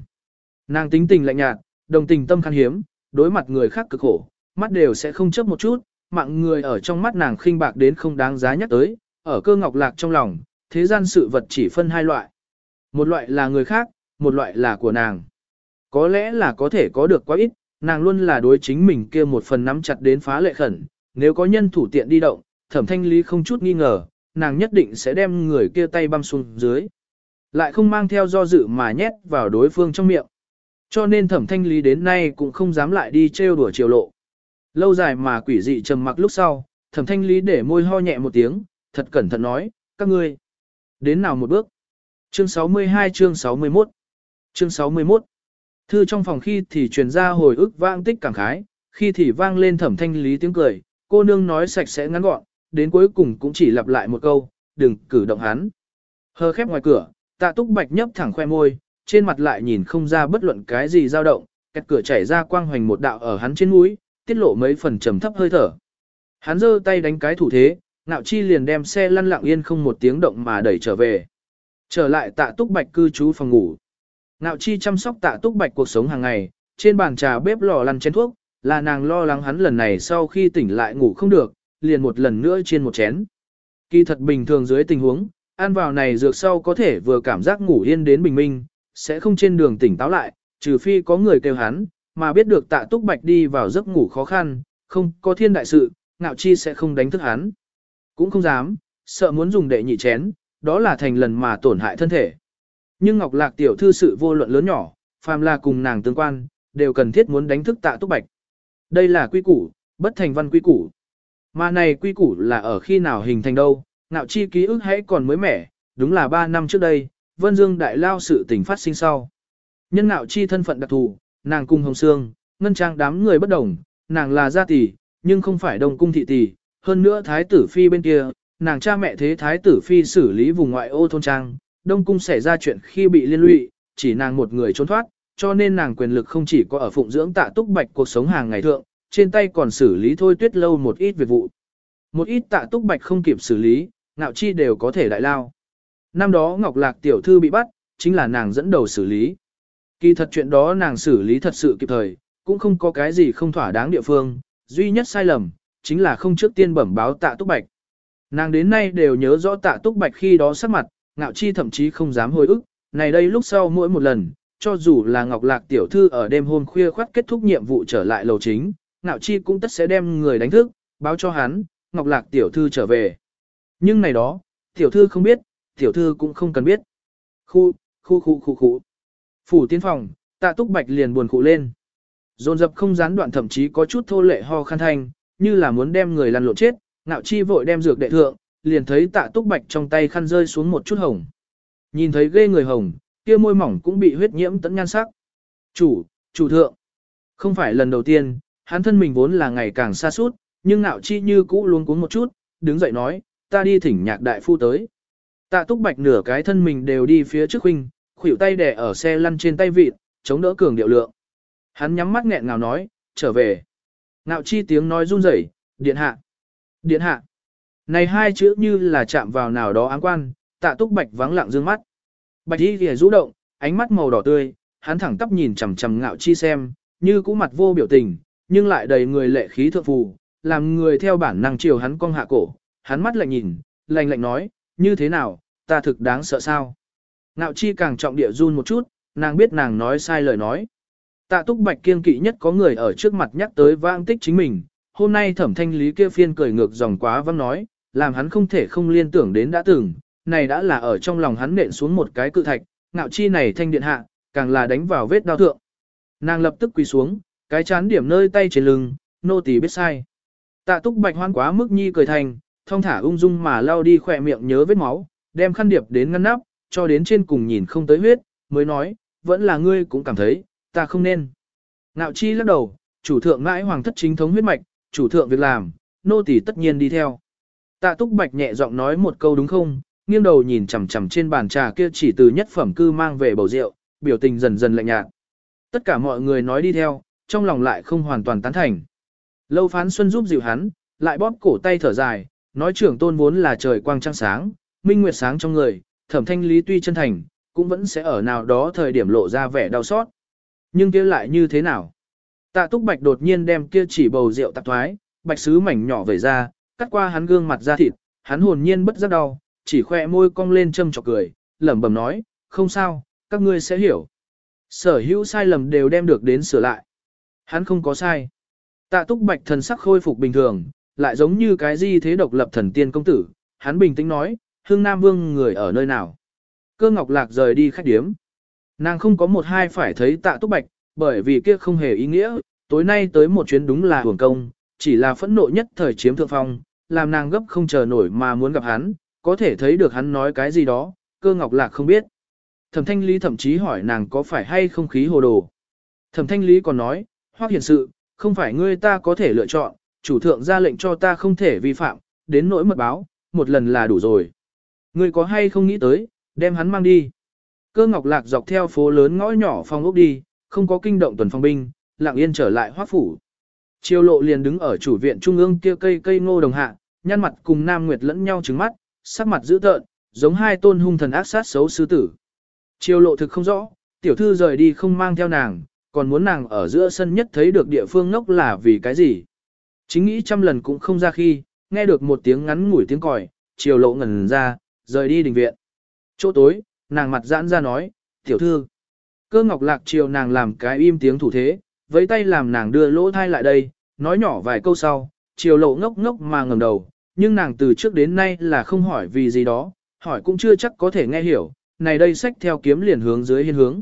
Nàng tính tình lạnh nhạt, đồng tình tâm khan hiếm, đối mặt người khác cực khổ, mắt đều sẽ không chấp một chút, mạng người ở trong mắt nàng khinh bạc đến không đáng giá nhắc tới, ở cơ ngọc lạc trong lòng, thế gian sự vật chỉ phân hai loại. Một loại là người khác, một loại là của nàng. Có lẽ là có thể có được quá ít, nàng luôn là đối chính mình kia một phần nắm chặt đến phá lệ khẩn, nếu có nhân thủ tiện đi động, thẩm thanh lý không chút nghi ngờ, nàng nhất định sẽ đem người kia tay băm xuống dưới. Lại không mang theo do dự mà nhét vào đối phương trong miệng. Cho nên thẩm thanh lý đến nay cũng không dám lại đi trêu đùa chiều lộ. Lâu dài mà quỷ dị trầm mặc lúc sau, thẩm thanh lý để môi ho nhẹ một tiếng, thật cẩn thận nói, các ngươi. Đến nào một bước? Chương 62 chương 61 Chương 61 Thư trong phòng khi thì truyền ra hồi ức vang tích cảm khái, khi thì vang lên thẩm thanh lý tiếng cười, cô nương nói sạch sẽ ngắn gọn, đến cuối cùng cũng chỉ lặp lại một câu, đừng cử động hắn. Hờ khép ngoài cửa, tạ túc bạch nhấp thẳng khoe môi, trên mặt lại nhìn không ra bất luận cái gì dao động, kẹt cửa chảy ra quang hoành một đạo ở hắn trên mũi, tiết lộ mấy phần trầm thấp hơi thở. Hắn giơ tay đánh cái thủ thế, ngạo chi liền đem xe lăn lặng yên không một tiếng động mà đẩy trở về. Trở lại tạ túc bạch cư trú phòng ngủ. Ngạo chi chăm sóc tạ túc bạch cuộc sống hàng ngày, trên bàn trà bếp lò lăn chén thuốc, là nàng lo lắng hắn lần này sau khi tỉnh lại ngủ không được, liền một lần nữa trên một chén. Kỳ thật bình thường dưới tình huống, ăn vào này dược sau có thể vừa cảm giác ngủ yên đến bình minh, sẽ không trên đường tỉnh táo lại, trừ phi có người kêu hắn, mà biết được tạ túc bạch đi vào giấc ngủ khó khăn, không có thiên đại sự, ngạo chi sẽ không đánh thức hắn. Cũng không dám, sợ muốn dùng đệ nhị chén, đó là thành lần mà tổn hại thân thể. Nhưng Ngọc Lạc tiểu thư sự vô luận lớn nhỏ, phàm là cùng nàng tương quan, đều cần thiết muốn đánh thức tạ túc bạch. Đây là quy củ, bất thành văn quy củ. Mà này quy củ là ở khi nào hình thành đâu, ngạo chi ký ức hãy còn mới mẻ, đúng là 3 năm trước đây, Vân Dương đại lao sự tình phát sinh sau. Nhân ngạo chi thân phận đặc thù, nàng cung hồng xương, ngân trang đám người bất đồng, nàng là gia tỷ, nhưng không phải đồng cung thị tỷ, hơn nữa thái tử phi bên kia, nàng cha mẹ thế thái tử phi xử lý vùng ngoại ô thôn trang, Đông Cung xảy ra chuyện khi bị liên lụy, chỉ nàng một người trốn thoát, cho nên nàng quyền lực không chỉ có ở phụng dưỡng tạ túc bạch cuộc sống hàng ngày thượng, trên tay còn xử lý thôi tuyết lâu một ít việc vụ. Một ít tạ túc bạch không kịp xử lý, ngạo chi đều có thể đại lao. Năm đó Ngọc Lạc tiểu thư bị bắt, chính là nàng dẫn đầu xử lý. Kỳ thật chuyện đó nàng xử lý thật sự kịp thời, cũng không có cái gì không thỏa đáng địa phương, duy nhất sai lầm, chính là không trước tiên bẩm báo tạ túc bạch. Nàng đến nay đều nhớ rõ tạ túc bạch khi đó sắc mặt, ngạo chi thậm chí không dám hồi ức, này đây lúc sau mỗi một lần, cho dù là Ngọc Lạc tiểu thư ở đêm hôm khuya khoát kết thúc nhiệm vụ trở lại lầu chính, ngạo chi cũng tất sẽ đem người đánh thức, báo cho hắn, Ngọc Lạc tiểu thư trở về. Nhưng này đó, tiểu thư không biết, tiểu thư cũng không cần biết. Khu, khu khu khu khu. Phủ tiến phòng, tạ túc bạch liền buồn khụ lên. Dồn dập không gián đoạn thậm chí có chút thô lệ ho khăn thanh, như là muốn đem người lăn lộn chết, ngạo chi vội đem dược đệ thượng, liền thấy tạ túc bạch trong tay khăn rơi xuống một chút hồng. Nhìn thấy ghê người hồng, kia môi mỏng cũng bị huyết nhiễm tẫn nhan sắc. Chủ, chủ thượng. Không phải lần đầu tiên, hắn thân mình vốn là ngày càng xa suốt, nhưng ngạo chi như cũ luôn cuống một chút, đứng dậy nói, ta đi thỉnh nhạc đại phu tới. Tạ túc bạch nửa cái thân mình đều đi phía trước huynh, khuỷu tay đè ở xe lăn trên tay vịt, chống đỡ cường điệu lượng. Hắn nhắm mắt nghẹn ngào nói, trở về. Ngạo chi tiếng nói run rẩy, điện hạ. Điện hạ. Này hai chữ như là chạm vào nào đó áng quan, tạ túc bạch vắng lặng dương mắt. Bạch y kìa rũ động, ánh mắt màu đỏ tươi, hắn thẳng tắp nhìn chằm chằm ngạo chi xem, như cũ mặt vô biểu tình, nhưng lại đầy người lệ khí thượng phù, làm người theo bản năng chiều hắn cong hạ cổ. Hắn mắt lạnh nhìn, lạnh lạnh nói, như thế nào, ta thực đáng sợ sao? Ngạo chi càng trọng địa run một chút, nàng biết nàng nói sai lời nói. Tạ túc bạch kiên kỵ nhất có người ở trước mặt nhắc tới vang tích chính mình, hôm nay thẩm thanh lý kia phiên cười ngược dòng quá văng nói, làm hắn không thể không liên tưởng đến đã từng, này đã là ở trong lòng hắn nện xuống một cái cự thạch, ngạo chi này thanh điện hạ, càng là đánh vào vết đau thượng. Nàng lập tức quỳ xuống, cái chán điểm nơi tay trên lưng, nô tỳ biết sai. Tạ túc bạch hoan quá mức nhi cười thành, thong thả ung dung mà lao đi khỏe miệng nhớ vết máu, đem khăn điệp đến ngăn nắp, cho đến trên cùng nhìn không tới huyết, mới nói, vẫn là ngươi cũng cảm thấy, ta không nên. Ngạo chi lắc đầu, chủ thượng mãi hoàng thất chính thống huyết mạch, chủ thượng việc làm, nô tỳ tất nhiên đi theo. Tạ túc bạch nhẹ giọng nói một câu đúng không, nghiêng đầu nhìn chằm chằm trên bàn trà kia chỉ từ nhất phẩm cư mang về bầu rượu, biểu tình dần dần lạnh nhạt. Tất cả mọi người nói đi theo, trong lòng lại không hoàn toàn tán thành. Lâu phán xuân giúp dịu hắn, lại bóp cổ tay thở dài, nói trưởng tôn vốn là trời quang trăng sáng, minh nguyệt sáng trong người, thẩm thanh lý tuy chân thành, cũng vẫn sẽ ở nào đó thời điểm lộ ra vẻ đau xót. Nhưng kia lại như thế nào? Tạ túc bạch đột nhiên đem kia chỉ bầu rượu tạp thoái, bạch sứ mảnh nhỏ về ra, cắt qua hắn gương mặt da thịt, hắn hồn nhiên bất giác đau, chỉ khoe môi cong lên châm chọc cười, lẩm bẩm nói, không sao, các ngươi sẽ hiểu. Sở hữu sai lầm đều đem được đến sửa lại. Hắn không có sai. Tạ túc bạch thần sắc khôi phục bình thường, lại giống như cái gì thế độc lập thần tiên công tử. Hắn bình tĩnh nói, hương Nam Vương người ở nơi nào. Cơ ngọc lạc rời đi khách điếm. Nàng không có một hai phải thấy tạ túc bạch, bởi vì kia không hề ý nghĩa, tối nay tới một chuyến đúng là hưởng công, chỉ là phẫn nộ nhất thời chiếm thượng phong, làm nàng gấp không chờ nổi mà muốn gặp hắn, có thể thấy được hắn nói cái gì đó, cơ ngọc lạc không biết. Thẩm thanh lý thậm chí hỏi nàng có phải hay không khí hồ đồ. Thẩm thanh lý còn nói, hoặc hiện sự, không phải ngươi ta có thể lựa chọn, chủ thượng ra lệnh cho ta không thể vi phạm, đến nỗi mật báo, một lần là đủ rồi. Ngươi có hay không nghĩ tới, đem hắn mang đi. Cơ ngọc lạc dọc theo phố lớn ngõ nhỏ phong ốc đi, không có kinh động tuần phong binh, lặng yên trở lại hoác phủ. Triều lộ liền đứng ở chủ viện trung ương kia cây cây ngô đồng hạ, nhăn mặt cùng Nam Nguyệt lẫn nhau trứng mắt, sắc mặt dữ tợn, giống hai tôn hung thần ác sát xấu sư tử. Triều lộ thực không rõ, tiểu thư rời đi không mang theo nàng, còn muốn nàng ở giữa sân nhất thấy được địa phương ngốc là vì cái gì. Chính nghĩ trăm lần cũng không ra khi, nghe được một tiếng ngắn ngủi tiếng còi, triều lộ ngẩn ra, rời đi đình viện. Chỗ tối, nàng mặt giãn ra nói, tiểu thư. Cơ ngọc lạc triều nàng làm cái im tiếng thủ thế, với tay làm nàng đưa lỗ thai lại đây, nói nhỏ vài câu sau, chiều lộ ngốc ngốc mà ngầm đầu, nhưng nàng từ trước đến nay là không hỏi vì gì đó, hỏi cũng chưa chắc có thể nghe hiểu, này đây sách theo kiếm liền hướng dưới hiên hướng.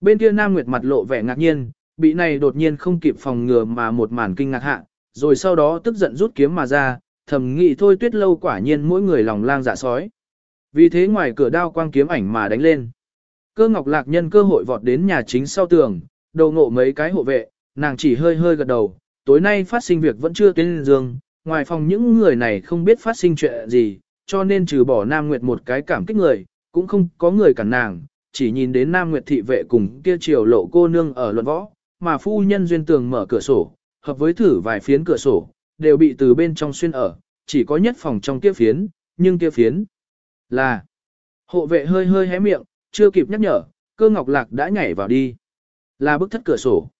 Bên kia Nam Nguyệt mặt lộ vẻ ngạc nhiên, bị này đột nhiên không kịp phòng ngừa mà một màn kinh ngạc hạ, rồi sau đó tức giận rút kiếm mà ra, thầm nghĩ thôi tuyết lâu quả nhiên mỗi người lòng lang dạ sói. Vì thế ngoài cửa đao quang kiếm ảnh mà đánh lên. Cơ ngọc lạc nhân cơ hội vọt đến nhà chính sau tường, đầu ngộ mấy cái hộ vệ, nàng chỉ hơi hơi gật đầu, tối nay phát sinh việc vẫn chưa tiến giường, ngoài phòng những người này không biết phát sinh chuyện gì, cho nên trừ bỏ Nam Nguyệt một cái cảm kích người, Cũng không có người cản nàng, chỉ nhìn đến Nam Nguyệt thị vệ cùng kia triều lộ cô nương ở luận võ, mà phu nhân duyên tường mở cửa sổ, hợp với thử vài phiến cửa sổ, đều bị từ bên trong xuyên ở, chỉ có nhất phòng trong kia phiến, nhưng kia phiến là hộ vệ hơi hơi hé miệng, chưa kịp nhắc nhở, cơ ngọc lạc đã nhảy vào đi. Là bức thất cửa sổ.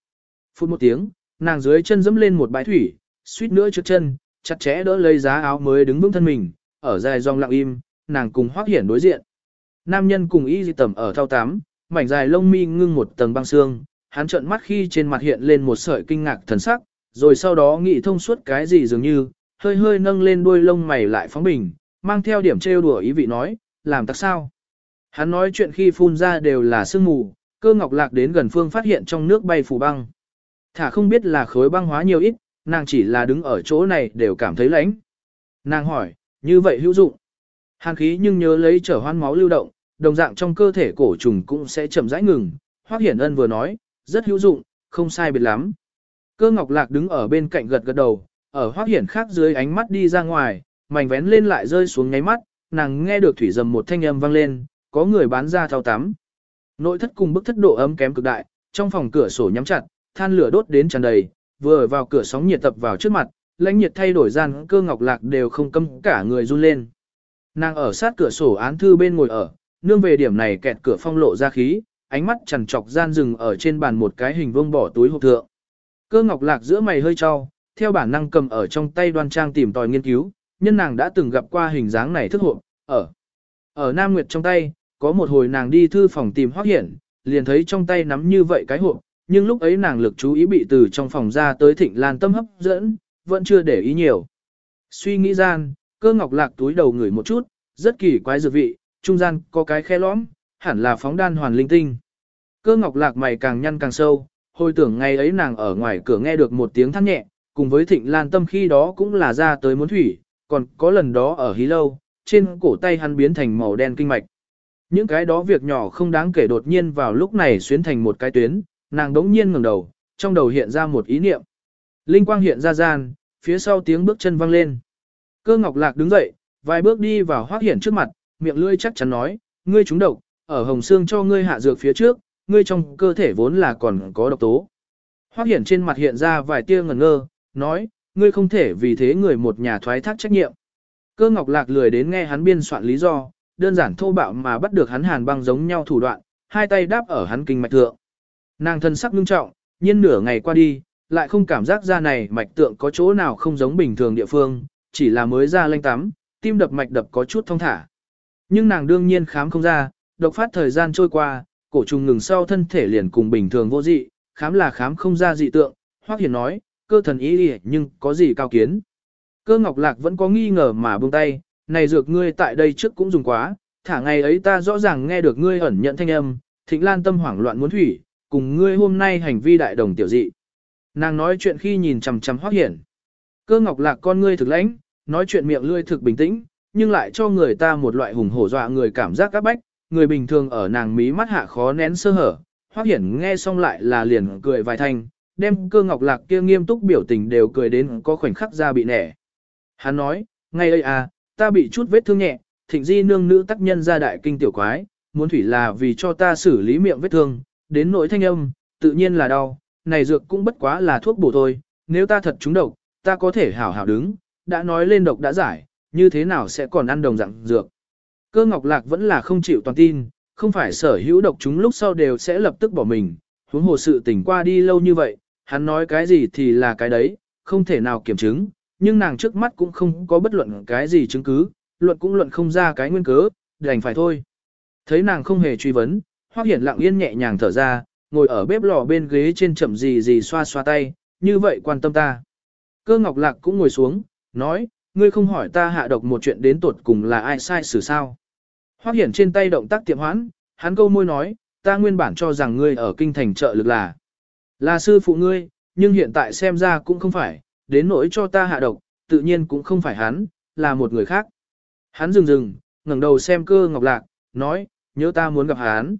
Phút một tiếng, nàng dưới chân dẫm lên một bãi thủy, suýt nữa trước chân, chặt chẽ đỡ lấy giá áo mới đứng vững thân mình, ở dài dòng lặng im, nàng cùng hoác hiển đối diện. Nam nhân cùng y di tầm ở thao tám, mảnh dài lông mi ngưng một tầng băng xương, hắn trợn mắt khi trên mặt hiện lên một sợi kinh ngạc thần sắc, rồi sau đó nghĩ thông suốt cái gì dường như, hơi hơi nâng lên đuôi lông mày lại phóng bình, mang theo điểm trêu đùa ý vị nói, làm tắc sao. Hắn nói chuyện khi phun ra đều là sương mù, cơ ngọc lạc đến gần phương phát hiện trong nước bay phủ băng. Thả không biết là khối băng hóa nhiều ít, nàng chỉ là đứng ở chỗ này đều cảm thấy lạnh. Nàng hỏi, như vậy hữu dụng. Hàn khí nhưng nhớ lấy trở hoan máu lưu động, đồng dạng trong cơ thể cổ trùng cũng sẽ chậm rãi ngừng. Hoắc Hiển Ân vừa nói, rất hữu dụng, không sai biệt lắm. Cơ Ngọc Lạc đứng ở bên cạnh gật gật đầu, ở Hoắc Hiển khác dưới ánh mắt đi ra ngoài, mảnh vén lên lại rơi xuống nháy mắt, nàng nghe được thủy dầm một thanh âm vang lên, có người bán ra thao tắm. Nội thất cùng bức thất độ ấm kém cực đại, trong phòng cửa sổ nhắm chặt, than lửa đốt đến tràn đầy, vừa vào cửa sóng nhiệt tập vào trước mặt, lãnh nhiệt thay đổi gian cơ ngọc lạc đều không cấm cả người run lên. Nàng ở sát cửa sổ án thư bên ngồi ở, nương về điểm này kẹt cửa phong lộ ra khí, ánh mắt chằn trọc gian rừng ở trên bàn một cái hình vuông bỏ túi hộp thượng. Cơ ngọc lạc giữa mày hơi trao, theo bản năng cầm ở trong tay đoan trang tìm tòi nghiên cứu, nhân nàng đã từng gặp qua hình dáng này thức hộp, ở. Ở Nam Nguyệt trong tay, có một hồi nàng đi thư phòng tìm Hoắc hiển, liền thấy trong tay nắm như vậy cái hộp, nhưng lúc ấy nàng lực chú ý bị từ trong phòng ra tới thịnh lan tâm hấp dẫn, vẫn chưa để ý nhiều. Suy nghĩ gian, cơ ngọc lạc túi đầu ngửi một chút, rất kỳ quái dược vị, trung gian có cái khe lõm, hẳn là phóng đan hoàn linh tinh. Cơ ngọc lạc mày càng nhăn càng sâu, hồi tưởng ngày ấy nàng ở ngoài cửa nghe được một tiếng than nhẹ, cùng với thịnh lan tâm khi đó cũng là ra tới muốn thủy, còn có lần đó ở hí lâu, trên cổ tay hắn biến thành màu đen kinh mạch. Những cái đó việc nhỏ không đáng kể đột nhiên vào lúc này xuyến thành một cái tuyến, nàng đống nhiên ngẩng đầu, trong đầu hiện ra một ý niệm. Linh quang hiện ra gian, phía sau tiếng bước chân vang lên. Cơ ngọc lạc đứng dậy, vài bước đi vào hoác hiển trước mặt, miệng lưỡi chắc chắn nói, ngươi trúng độc, ở hồng xương cho ngươi hạ dược phía trước, ngươi trong cơ thể vốn là còn có độc tố. Hoác hiển trên mặt hiện ra vài tia ngẩn ngơ, nói, ngươi không thể vì thế người một nhà thoái thác trách nhiệm. Cơ ngọc lạc lười đến nghe hắn biên soạn lý do, đơn giản thô bạo mà bắt được hắn hàn băng giống nhau thủ đoạn, hai tay đáp ở hắn kinh mạch thượng. Nàng thân sắc ngưng trọng, nhiên nửa ngày qua đi, lại không cảm giác ra này mạch tượng có chỗ nào không giống bình thường địa phương, chỉ là mới ra lanh tắm, tim đập mạch đập có chút thông thả. Nhưng nàng đương nhiên khám không ra, độc phát thời gian trôi qua, cổ trùng ngừng sau thân thể liền cùng bình thường vô dị, khám là khám không ra dị tượng, Hoắc Hiền nói, cơ thần ý đi nhưng có gì cao kiến. Cơ Ngọc Lạc vẫn có nghi ngờ mà buông tay, này dược ngươi tại đây trước cũng dùng quá, thả ngày ấy ta rõ ràng nghe được ngươi ẩn nhận thanh âm, thịnh lan tâm hoảng loạn muốn thủy, cùng ngươi hôm nay hành vi đại đồng tiểu dị. Nàng nói chuyện khi nhìn chằm chằm hoác hiển. Cơ ngọc lạc con ngươi thực lãnh, nói chuyện miệng lươi thực bình tĩnh, nhưng lại cho người ta một loại hùng hổ dọa người cảm giác các bách, người bình thường ở nàng mí mắt hạ khó nén sơ hở. Hoác hiển nghe xong lại là liền cười vài thanh, đem cơ ngọc lạc kia nghiêm túc biểu tình đều cười đến có khoảnh khắc ra bị nẻ. Hắn nói, ngay ấy à, ta bị chút vết thương nhẹ, thịnh di nương nữ tác nhân ra đại kinh tiểu quái, muốn thủy là vì cho ta xử lý miệng vết thương, đến nỗi thanh âm, tự nhiên là đau, này dược cũng bất quá là thuốc bổ thôi, nếu ta thật trúng độc, ta có thể hảo hảo đứng, đã nói lên độc đã giải, như thế nào sẽ còn ăn đồng dạng dược. Cơ Ngọc Lạc vẫn là không chịu toàn tin, không phải sở hữu độc chúng lúc sau đều sẽ lập tức bỏ mình, huống hồ sự tỉnh qua đi lâu như vậy, hắn nói cái gì thì là cái đấy, không thể nào kiểm chứng, nhưng nàng trước mắt cũng không có bất luận cái gì chứng cứ, luận cũng luận không ra cái nguyên cớ, đành phải thôi. Thấy nàng không hề truy vấn, Hoắc Hiển lặng yên nhẹ nhàng thở ra, ngồi ở bếp lò bên ghế trên chậm gì gì xoa xoa tay, như vậy quan tâm ta. Cơ Ngọc Lạc cũng ngồi xuống, nói, ngươi không hỏi ta hạ độc một chuyện đến tột cùng là ai sai xử sao. Hoắc Hiển trên tay động tác tiệm hoãn, hắn câu môi nói, ta nguyên bản cho rằng ngươi ở kinh thành trợ lực là là sư phụ ngươi, nhưng hiện tại xem ra cũng không phải, đến nỗi cho ta hạ độc, tự nhiên cũng không phải hắn, là một người khác. Hắn dừng dừng, ngẩng đầu xem cơ Ngọc Lạc, nói, nhớ ta muốn gặp hắn.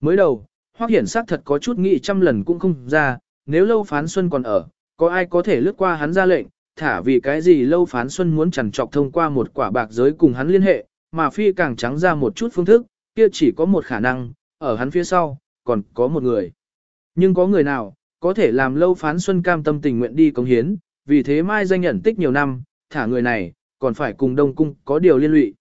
Mới đầu, Hoắc Hiển sắc thật có chút nghĩ trăm lần cũng không ra, nếu Lâu Phán Xuân còn ở, có ai có thể lướt qua hắn ra lệnh, thả vì cái gì Lâu Phán Xuân muốn chẳng trọc thông qua một quả bạc giới cùng hắn liên hệ, mà phi càng trắng ra một chút phương thức, kia chỉ có một khả năng, ở hắn phía sau, còn có một người. Nhưng có người nào, có thể làm lâu phán xuân cam tâm tình nguyện đi công hiến, vì thế mai danh nhận tích nhiều năm, thả người này, còn phải cùng đông cung có điều liên lụy.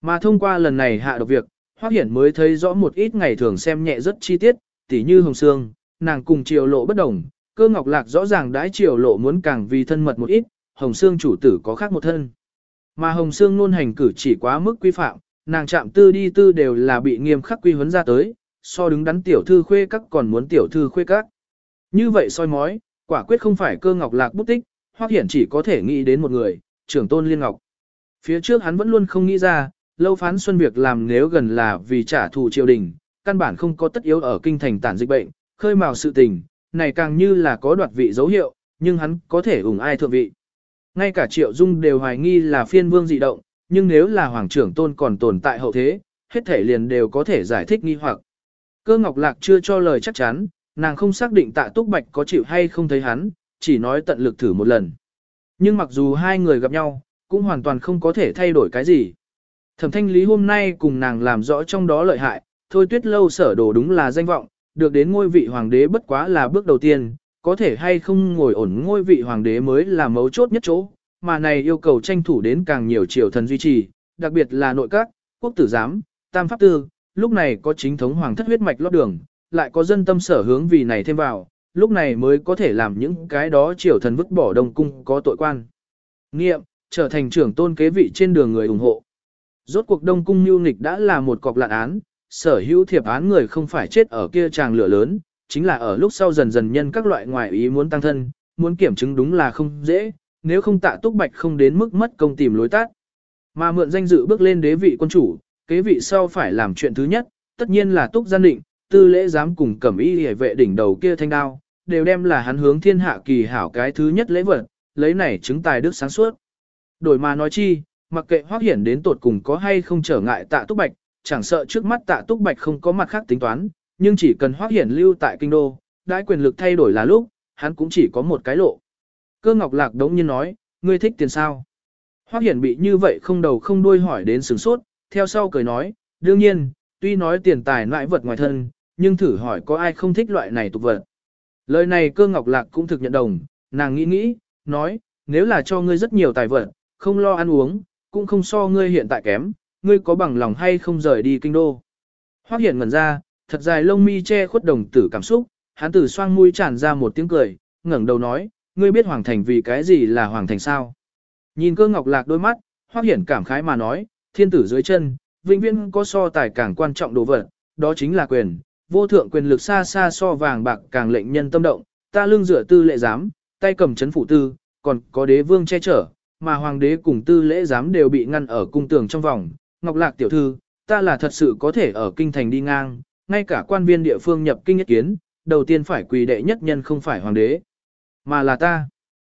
Mà thông qua lần này hạ độc việc, Hoắc Hiển mới thấy rõ một ít ngày thường xem nhẹ rất chi tiết, tỉ như Hồng Sương, nàng cùng Triều Lộ bất đồng, cơ ngọc lạc rõ ràng đãi Triều Lộ muốn càng vì thân mật một ít, Hồng Sương chủ tử có khác một thân. Mà Hồng Sương luôn hành cử chỉ quá mức quy phạm, nàng chạm tư đi tư đều là bị nghiêm khắc quy huấn ra tới, so đứng đắn tiểu thư khuê các còn muốn tiểu thư khuê các. Như vậy soi mói, quả quyết không phải cơ ngọc lạc bút tích, Hoắc Hiển chỉ có thể nghĩ đến một người, trưởng tôn liên ngọc. Phía trước hắn vẫn luôn không nghĩ ra, lâu phán xuân việc làm nếu gần là vì trả thù triều đình, căn bản không có tất yếu ở kinh thành tản dịch bệnh, khơi mào sự tình, này càng như là có đoạt vị dấu hiệu, nhưng hắn có thể ủng ai thượng vị. Ngay cả triệu dung đều hoài nghi là phiên vương dị động, nhưng nếu là hoàng trưởng tôn còn tồn tại hậu thế, hết thể liền đều có thể giải thích nghi hoặc. Cơ ngọc lạc chưa cho lời chắc chắn, nàng không xác định tạ túc bạch có chịu hay không thấy hắn, chỉ nói tận lực thử một lần. Nhưng mặc dù hai người gặp nhau, cũng hoàn toàn không có thể thay đổi cái gì. Thẩm thanh lý hôm nay cùng nàng làm rõ trong đó lợi hại, thôi tuyết lâu sở đồ đúng là danh vọng, được đến ngôi vị hoàng đế bất quá là bước đầu tiên, có thể hay không ngồi ổn ngôi vị hoàng đế mới là mấu chốt nhất chỗ, mà này yêu cầu tranh thủ đến càng nhiều triều thần duy trì, đặc biệt là nội các, quốc tử giám, tam pháp tư, lúc này có chính thống hoàng thất huyết mạch lót đường, lại có dân tâm sở hướng vì này thêm vào, lúc này mới có thể làm những cái đó triều thần vứt bỏ đông cung có tội quan. Nghiệm, trở thành trưởng tôn kế vị trên đường người ủng hộ. Rốt cuộc đông cung mưu nghịch đã là một cọc lạn án, sở hữu thiệp án người không phải chết ở kia tràng lửa lớn, chính là ở lúc sau dần dần nhân các loại ngoại ý muốn tăng thân, muốn kiểm chứng đúng là không dễ, nếu không tạ túc bạch không đến mức mất công tìm lối tát. Mà mượn danh dự bước lên đế vị quân chủ, kế vị sau phải làm chuyện thứ nhất, tất nhiên là túc gian định, tư lễ dám cùng cẩm y hề vệ đỉnh đầu kia thanh đao, đều đem là hắn hướng thiên hạ kỳ hảo cái thứ nhất lễ vật, lấy này chứng tài đức sáng suốt. Đổi mà nói chi, mặc kệ hoác hiển đến tột cùng có hay không trở ngại tạ túc bạch, chẳng sợ trước mắt tạ túc bạch không có mặt khác tính toán, nhưng chỉ cần hoác hiển lưu tại kinh đô, đãi quyền lực thay đổi là lúc, hắn cũng chỉ có một cái lộ. Cơ ngọc lạc đống nhiên nói, ngươi thích tiền sao? Hoác hiển bị như vậy không đầu không đuôi hỏi đến sửng sốt, theo sau cười nói, đương nhiên, tuy nói tiền tài loại vật ngoài thân, nhưng thử hỏi có ai không thích loại này tục vật. Lời này cơ ngọc lạc cũng thực nhận đồng, nàng nghĩ nghĩ, nói, nếu là cho ngươi rất nhiều tài vật, không lo ăn uống, cũng không so ngươi hiện tại kém, ngươi có bằng lòng hay không rời đi kinh đô. Hoác hiện ngẩn ra, thật dài lông mi che khuất đồng tử cảm xúc, hắn tử xoang mũi tràn ra một tiếng cười, ngẩng đầu nói, ngươi biết hoàng thành vì cái gì là hoàng thành sao. Nhìn cơ ngọc lạc đôi mắt, hoác hiển cảm khái mà nói, thiên tử dưới chân, vĩnh viễn có so tài càng quan trọng đồ vật, đó chính là quyền, vô thượng quyền lực xa xa so vàng bạc càng lệnh nhân tâm động, ta lương dựa tư lệ giám, tay cầm chấn phụ tư, còn có đế vương che chở, mà hoàng đế cùng tư lễ giám đều bị ngăn ở cung tường trong vòng. Ngọc Lạc tiểu thư, ta là thật sự có thể ở kinh thành đi ngang, ngay cả quan viên địa phương nhập kinh nhất kiến, đầu tiên phải quỳ đệ nhất nhân không phải hoàng đế, mà là ta.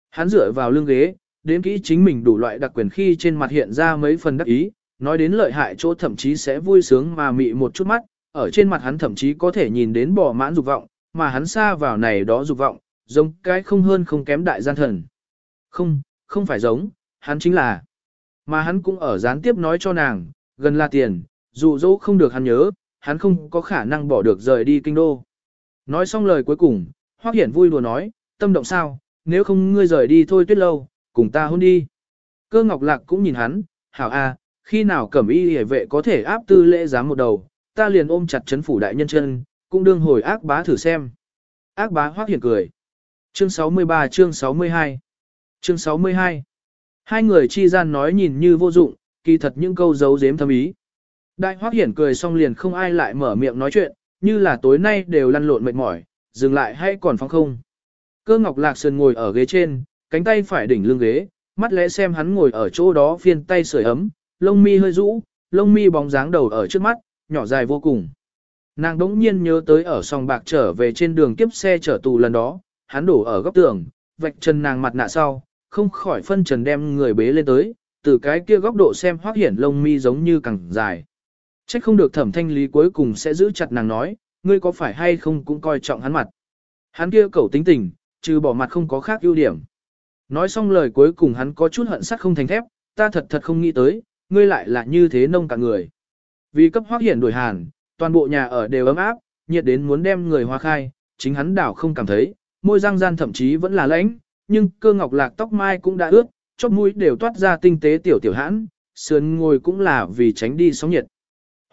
Hắn dựa vào lưng ghế, đến kỹ chính mình đủ loại đặc quyền khi trên mặt hiện ra mấy phần đắc ý, nói đến lợi hại chỗ thậm chí sẽ vui sướng mà mị một chút mắt, ở trên mặt hắn thậm chí có thể nhìn đến bỏ mãn dục vọng, mà hắn xa vào này đó dục vọng, giống cái không hơn không kém đại gian thần. Không, không phải giống, hắn chính là. Mà hắn cũng ở gián tiếp nói cho nàng, gần là tiền, dù dỗ không được hắn nhớ, hắn không có khả năng bỏ được rời đi kinh đô. Nói xong lời cuối cùng, Hoắc Hiển vui đùa nói, tâm động sao, nếu không ngươi rời đi thôi tuyết lâu, cùng ta hôn đi. Cơ Ngọc Lạc cũng nhìn hắn, hảo a, khi nào cẩm y hề vệ có thể áp tư lễ giám một đầu, ta liền ôm chặt chấn phủ đại nhân chân, cũng đương hồi ác bá thử xem. Ác bá hoác Hiển cười. Chương 63 chương 62 Chương 62 Hai người chi gian nói nhìn như vô dụng, kỳ thật những câu giấu giếm thâm ý. Đại hoác Hiển cười xong liền không ai lại mở miệng nói chuyện, như là tối nay đều lăn lộn mệt mỏi, dừng lại hay còn phóng không. Cơ Ngọc Lạc Sơn ngồi ở ghế trên, cánh tay phải đỉnh lưng ghế, mắt lẽ xem hắn ngồi ở chỗ đó phiên tay sưởi ấm, lông mi hơi rũ, lông mi bóng dáng đầu ở trước mắt, nhỏ dài vô cùng. Nàng đống nhiên nhớ tới ở sòng bạc trở về trên đường kiếp xe chở tù lần đó, hắn đổ ở góc tường, vạch chân nàng mặt nạ sau, không khỏi phân trần đem người bế lên tới, từ cái kia góc độ xem hoác hiển lông mi giống như càng dài. Trách không được thẩm thanh lý cuối cùng sẽ giữ chặt nàng nói, ngươi có phải hay không cũng coi trọng hắn mặt. Hắn kia cầu tính tình, trừ bỏ mặt không có khác ưu điểm. Nói xong lời cuối cùng hắn có chút hận sắt không thành thép, ta thật thật không nghĩ tới, ngươi lại là như thế nông cả người. Vì cấp hoác Hiển đổi hàn, toàn bộ nhà ở đều ấm áp, nhiệt đến muốn đem người hoa khai, chính hắn đảo không cảm thấy, môi răng gian thậm chí vẫn là lãnh, nhưng cơ ngọc lạc tóc mai cũng đã ướt, chóp mũi đều toát ra tinh tế tiểu tiểu hãn, sườn ngồi cũng là vì tránh đi sóng nhiệt.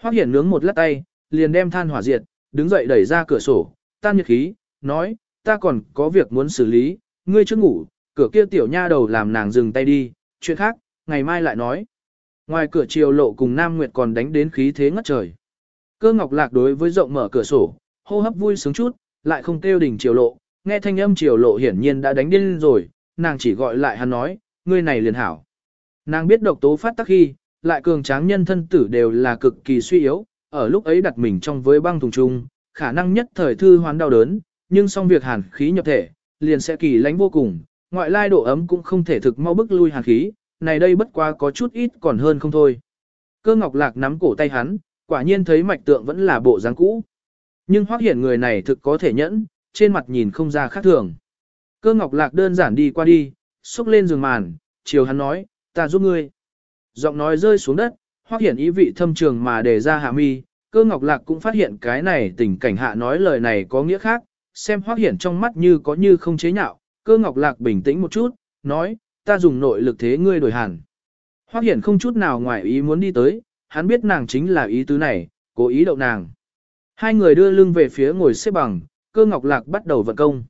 Hoắc Hiển nướng một lát tay, liền đem than hỏa diệt, đứng dậy đẩy ra cửa sổ, tan nhiệt khí, nói, ta còn có việc muốn xử lý, ngươi chưa ngủ, cửa kia tiểu nha đầu làm nàng dừng tay đi, chuyện khác, ngày mai lại nói. Ngoài cửa chiều lộ cùng Nam Nguyệt còn đánh đến khí thế ngất trời. Cơ ngọc lạc đối với rộng mở cửa sổ, hô hấp vui sướng chút, lại không kêu đỉnh chiều lộ, nghe thanh âm chiều lộ hiển nhiên đã đánh điên rồi, nàng chỉ gọi lại hắn nói, ngươi này liền hảo. Nàng biết độc tố phát tắc khi, lại cường tráng nhân thân tử đều là cực kỳ suy yếu, ở lúc ấy đặt mình trong với băng thùng trung, khả năng nhất thời thư hoán đau đớn, nhưng xong việc hàn khí nhập thể, liền sẽ kỳ lánh vô cùng, ngoại lai độ ấm cũng không thể thực mau bức lui hàn khí, này đây bất quá có chút ít còn hơn không thôi. Cơ ngọc lạc nắm cổ tay hắn, quả nhiên thấy mạch tượng vẫn là bộ dáng cũ. Nhưng hoác hiển người này thực có thể nhẫn, trên mặt nhìn không ra khác thường. Cơ ngọc lạc đơn giản đi qua đi, xúc lên giường màn, chiều hắn nói, ta giúp ngươi. Giọng nói rơi xuống đất, hoác hiển ý vị thâm trường mà đề ra hạ mi, cơ ngọc lạc cũng phát hiện cái này tình cảnh hạ nói lời này có nghĩa khác, xem hoác hiển trong mắt như có như không chế nhạo, cơ ngọc lạc bình tĩnh một chút, nói, ta dùng nội lực thế ngươi đổi hẳn, Hoác hiển không chút nào ngoài ý muốn đi tới, hắn biết nàng chính là ý tứ này, cố ý đậu nàng. Hai người đưa lưng về phía ngồi xếp bằng, cơ ngọc lạc bắt đầu vận công.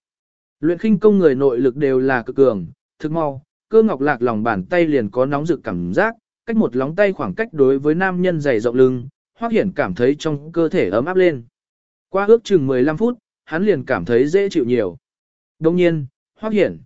Luyện khinh công người nội lực đều là cực cường, thực mau, cơ ngọc lạc lòng bàn tay liền có nóng rực cảm giác, cách một lóng tay khoảng cách đối với nam nhân dày rộng lưng, hoác hiển cảm thấy trong cơ thể ấm áp lên. Qua ước chừng 15 phút, hắn liền cảm thấy dễ chịu nhiều. Đồng nhiên, hoác hiển.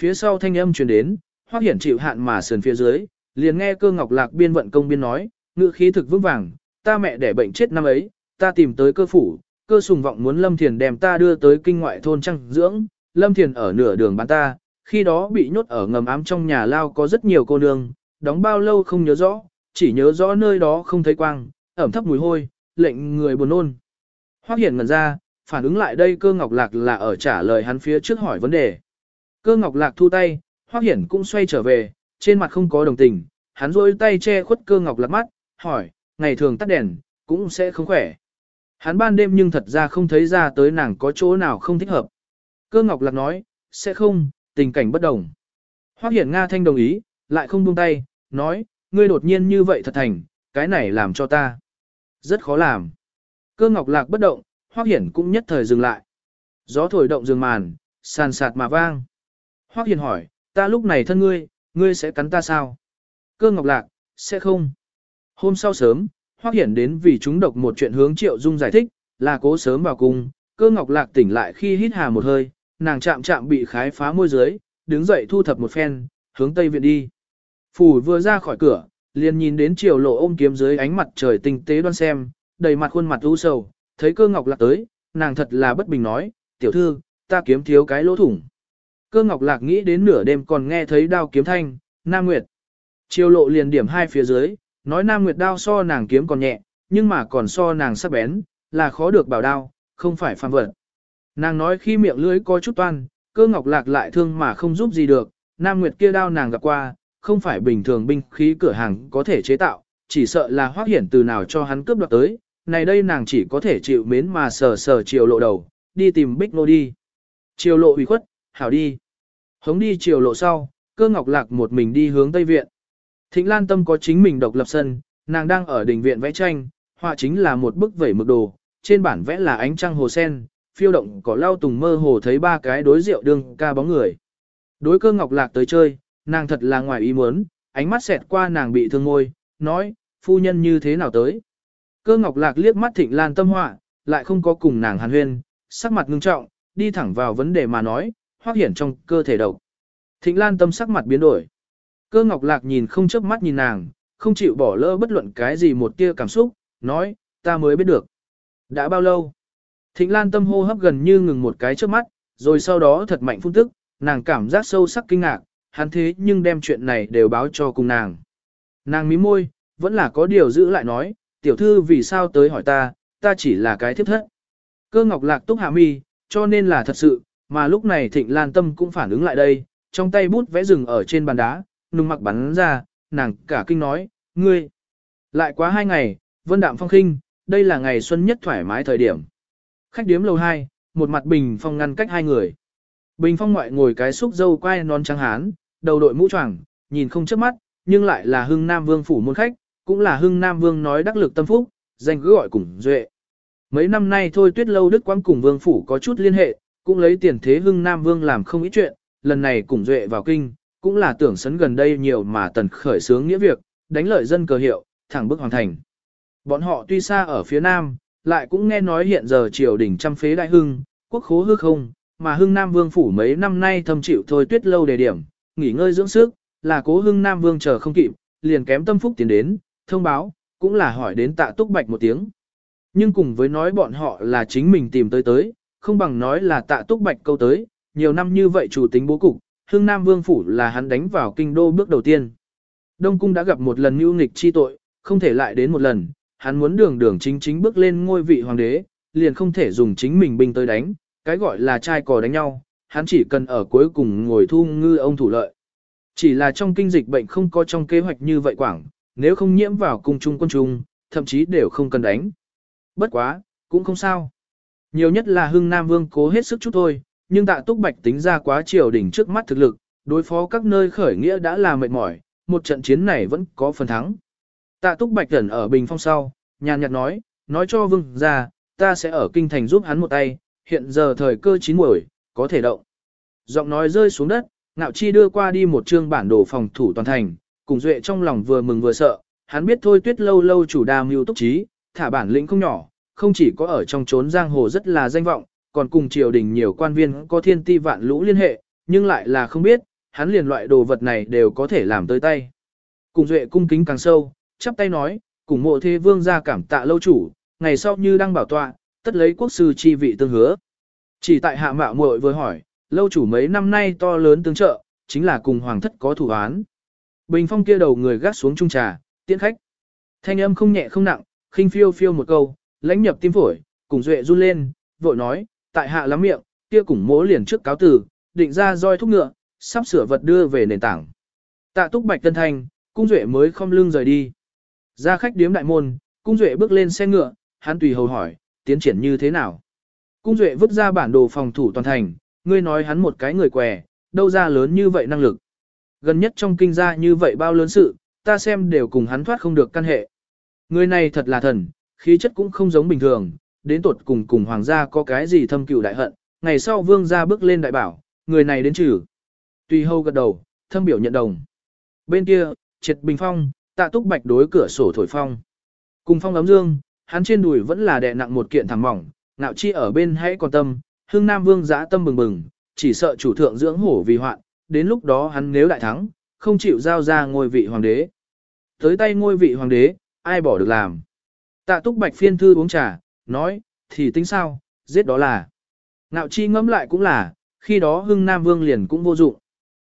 Phía sau thanh âm truyền đến, Hoắc hiển chịu hạn mà sườn phía dưới, liền nghe cơ ngọc lạc biên vận công biên nói, ngữ khí thực vững vàng, ta mẹ đẻ bệnh chết năm ấy, ta tìm tới cơ phủ, cơ sùng vọng muốn Lâm Thiền đem ta đưa tới kinh ngoại thôn trăng dưỡng, Lâm Thiền ở nửa đường bán ta, khi đó bị nhốt ở ngầm ám trong nhà lao có rất nhiều cô nương, đóng bao lâu không nhớ rõ, chỉ nhớ rõ nơi đó không thấy quang, ẩm thấp mùi hôi, lệnh người buồn nôn. Hoắc Hiển ngẩn ra, phản ứng lại đây cơ ngọc lạc là ở trả lời hắn phía trước hỏi vấn đề. Cơ ngọc lạc thu tay, Hoắc Hiển cũng xoay trở về, trên mặt không có đồng tình, hắn rôi tay che khuất cơ ngọc lạc mắt, hỏi, ngày thường tắt đèn, cũng sẽ không khỏe. Hắn ban đêm nhưng thật ra không thấy ra tới nàng có chỗ nào không thích hợp. Cơ ngọc lạc nói, sẽ không, tình cảnh bất đồng. Hoắc Hiển Nga thanh đồng ý, lại không buông tay, nói, ngươi đột nhiên như vậy thật thành, cái này làm cho ta. Rất khó làm. Cơ ngọc lạc bất động, Hoắc Hiển cũng nhất thời dừng lại. Gió thổi động giường màn, sàn sạt mà vang. Hoắc Hiền hỏi, ta lúc này thân ngươi, ngươi sẽ cắn ta sao? Cơ ngọc lạc, sẽ không. Hôm sau sớm, Hoắc Hiển đến vì chúng độc một chuyện hướng Triệu Dung giải thích, là cố sớm vào cung, cơ ngọc lạc tỉnh lại khi hít hà một hơi, nàng chạm chạm bị khái phá môi dưới, đứng dậy thu thập một phen, hướng Tây Viện đi. Phủ vừa ra khỏi cửa, liền nhìn đến Triệu Lộ ôm kiếm dưới ánh mặt trời tinh tế đoan xem, đầy mặt khuôn mặt u sầu, thấy cơ ngọc lạc tới, nàng thật là bất bình nói, tiểu thư, ta kiếm thiếu cái lỗ thủng. Cơ ngọc lạc nghĩ đến nửa đêm còn nghe thấy đao kiếm thanh, Nam Nguyệt. Triều Lộ liền điểm hai phía dưới, nói Nam Nguyệt đao so nàng kiếm còn nhẹ, nhưng mà còn so nàng sắc bén, là khó được bảo đao, không phải phàm vật. Nàng nói khi miệng lưỡi có chút toan, cơ ngọc lạc lại thương mà không giúp gì được, Nam Nguyệt kia đao nàng gặp qua, không phải bình thường binh khí cửa hàng có thể chế tạo, chỉ sợ là hoác hiển từ nào cho hắn cướp đoạt tới, này đây nàng chỉ có thể chịu mến mà sờ sờ chiều lộ đầu, đi tìm bích nô đi. Chiều lộ ủy khuất, hảo đi. Hống đi chiều lộ sau, cơ ngọc lạc một mình đi hướng Tây Viện. Thịnh Lan Tâm có chính mình độc lập sân, nàng đang ở đỉnh viện vẽ tranh, họa chính là một bức vẩy mực đồ, trên bản vẽ là ánh trăng hồ sen, phiêu động có lao tùng mơ hồ thấy ba cái đối rượu đương ca bóng người. Đối cơ ngọc lạc tới chơi, nàng thật là ngoài ý muốn, ánh mắt xẹt qua nàng bị thương ngôi, nói, phu nhân như thế nào tới. Cơ ngọc lạc liếc mắt thịnh lan tâm họa, lại không có cùng nàng hàn huyên, sắc mặt ngưng trọng, đi thẳng vào vấn đề mà nói, hoác hiển trong cơ thể độc. Thịnh lan tâm sắc mặt biến đổi. Cơ ngọc lạc nhìn không chớp mắt nhìn nàng, không chịu bỏ lỡ bất luận cái gì một tia cảm xúc, nói, ta mới biết được. Đã bao lâu? Thịnh Lan tâm hô hấp gần như ngừng một cái trước mắt, rồi sau đó thật mạnh phun tức, nàng cảm giác sâu sắc kinh ngạc, hắn thế nhưng đem chuyện này đều báo cho cùng nàng. Nàng mím môi, vẫn là có điều giữ lại nói, tiểu thư vì sao tới hỏi ta, ta chỉ là cái thiếp thất. Cơ ngọc lạc túc hạ mi, cho nên là thật sự, mà lúc này thịnh lan tâm cũng phản ứng lại đây, trong tay bút vẽ rừng ở trên bàn đá, nung mặc bắn ra, nàng cả kinh nói, ngươi. Lại quá hai ngày, vân đạm phong khinh, đây là ngày xuân nhất thoải mái thời điểm. Khách điếm lầu 2, một mặt bình phong ngăn cách hai người. Bình phong ngoại ngồi cái xúc dâu quai non trắng hán, đầu đội mũ choàng, nhìn không chớp mắt, nhưng lại là hưng nam vương phủ môn khách, cũng là hưng nam vương nói đắc lực tâm phúc, danh cứ gọi cùng duệ. Mấy năm nay thôi tuyết lâu đức quang cùng vương phủ có chút liên hệ, cũng lấy tiền thế hưng nam vương làm không ít chuyện, lần này cùng duệ vào kinh, cũng là tưởng sấn gần đây nhiều mà tần khởi sướng nghĩa việc, đánh lợi dân cờ hiệu, thẳng bức hoàn thành. Bọn họ tuy xa ở phía nam, lại cũng nghe nói hiện giờ triều đình trăm phế đại hưng, quốc khố hư không, mà hưng nam vương phủ mấy năm nay thâm chịu thôi tuyết lâu đề điểm, nghỉ ngơi dưỡng sức, là cố hưng nam vương chờ không kịp, liền kém tâm phúc tiến đến, thông báo, cũng là hỏi đến tạ túc bạch một tiếng. Nhưng cùng với nói bọn họ là chính mình tìm tới tới, không bằng nói là tạ túc bạch câu tới, nhiều năm như vậy chủ tính bố cục, hưng nam vương phủ là hắn đánh vào kinh đô bước đầu tiên. Đông cung đã gặp một lần mưu nghịch chi tội, không thể lại đến một lần, hắn muốn đường đường chính chính bước lên ngôi vị hoàng đế, liền không thể dùng chính mình binh tới đánh, cái gọi là trai cò đánh nhau, hắn chỉ cần ở cuối cùng ngồi thu ngư ông thủ lợi. Chỉ là trong kinh dịch bệnh không có trong kế hoạch như vậy quảng, nếu không nhiễm vào cung trung quân trung, thậm chí đều không cần đánh. Bất quá, cũng không sao. Nhiều nhất là hưng Nam Vương cố hết sức chút thôi, nhưng tạ túc bạch tính ra quá triều đỉnh trước mắt thực lực, đối phó các nơi khởi nghĩa đã là mệt mỏi, một trận chiến này vẫn có phần thắng. Tạ túc bạch gần ở bình phong sau, nhàn nhạt nói, nói cho vương ra, ta sẽ ở kinh thành giúp hắn một tay, hiện giờ thời cơ chín muồi, có thể động. Giọng nói rơi xuống đất, ngạo chi đưa qua đi một chương bản đồ phòng thủ toàn thành, cùng duệ trong lòng vừa mừng vừa sợ, hắn biết thôi tuyết lâu lâu chủ đa mưu túc trí, thả bản lĩnh không nhỏ, không chỉ có ở trong trốn giang hồ rất là danh vọng, còn cùng triều đình nhiều quan viên có thiên ti vạn lũ liên hệ, nhưng lại là không biết, hắn liền loại đồ vật này đều có thể làm tới tay. Cùng duệ cung kính càng sâu, chắp tay nói, cùng mộ thế vương ra cảm tạ lâu chủ, ngày sau như đang bảo tọa, tất lấy quốc sư chi vị tương hứa. Chỉ tại hạ mạo muội vừa hỏi, lâu chủ mấy năm nay to lớn tương trợ, chính là cùng hoàng thất có thủ án. Bình phong kia đầu người gác xuống trung trà, tiễn khách. Thanh âm không nhẹ không nặng, khinh phiêu phiêu một câu, lãnh nhập tim phổi, cùng duệ run lên, vội nói, tại hạ lắm miệng, kia cùng mỗ liền trước cáo từ định ra roi thúc ngựa, sắp sửa vật đưa về nền tảng. Tạ túc bạch tân thanh, cung duệ mới không lưng rời đi. Ra khách điếm đại môn, cung duệ bước lên xe ngựa, hắn tùy hầu hỏi, tiến triển như thế nào. Cung duệ vứt ra bản đồ phòng thủ toàn thành, ngươi nói hắn một cái người què, đâu ra lớn như vậy năng lực. Gần nhất trong kinh gia như vậy bao lớn sự, ta xem đều cùng hắn thoát không được căn hệ. Người này thật là thần, khí chất cũng không giống bình thường, đến tuột cùng cùng hoàng gia có cái gì thâm cựu đại hận, ngày sau vương gia bước lên đại bảo, người này đến trừ. Tùy hâu gật đầu, thâm biểu nhận đồng. Bên kia, triệt bình phong, tạ túc bạch đối cửa sổ thổi phong. Cùng phong ấm dương, hắn trên đùi vẫn là đè nặng một kiện thẳng mỏng, ngạo chi ở bên hãy còn tâm, hương nam vương giã tâm bừng bừng, chỉ sợ chủ thượng dưỡng hổ vì hoạn, đến lúc đó hắn nếu đại thắng, không chịu giao ra ngôi vị hoàng đế. Tới tay ngôi vị hoàng đế, ai bỏ được làm. Tạ túc bạch phiên thư uống trà, nói, thì tính sao, giết đó là. Ngạo chi ngẫm lại cũng là, khi đó hưng nam vương liền cũng vô dụng.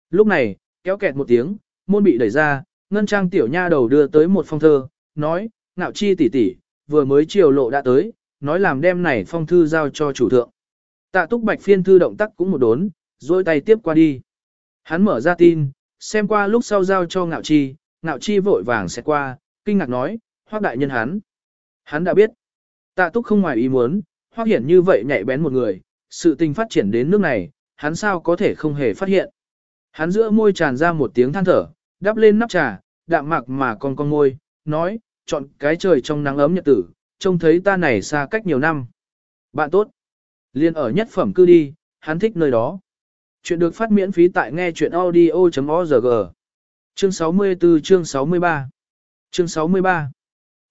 Lúc này, kéo kẹt một tiếng, môn bị đẩy ra, ngân trang tiểu nha đầu đưa tới một phong thơ, nói, ngạo chi tỷ tỷ, vừa mới chiều lộ đã tới, nói làm đem này phong thư giao cho chủ thượng. Tạ túc bạch phiên thư động tác cũng một đốn, rồi tay tiếp qua đi. Hắn mở ra tin, xem qua lúc sau giao cho ngạo chi, ngạo chi vội vàng sẽ qua, kinh ngạc nói, hoác đại nhân hắn. Hắn đã biết. Tạ túc không ngoài ý muốn, hoác hiển như vậy nhạy bén một người, sự tình phát triển đến nước này, hắn sao có thể không hề phát hiện. Hắn giữa môi tràn ra một tiếng than thở, đắp lên nắp trà, đạm mạc mà con con môi, nói, chọn cái trời trong nắng ấm nhật tử, trông thấy ta này xa cách nhiều năm. Bạn tốt. Liên ở nhất phẩm cư đi, hắn thích nơi đó. Chuyện được phát miễn phí tại nghe chuyện audio.org. Chương 64 chương 63 Chương 63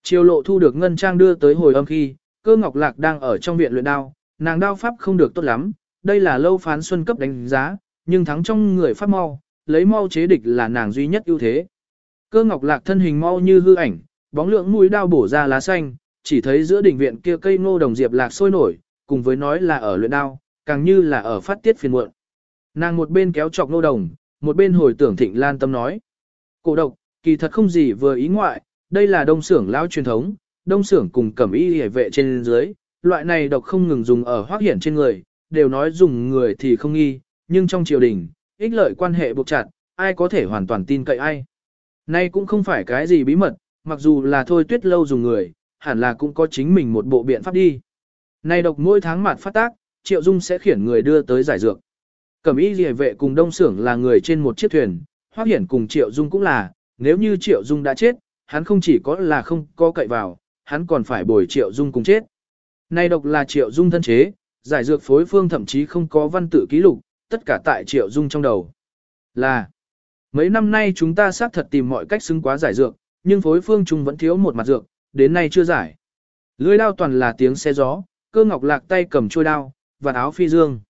Triều lộ thu được ngân trang đưa tới hồi âm khi, cơ ngọc lạc đang ở trong viện luyện đao, nàng đao pháp không được tốt lắm, đây là lâu phán xuân cấp đánh giá, nhưng thắng trong người pháp mau, lấy mau chế địch là nàng duy nhất ưu thế. Cơ ngọc lạc thân hình mau như hư ảnh, bóng lượng mũi đao bổ ra lá xanh, chỉ thấy giữa đỉnh viện kia cây ngô đồng diệp lạc sôi nổi, cùng với nói là ở luyện đao, càng như là ở phát tiết phiền muộn. Nàng một bên kéo chọc ngô đồng, một bên hồi tưởng thịnh lan tâm nói. Cổ độc, kỳ thật không gì vừa ý ngoại, đây là đông xưởng lao truyền thống, đông xưởng cùng cẩm y hề vệ trên dưới, loại này độc không ngừng dùng ở hoác hiển trên người, đều nói dùng người thì không nghi, nhưng trong triều đình, ích lợi quan hệ buộc chặt, ai có thể hoàn toàn tin cậy ai. Nay cũng không phải cái gì bí mật, mặc dù là thôi tuyết lâu dùng người, hẳn là cũng có chính mình một bộ biện pháp đi. Này độc mỗi tháng mặt phát tác, Triệu Dung sẽ khiển người đưa tới giải dược. Cẩm y liề vệ cùng đông xưởng là người trên một chiếc thuyền, Hoắc Hiển cùng Triệu Dung cũng là, nếu như Triệu Dung đã chết, hắn không chỉ có là không có cậy vào, hắn còn phải bồi Triệu Dung cùng chết. Này độc là Triệu Dung thân chế, giải dược phối phương thậm chí không có văn tự ký lục, tất cả tại Triệu Dung trong đầu. Là, mấy năm nay chúng ta xác thật tìm mọi cách xứng quá giải dược, nhưng phối phương chúng vẫn thiếu một mặt dược, đến nay chưa giải. Lưỡi đao toàn là tiếng xe gió, cơ ngọc lạc tay cầm trôi đao, và áo phi dương.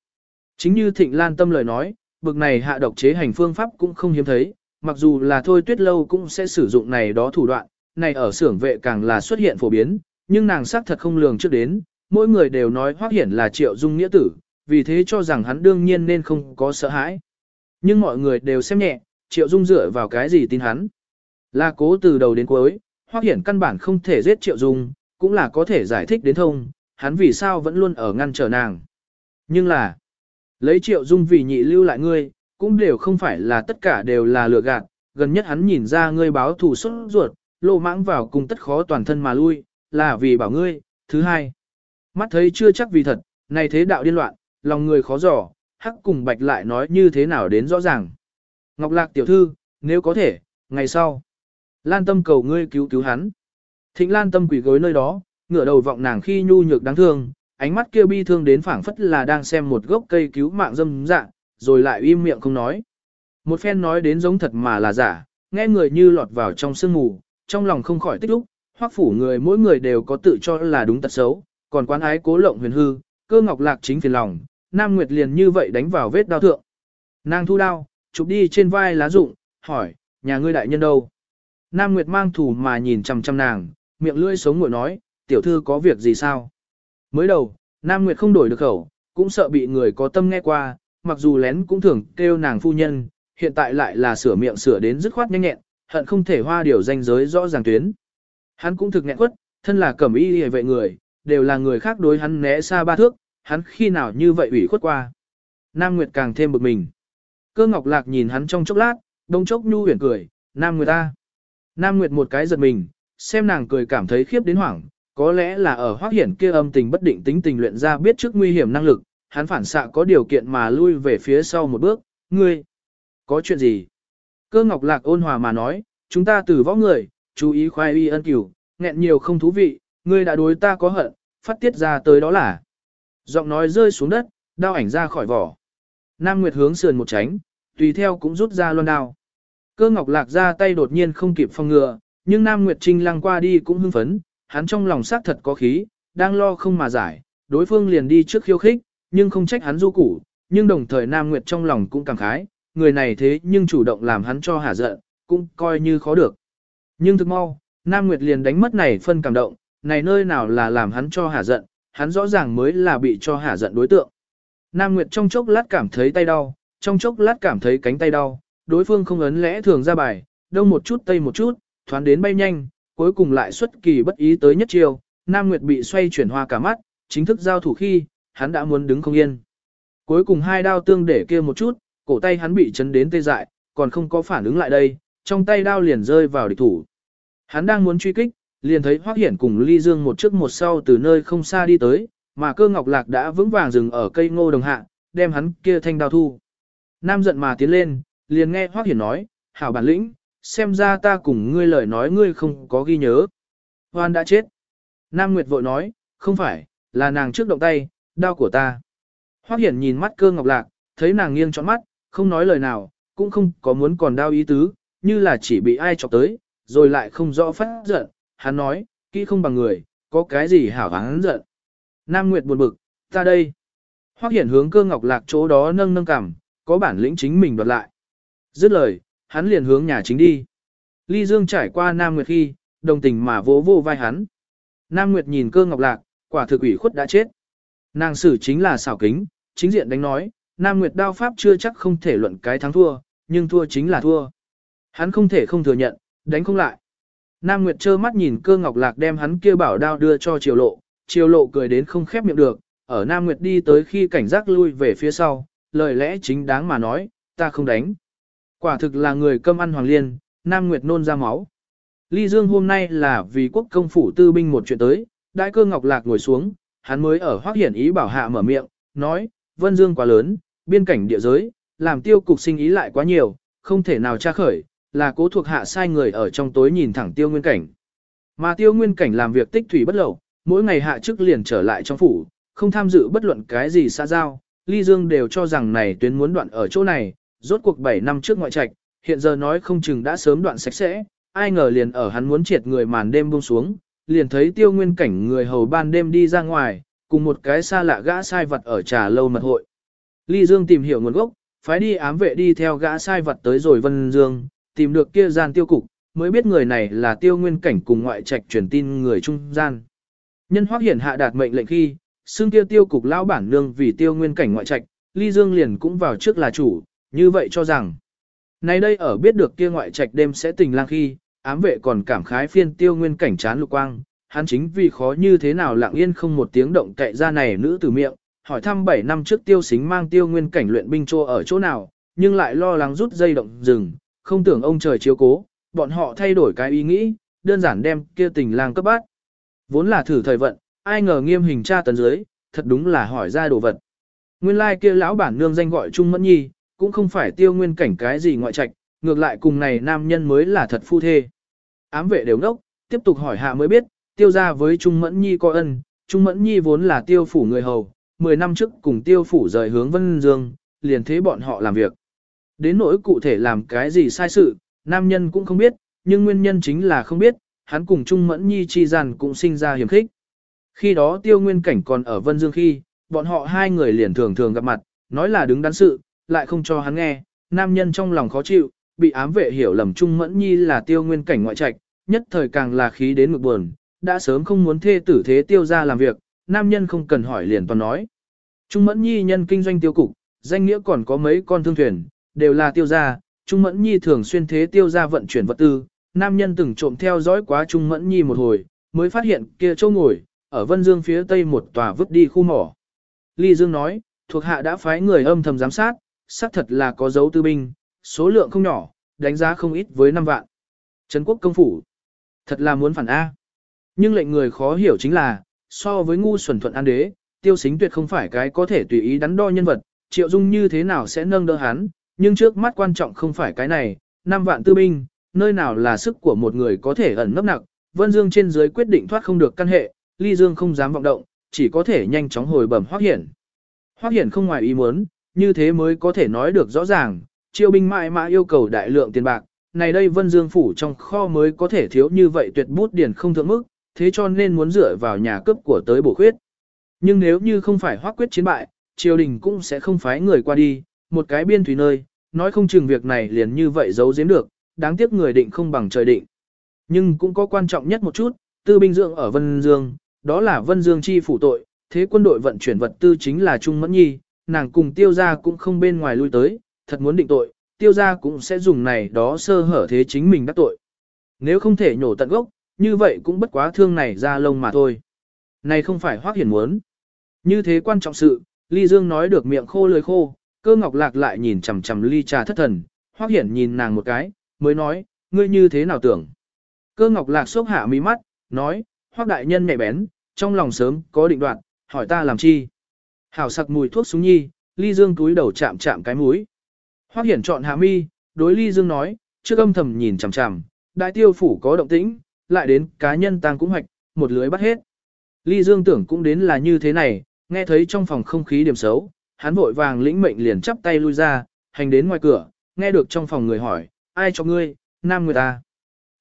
Chính như Thịnh Lan Tâm lời nói, bực này hạ độc chế hành phương pháp cũng không hiếm thấy, mặc dù là thôi tuyết lâu cũng sẽ sử dụng này đó thủ đoạn, này ở xưởng vệ càng là xuất hiện phổ biến, nhưng nàng xác thật không lường trước đến, mỗi người đều nói hoác hiển là triệu dung nghĩa tử, vì thế cho rằng hắn đương nhiên nên không có sợ hãi. Nhưng mọi người đều xem nhẹ, triệu dung dựa vào cái gì tin hắn. Là cố từ đầu đến cuối, hoác hiển căn bản không thể giết triệu dung, cũng là có thể giải thích đến thông, hắn vì sao vẫn luôn ở ngăn trở nàng. Nhưng là, lấy triệu dung vì nhị lưu lại ngươi, cũng đều không phải là tất cả đều là lừa gạt, gần nhất hắn nhìn ra ngươi báo thù xuất ruột, lộ mãng vào cùng tất khó toàn thân mà lui, là vì bảo ngươi, thứ hai. Mắt thấy chưa chắc vì thật, này thế đạo điên loạn, lòng người khó dò, hắc cùng bạch lại nói như thế nào đến rõ ràng. Ngọc Lạc tiểu thư, nếu có thể, ngày sau. Lan tâm cầu ngươi cứu cứu hắn. Thịnh Lan tâm quỷ gối nơi đó, ngửa đầu vọng nàng khi nhu nhược đáng thương, ánh mắt kia bi thương đến phảng phất là đang xem một gốc cây cứu mạng dâm dạ, rồi lại im miệng không nói. Một phen nói đến giống thật mà là giả, nghe người như lọt vào trong sương mù, trong lòng không khỏi tích lúc, hoắc phủ người mỗi người đều có tự cho là đúng tật xấu, còn quán ái cố lộng huyền hư, cơ ngọc lạc chính phiền lòng, Nam Nguyệt liền như vậy đánh vào vết đao thượng. Nàng thu đao, chụp đi trên vai lá rụng, hỏi, nhà ngươi đại nhân đâu? Nam Nguyệt mang thủ mà nhìn chằm chằm nàng, miệng lưỡi sống ngồi nói, tiểu thư có việc gì sao? Mới đầu, Nam Nguyệt không đổi được khẩu, cũng sợ bị người có tâm nghe qua, mặc dù lén cũng thường kêu nàng phu nhân, hiện tại lại là sửa miệng sửa đến dứt khoát nhanh nhẹn, hận không thể hoa điều danh giới rõ ràng tuyến. Hắn cũng thực nghẹn quất, thân là cẩm y hề vệ người, đều là người khác đối hắn né xa ba thước, hắn khi nào như vậy ủy khuất qua. Nam Nguyệt càng thêm bực mình. Cơ Ngọc Lạc nhìn hắn trong chốc lát, đông chốc nhu huyền cười, Nam Nguyệt ta. Nam Nguyệt một cái giật mình, xem nàng cười cảm thấy khiếp đến hoảng, có lẽ là ở hoác hiển kia âm tình bất định tính tình luyện ra biết trước nguy hiểm năng lực, hắn phản xạ có điều kiện mà lui về phía sau một bước, ngươi, có chuyện gì? Cơ Ngọc Lạc ôn hòa mà nói, chúng ta từ võ người, chú ý khoai y ân cửu, nghẹn nhiều không thú vị, ngươi đã đối ta có hận, phát tiết ra tới đó là. Giọng nói rơi xuống đất, đao ảnh ra khỏi vỏ. Nam Nguyệt hướng sườn một tránh, tùy theo cũng rút ra loan đao. Cơ Ngọc Lạc ra tay đột nhiên không kịp phòng ngừa, nhưng Nam Nguyệt Trinh lăng qua đi cũng hưng phấn, hắn trong lòng xác thật có khí, đang lo không mà giải, đối phương liền đi trước khiêu khích, nhưng không trách hắn du củ, nhưng đồng thời Nam Nguyệt trong lòng cũng cảm khái, người này thế nhưng chủ động làm hắn cho hả giận, cũng coi như khó được. Nhưng thực mau, Nam Nguyệt liền đánh mất này phân cảm động, này nơi nào là làm hắn cho hả giận, hắn rõ ràng mới là bị cho hả giận đối tượng. Nam Nguyệt trong chốc lát cảm thấy tay đau, trong chốc lát cảm thấy cánh tay đau, đối phương không ấn lẽ thường ra bài, đông một chút tây một chút, thoáng đến bay nhanh, cuối cùng lại xuất kỳ bất ý tới nhất chiều, Nam Nguyệt bị xoay chuyển hoa cả mắt, chính thức giao thủ khi, hắn đã muốn đứng không yên. Cuối cùng hai đao tương để kia một chút, cổ tay hắn bị chấn đến tê dại, còn không có phản ứng lại đây, trong tay đao liền rơi vào địch thủ. Hắn đang muốn truy kích, liền thấy Hoắc Hiển cùng Ly Dương một trước một sau từ nơi không xa đi tới, mà cơ ngọc lạc đã vững vàng dừng ở cây ngô đồng hạ, đem hắn kia thanh đao thu. Nam giận mà tiến lên, liền nghe Hoắc Hiển nói, hảo bản lĩnh, xem ra ta cùng ngươi lời nói ngươi không có ghi nhớ. Hoan đã chết. Nam Nguyệt vội nói, không phải, là nàng trước động tay, đao của ta. Hoắc Hiển nhìn mắt cơ ngọc lạc, thấy nàng nghiêng trọn mắt, không nói lời nào, cũng không có muốn còn đao ý tứ, như là chỉ bị ai chọc tới, rồi lại không rõ phát giận. Hắn nói, kỹ không bằng người, có cái gì hảo hắn giận. Nam Nguyệt buồn bực, ta đây. Hoắc Hiển hướng cơ ngọc lạc chỗ đó nâng nâng cằm, có bản lĩnh chính mình đoạt lại. Dứt lời, hắn liền hướng nhà chính đi. Ly Dương trải qua Nam Nguyệt khi, đồng tình mà vỗ vô vai hắn. Nam Nguyệt nhìn cơ ngọc lạc, quả thực ủy khuất đã chết. Nàng xử chính là xảo kính, chính diện đánh nói, Nam Nguyệt đao pháp chưa chắc không thể luận cái thắng thua, nhưng thua chính là thua. Hắn không thể không thừa nhận, đánh không lại. Nam Nguyệt trơ mắt nhìn cơ ngọc lạc đem hắn kia bảo đao đưa cho triều lộ, triều lộ cười đến không khép miệng được, ở Nam Nguyệt đi tới khi cảnh giác lui về phía sau, lời lẽ chính đáng mà nói, ta không đánh. Quả thực là người câm ăn hoàng liên, Nam Nguyệt nôn ra máu. Ly Dương hôm nay là vì quốc công phủ tư binh một chuyện tới, đại cơ ngọc lạc ngồi xuống, hắn mới ở hoác hiển ý bảo hạ mở miệng, nói, Vân Dương quá lớn, biên cảnh địa giới, làm tiêu cục sinh ý lại quá nhiều, không thể nào tra khởi, là cố thuộc hạ sai người ở trong tối nhìn thẳng tiêu nguyên cảnh. Mà tiêu nguyên cảnh làm việc tích thủy bất lậu, mỗi ngày hạ chức liền trở lại trong phủ, không tham dự bất luận cái gì xã giao, Ly Dương đều cho rằng này tuyến muốn đoạn ở chỗ này, rốt cuộc 7 năm trước ngoại trạch, hiện giờ nói không chừng đã sớm đoạn sạch sẽ, ai ngờ liền ở hắn muốn triệt người màn đêm buông xuống, liền thấy tiêu nguyên cảnh người hầu ban đêm đi ra ngoài, cùng một cái xa lạ gã sai vật ở trà lâu mật hội. Ly Dương tìm hiểu nguồn gốc, phái đi ám vệ đi theo gã sai vật tới rồi Vân Dương, tìm được kia gian tiêu cục, mới biết người này là tiêu nguyên cảnh cùng ngoại trạch truyền tin người trung gian. Nhân hoác hiển hạ đạt mệnh lệnh khi, xương tiêu tiêu cục lão bản nương vì tiêu nguyên cảnh ngoại trạch, Ly Dương liền cũng vào trước là chủ, như vậy cho rằng. Nay đây ở biết được kia ngoại trạch đêm sẽ tình lang khi, ám vệ còn cảm khái phiên tiêu nguyên cảnh chán lục quang, hắn chính vì khó như thế nào lặng yên không một tiếng động cậy ra này nữ từ miệng, hỏi thăm 7 năm trước tiêu xính mang tiêu nguyên cảnh luyện binh trô ở chỗ nào, nhưng lại lo lắng rút dây động rừng, không tưởng ông trời chiếu cố, bọn họ thay đổi cái ý nghĩ, đơn giản đem kia tình lang cấp bát. Vốn là thử thời vận, ai ngờ nghiêm hình tra tấn dưới, thật đúng là hỏi ra đồ vật. Nguyên lai like kia lão bản nương danh gọi Trung Mẫn Nhi, cũng không phải tiêu nguyên cảnh cái gì ngoại trạch, ngược lại cùng này nam nhân mới là thật phu thê. Ám vệ đều ngốc, tiếp tục hỏi hạ mới biết, tiêu ra với Trung Mẫn Nhi có ân, Trung Mẫn Nhi vốn là tiêu phủ người hầu, 10 năm trước cùng tiêu phủ rời hướng Vân Dương, liền thế bọn họ làm việc. Đến nỗi cụ thể làm cái gì sai sự, nam nhân cũng không biết, nhưng nguyên nhân chính là không biết, hắn cùng Trung Mẫn Nhi chi dàn cũng sinh ra hiểm khích. Khi đó tiêu nguyên cảnh còn ở Vân Dương khi, bọn họ hai người liền thường thường gặp mặt, nói là đứng đắn sự, lại không cho hắn nghe, nam nhân trong lòng khó chịu, bị ám vệ hiểu lầm Trung Mẫn Nhi là tiêu nguyên cảnh ngoại trạch, nhất thời càng là khí đến ngực buồn, đã sớm không muốn thê tử thế tiêu ra làm việc, nam nhân không cần hỏi liền toàn nói. Trung Mẫn Nhi nhân kinh doanh tiêu cục, danh nghĩa còn có mấy con thương thuyền, đều là tiêu gia, Trung Mẫn Nhi thường xuyên thế tiêu gia vận chuyển vật tư, nam nhân từng trộm theo dõi quá Trung Mẫn Nhi một hồi, mới phát hiện kia châu ngồi, ở Vân Dương phía tây một tòa vứt đi khu mỏ. Ly Dương nói, thuộc hạ đã phái người âm thầm giám sát, xác thật là có dấu tư binh, số lượng không nhỏ, đánh giá không ít với 5 vạn. Trấn quốc công phủ, thật là muốn phản A. Nhưng lệnh người khó hiểu chính là, so với ngu xuẩn thuận an đế, tiêu xính tuyệt không phải cái có thể tùy ý đắn đo nhân vật, triệu dung như thế nào sẽ nâng đỡ hắn, nhưng trước mắt quan trọng không phải cái này, 5 vạn tư binh, nơi nào là sức của một người có thể ẩn nấp nặng, Vân Dương trên dưới quyết định thoát không được căn hệ, Ly Dương không dám vọng động, chỉ có thể nhanh chóng hồi bẩm Hoắc Hiển. Hoắc Hiển không ngoài ý muốn, như thế mới có thể nói được rõ ràng, triều binh mãi mã yêu cầu đại lượng tiền bạc, này đây Vân Dương phủ trong kho mới có thể thiếu như vậy tuyệt bút điển không thượng mức, thế cho nên muốn dựa vào nhà cấp của tới bổ khuyết. Nhưng nếu như không phải Hoắc quyết chiến bại, triều đình cũng sẽ không phái người qua đi, một cái biên thủy nơi, nói không chừng việc này liền như vậy giấu giếm được, đáng tiếc người định không bằng trời định. Nhưng cũng có quan trọng nhất một chút, tư binh dưỡng ở Vân Dương, đó là Vân Dương chi phủ tội, thế quân đội vận chuyển vật tư chính là Trung Mẫn Nhi, nàng cùng tiêu gia cũng không bên ngoài lui tới, thật muốn định tội, tiêu gia cũng sẽ dùng này đó sơ hở thế chính mình đắc tội. Nếu không thể nhổ tận gốc, như vậy cũng bất quá thương này ra lông mà thôi. Này không phải hoác hiển muốn. Như thế quan trọng sự, Ly Dương nói được miệng khô lưỡi khô, cơ ngọc lạc lại nhìn chằm chằm ly trà thất thần, hoác hiển nhìn nàng một cái, mới nói, ngươi như thế nào tưởng. Cơ ngọc lạc sốc hạ mí mắt, nói, hoác đại nhân nhạy bén, trong lòng sớm có định đoạn, hỏi ta làm chi. Hảo sặc mùi thuốc súng nhi, ly dương túi đầu chạm chạm cái mũi. Hoắc hiển chọn hạ mi, đối ly dương nói, trước âm thầm nhìn chằm chằm, đại tiêu phủ có động tĩnh, lại đến cá nhân tăng cũng hoạch, một lưới bắt hết. Ly dương tưởng cũng đến là như thế này, nghe thấy trong phòng không khí điểm xấu, hắn vội vàng lĩnh mệnh liền chắp tay lui ra, hành đến ngoài cửa, nghe được trong phòng người hỏi, ai cho ngươi, Nam Nguyệt ta.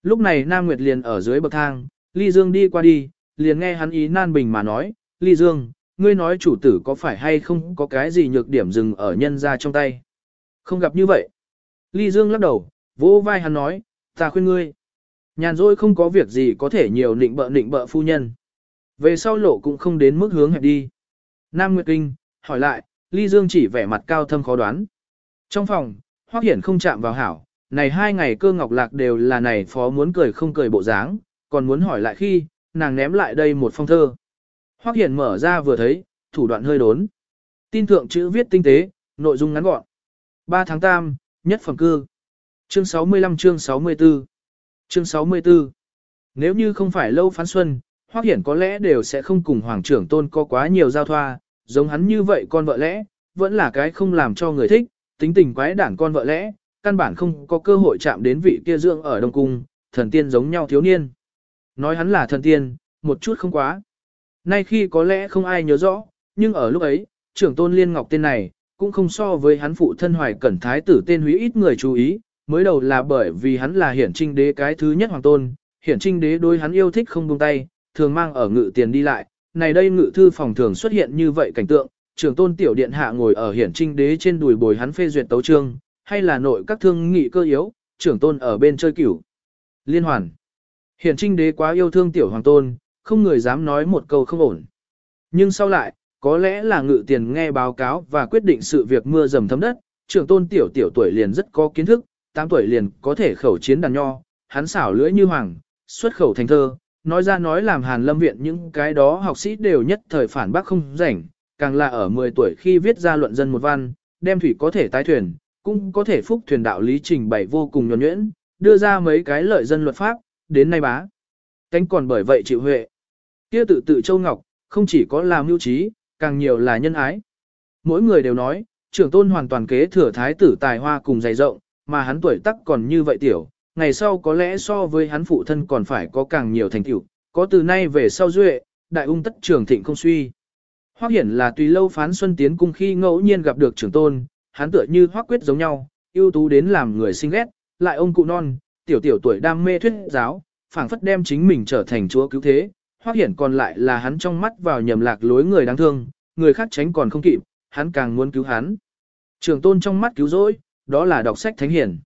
Lúc này Nam Nguyệt liền ở dưới bậc thang, Ly Dương đi qua đi, liền nghe hắn ý nan bình mà nói, Ly Dương, ngươi nói chủ tử có phải hay không có cái gì nhược điểm dừng ở nhân ra trong tay. Không gặp như vậy. Ly Dương lắc đầu, vỗ vai hắn nói, ta khuyên ngươi. Nhàn rỗi không có việc gì có thể nhiều nịnh bợ nịnh bợ phu nhân. Về sau lộ cũng không đến mức hướng hẹp đi. Nam Nguyệt Kinh, hỏi lại, Ly Dương chỉ vẻ mặt cao thâm khó đoán. Trong phòng, Hoắc Hiển không chạm vào hảo, này hai ngày cơ ngọc lạc đều là này phó muốn cười không cười bộ dáng, còn muốn hỏi lại khi, nàng ném lại đây một phong thơ. Hoắc Hiển mở ra vừa thấy, thủ đoạn hơi đốn. Tin thượng chữ viết tinh tế, nội dung ngắn gọn. 3 tháng tam, nhất phẩm cư. Chương 65 chương 64. Chương 64. Nếu như không phải lâu phán xuân, Hoắc Hiển có lẽ đều sẽ không cùng Hoàng trưởng tôn có quá nhiều giao thoa, giống hắn như vậy con vợ lẽ, vẫn là cái không làm cho người thích, tính tình quái đản con vợ lẽ, căn bản không có cơ hội chạm đến vị kia dưỡng ở Đông Cung, thần tiên giống nhau thiếu niên. Nói hắn là thần tiên, một chút không quá. Nay khi có lẽ không ai nhớ rõ, nhưng ở lúc ấy, trưởng tôn liên ngọc tên này, cũng không so với hắn phụ thân hoài cẩn thái tử tên húy ít người chú ý, mới đầu là bởi vì hắn là hiển trinh đế cái thứ nhất hoàng tôn, hiển trinh đế đối hắn yêu thích không buông tay, thường mang ở ngự tiền đi lại, này đây ngự thư phòng thường xuất hiện như vậy cảnh tượng, trưởng tôn tiểu điện hạ ngồi ở hiển trinh đế trên đùi bồi hắn phê duyệt tấu trương, hay là nội các thương nghị cơ yếu, trưởng tôn ở bên chơi cửu. Liên hoàn. Hiển trinh đế quá yêu thương tiểu hoàng tôn, không người dám nói một câu không ổn. Nhưng sau lại, có lẽ là ngự tiền nghe báo cáo và quyết định sự việc mưa dầm thấm đất, trưởng tôn tiểu tiểu tuổi liền rất có kiến thức, 8 tuổi liền có thể khẩu chiến đàn nho, hắn xảo lưỡi như hoàng, xuất khẩu thành thơ, nói ra nói làm hàn lâm viện những cái đó học sĩ đều nhất thời phản bác không rảnh, càng là ở 10 tuổi khi viết ra luận dân một văn, đem thủy có thể tái thuyền, cũng có thể phúc thuyền đạo lý trình bày vô cùng nhuần nhuyễn, đưa ra mấy cái lợi dân luật pháp, đến nay bá. Cánh còn bởi vậy chịu huệ. Kia tự tự Châu Ngọc, không chỉ có làm mưu trí, càng nhiều là nhân ái. Mỗi người đều nói, trưởng tôn hoàn toàn kế thừa thái tử tài hoa cùng dày rộng, mà hắn tuổi tác còn như vậy tiểu, ngày sau có lẽ so với hắn phụ thân còn phải có càng nhiều thành tựu, có từ nay về sau duệ, đại ung tất trường thịnh không suy. Hoắc Hiển là tùy lâu phán xuân tiến cung khi ngẫu nhiên gặp được trưởng tôn, hắn tựa như Hoắc Quyết giống nhau, ưu tú đến làm người sinh ghét, lại ông cụ non, tiểu tiểu tuổi đam mê thuyết giáo, phảng phất đem chính mình trở thành chúa cứu thế. Hoắc Hiển còn lại là hắn trong mắt vào nhầm lạc lối người đáng thương, người khác tránh còn không kịp, hắn càng muốn cứu hắn. Trường tôn trong mắt cứu rỗi, đó là đọc sách thánh hiển.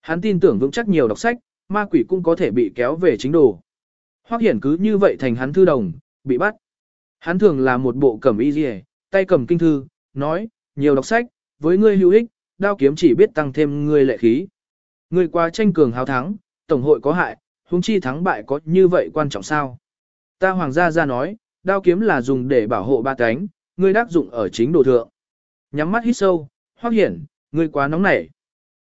Hắn tin tưởng vững chắc nhiều đọc sách, ma quỷ cũng có thể bị kéo về chính đồ. Hoắc Hiển cứ như vậy thành hắn thư đồng, bị bắt. Hắn thường là một bộ cầm y dì tay cầm kinh thư, nói, nhiều đọc sách, với ngươi hữu ích, đao kiếm chỉ biết tăng thêm ngươi lệ khí. Ngươi qua tranh cường hào thắng, tổng hội có hại, huống chi thắng bại có như vậy quan trọng sao? Ta hoàng gia ra nói, đao kiếm là dùng để bảo hộ ba cánh, ngươi đắc dụng ở chính đồ thượng. Nhắm mắt hít sâu, Hoắc Hiển, ngươi quá nóng nảy.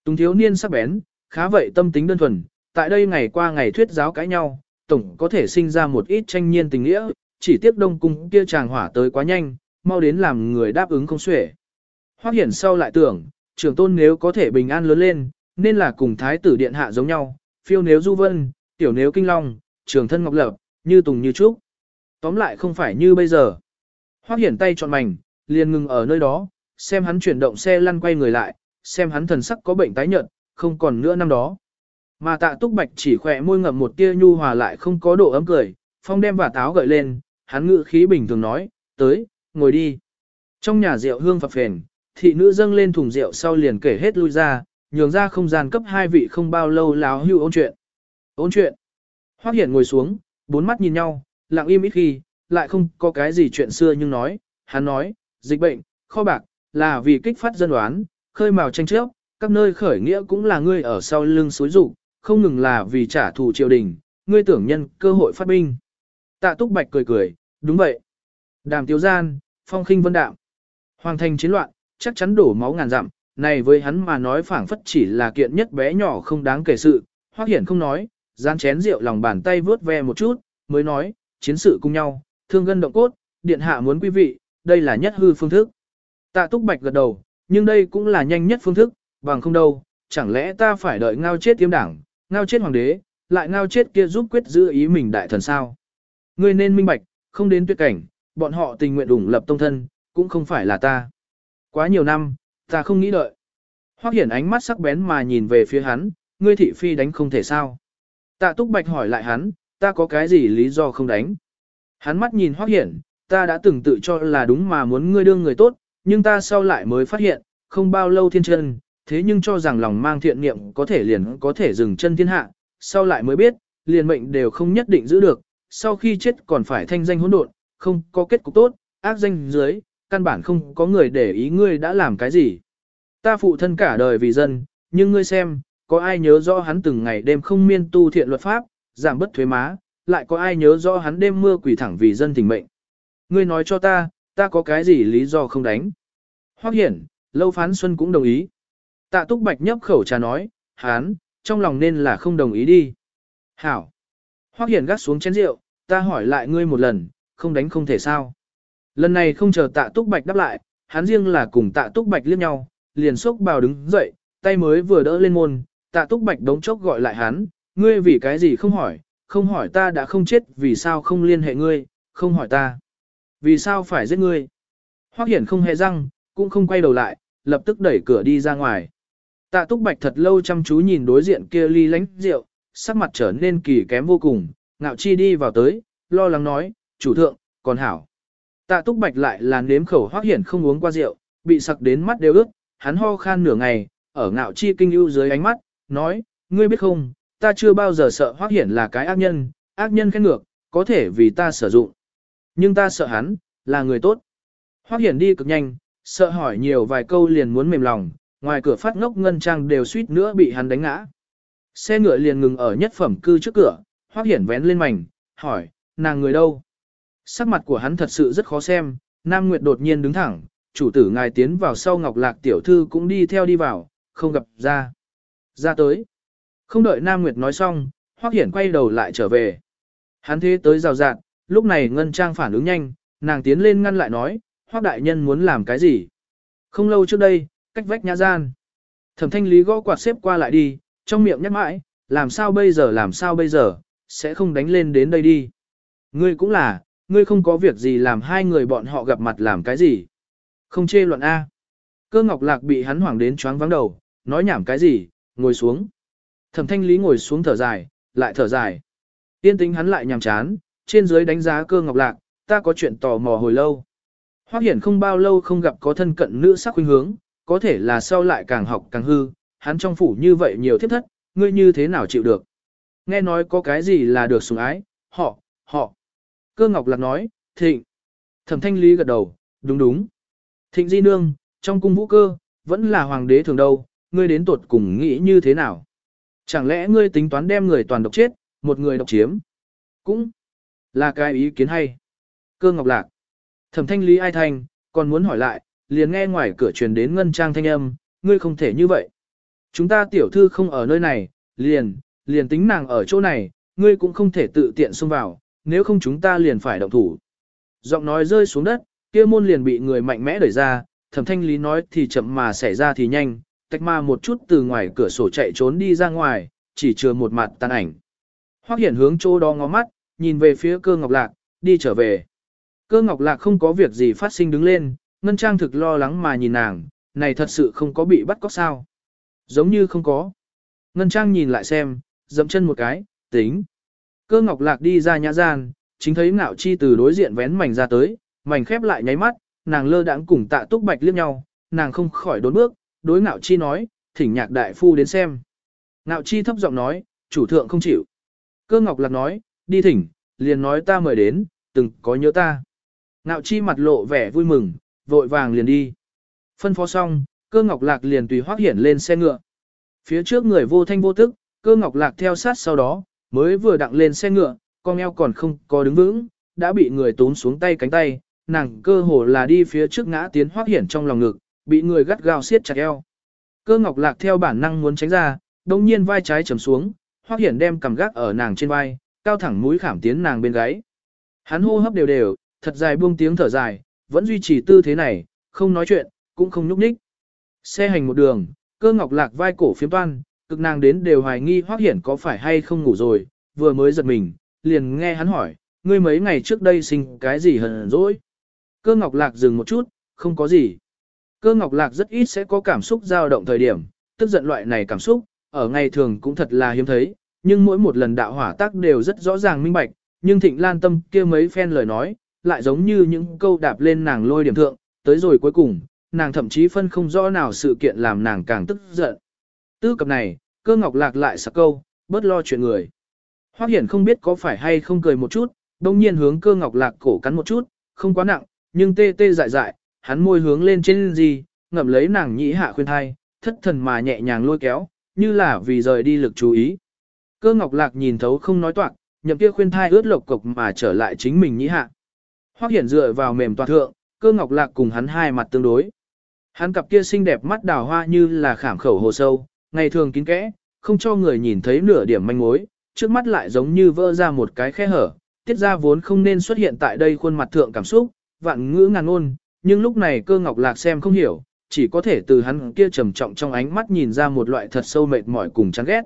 Tùng thiếu niên sắc bén, khá vậy tâm tính đơn thuần, tại đây ngày qua ngày thuyết giáo cãi nhau, tổng có thể sinh ra một ít tranh nhiên tình nghĩa, chỉ tiếc đông cung kia chàng hỏa tới quá nhanh, mau đến làm người đáp ứng không xuể. Hoắc hiển sau lại tưởng, trưởng tôn nếu có thể bình an lớn lên, nên là cùng thái tử điện hạ giống nhau, phiêu nếu du vân, tiểu nếu kinh long, trường thân ngọc lập, như tùng như trúc. Tóm lại không phải như bây giờ. Hoác hiển tay chọn mảnh, liền ngừng ở nơi đó, xem hắn chuyển động xe lăn quay người lại, xem hắn thần sắc có bệnh tái nhợt, không còn nữa năm đó. Mà tạ túc bạch chỉ khỏe môi ngậm một tia nhu hòa lại không có độ ấm cười, phong đem và táo gợi lên, hắn ngự khí bình thường nói, tới, ngồi đi. Trong nhà rượu hương phập phền, thị nữ dâng lên thùng rượu sau liền kể hết lui ra, nhường ra không gian cấp hai vị không bao lâu láo hưu ôn chuyện. Ôn chuyện. Hoác hiển ngồi xuống, bốn mắt nhìn nhau, lặng im ít khi, lại không có cái gì chuyện xưa nhưng nói, hắn nói, dịch bệnh, kho bạc, là vì kích phát dân đoán, khơi mào tranh chấp, các nơi khởi nghĩa cũng là ngươi ở sau lưng xối rủ, không ngừng là vì trả thù triều đình, ngươi tưởng nhân cơ hội phát binh. Tạ Túc Bạch cười cười, đúng vậy. Đàm Tiếu Gian, phong khinh vân đạm. Hoàng thành chiến loạn, chắc chắn đổ máu ngàn dặm, này với hắn mà nói phảng phất chỉ là kiện nhất bé nhỏ không đáng kể sự, Hoắc Hiển không nói, gian chén rượu lòng bàn tay vướt ve một chút, mới nói, chiến sự cùng nhau, thương gân động cốt, điện hạ muốn quý vị, đây là nhất hư phương thức. Tạ Túc Bạch gật đầu, nhưng đây cũng là nhanh nhất phương thức, bằng không đâu, chẳng lẽ ta phải đợi ngao chết tiêm đảng, ngao chết hoàng đế, lại ngao chết kia giúp quyết giữ ý mình đại thần sao. Ngươi nên minh bạch, không đến tuyệt cảnh, bọn họ tình nguyện ủng lập tông thân, cũng không phải là ta. Quá nhiều năm, ta không nghĩ đợi. Hoắc hiển ánh mắt sắc bén mà nhìn về phía hắn, ngươi thị phi đánh không thể sao. Tạ túc bạch hỏi lại hắn, ta có cái gì lý do không đánh. Hắn mắt nhìn Hoắc hiển, ta đã từng tự cho là đúng mà muốn ngươi đương người tốt, nhưng ta sau lại mới phát hiện, không bao lâu thiên chân, thế nhưng cho rằng lòng mang thiện niệm có thể liền có thể dừng chân thiên hạ, sau lại mới biết, liền mệnh đều không nhất định giữ được, sau khi chết còn phải thanh danh hỗn độn, không có kết cục tốt, ác danh dưới, căn bản không có người để ý ngươi đã làm cái gì. Ta phụ thân cả đời vì dân, nhưng ngươi xem, có ai nhớ rõ hắn từng ngày đêm không miên tu thiện luật pháp, giảm bất thuế má, lại có ai nhớ rõ hắn đêm mưa quỷ thẳng vì dân tình mệnh. Ngươi nói cho ta, ta có cái gì lý do không đánh. Hoắc hiển, lâu phán xuân cũng đồng ý. Tạ túc bạch nhấp khẩu trà nói, hán, trong lòng nên là không đồng ý đi. Hảo. Hoắc Hiển gắt xuống chén rượu, ta hỏi lại ngươi một lần, không đánh không thể sao. Lần này không chờ tạ túc bạch đáp lại, hắn riêng là cùng tạ túc bạch liếc nhau, liền sốc bào đứng dậy, tay mới vừa đỡ lên môn, tạ túc bạch đống chốc gọi lại hắn, ngươi vì cái gì không hỏi, không hỏi ta đã không chết vì sao không liên hệ ngươi, không hỏi ta. Vì sao phải giết ngươi? Hoắc Hiển không hề răng, cũng không quay đầu lại, lập tức đẩy cửa đi ra ngoài. Tạ Túc Bạch thật lâu chăm chú nhìn đối diện kia ly lánh rượu, sắc mặt trở nên kỳ kém vô cùng, ngạo chi đi vào tới, lo lắng nói, chủ thượng, còn hảo. Tạ Túc Bạch lại là nếm khẩu Hoắc Hiển không uống qua rượu, bị sặc đến mắt đều ướt, hắn ho khan nửa ngày, ở ngạo chi kinh ưu dưới ánh mắt, nói, ngươi biết không, ta chưa bao giờ sợ hoác Hiển là cái ác nhân, ác nhân khen ngược, có thể vì ta sử dụng. Nhưng ta sợ hắn, là người tốt. Hoác Hiển đi cực nhanh, sợ hỏi nhiều vài câu liền muốn mềm lòng, ngoài cửa phát ngốc ngân trang đều suýt nữa bị hắn đánh ngã. Xe ngựa liền ngừng ở nhất phẩm cư trước cửa, hoác Hiển vén lên mảnh, hỏi, nàng người đâu? Sắc mặt của hắn thật sự rất khó xem, Nam Nguyệt đột nhiên đứng thẳng, chủ tử ngài tiến vào sau Ngọc Lạc tiểu thư cũng đi theo đi vào, không gặp ra. Ra tới. Không đợi Nam Nguyệt nói xong, Hoắc Hiển quay đầu lại trở về. Hắn thế tới rào rạt, lúc này Ngân Trang phản ứng nhanh, nàng tiến lên ngăn lại nói, Hoắc đại nhân muốn làm cái gì? Không lâu trước đây, cách vách nhã gian. Thẩm thanh lý gõ quạt xếp qua lại đi, trong miệng nhắc mãi, làm sao bây giờ làm sao bây giờ, sẽ không đánh lên đến đây đi. Ngươi cũng là, ngươi không có việc gì làm hai người bọn họ gặp mặt làm cái gì. Không chê luận A. Cơ ngọc lạc bị hắn hoảng đến choáng vắng đầu, nói nhảm cái gì, ngồi xuống. Thẩm thanh lý ngồi xuống thở dài, lại thở dài. Tiên tính hắn lại nhàm chán, trên dưới đánh giá cơ ngọc lạc, ta có chuyện tò mò hồi lâu. Hoác Hiển không bao lâu không gặp có thân cận nữ sắc khuynh hướng, có thể là sau lại càng học càng hư, hắn trong phủ như vậy nhiều thiết thất, ngươi như thế nào chịu được. Nghe nói có cái gì là được sủng ái, họ, họ. Cơ Ngọc Lạc nói, thịnh. Thẩm thanh lý gật đầu, đúng đúng. Thịnh di nương, trong cung vũ cơ, vẫn là hoàng đế thường đâu, ngươi đến tuột cùng nghĩ như thế nào. Chẳng lẽ ngươi tính toán đem người toàn độc chết, một người độc chiếm? Cũng là cái ý kiến hay. Cơ Ngọc Lạc. Thẩm thanh lý ai thanh, còn muốn hỏi lại, liền nghe ngoài cửa truyền đến ngân trang thanh âm, ngươi không thể như vậy. Chúng ta tiểu thư không ở nơi này, liền, liền tính nàng ở chỗ này, ngươi cũng không thể tự tiện xông vào, nếu không chúng ta liền phải động thủ. Giọng nói rơi xuống đất, kia môn liền bị người mạnh mẽ đẩy ra, thẩm thanh lý nói thì chậm mà xảy ra thì nhanh, tách ma một chút từ ngoài cửa sổ chạy trốn đi ra ngoài, chỉ chừa một mặt tàn ảnh. Hoắc hiển hướng chỗ đó ngó mắt, nhìn về phía cơ ngọc lạc, đi trở về. Cơ ngọc lạc không có việc gì phát sinh đứng lên, ngân trang thực lo lắng mà nhìn nàng, này thật sự không có bị bắt cóc sao. Giống như không có. Ngân trang nhìn lại xem, dậm chân một cái, tính. Cơ ngọc lạc đi ra nhã gian, chính thấy ngạo chi từ đối diện vén mảnh ra tới, mảnh khép lại nháy mắt, nàng lơ đãng cùng tạ túc bạch liếc nhau, nàng không khỏi đốn bước, đối ngạo chi nói, thỉnh nhạc đại phu đến xem. Ngạo chi thấp giọng nói, chủ thượng không chịu. Cơ ngọc lạc nói, đi thỉnh, liền nói ta mời đến, từng có nhớ ta. Ngạo chi mặt lộ vẻ vui mừng, vội vàng liền đi. Phân phó xong, cơ ngọc lạc liền tùy hoác hiển lên xe ngựa. Phía trước người vô thanh vô tức, cơ ngọc lạc theo sát sau đó, mới vừa đặng lên xe ngựa, con eo còn không có đứng vững, đã bị người tốn xuống tay cánh tay, nàng cơ hồ là đi phía trước ngã tiến hoác hiển trong lòng ngực, bị người gắt gao siết chặt eo. Cơ ngọc lạc theo bản năng muốn tránh ra, đồng nhiên vai trái trầm xuống, hoác hiển đem cầm gác ở nàng trên vai, cao thẳng mũi khảm tiến nàng bên gáy. Hắn hô hấp đều đều, thật dài buông tiếng thở dài, vẫn duy trì tư thế này, không nói chuyện, cũng không nhúc nhích. Xe hành một đường, cơ ngọc lạc vai cổ phiếm toan, cực nàng đến đều hoài nghi hoác hiển có phải hay không ngủ rồi, vừa mới giật mình, liền nghe hắn hỏi, ngươi mấy ngày trước đây sinh cái gì hờn dỗi. Cơ ngọc lạc dừng một chút, không có gì. Cơ ngọc lạc rất ít sẽ có cảm xúc dao động thời điểm, tức giận loại này cảm xúc, ở ngày thường cũng thật là hiếm thấy, nhưng mỗi một lần đạo hỏa tác đều rất rõ ràng minh bạch, nhưng thịnh lan tâm kia mấy phen lời nói, lại giống như những câu đạp lên nàng lôi điểm thượng, tới rồi cuối cùng, nàng thậm chí phân không rõ nào sự kiện làm nàng càng tức giận. Tư cập này, cơ ngọc lạc lại sặc câu, bớt lo chuyện người. Hoác hiển không biết có phải hay không cười một chút, đông nhiên hướng cơ ngọc lạc cổ cắn một chút, không quá nặng, nhưng tê tê dại dại, hắn môi hướng lên trên gì, ngậm lấy nàng nhĩ hạ khuyên thai, thất thần mà nhẹ nhàng lôi kéo, như là vì rời đi lực chú ý. Cơ ngọc lạc nhìn thấu không nói toạc, nhậm kia khuyên thai ướt lộc cục mà trở lại chính mình nhĩ hạ. Hoắc Hiển dựa vào mềm toàn thượng, cơ ngọc lạc cùng hắn hai mặt tương đối. Hắn cặp kia xinh đẹp mắt đào hoa như là khảm khẩu hồ sâu, ngày thường kín kẽ, không cho người nhìn thấy nửa điểm manh mối, trước mắt lại giống như vỡ ra một cái khe hở, tiết ra vốn không nên xuất hiện tại đây khuôn mặt thượng cảm xúc, vạn ngữ ngàn ngôn, nhưng lúc này cơ ngọc lạc xem không hiểu, chỉ có thể từ hắn kia trầm trọng trong ánh mắt nhìn ra một loại thật sâu mệt mỏi cùng chán ghét.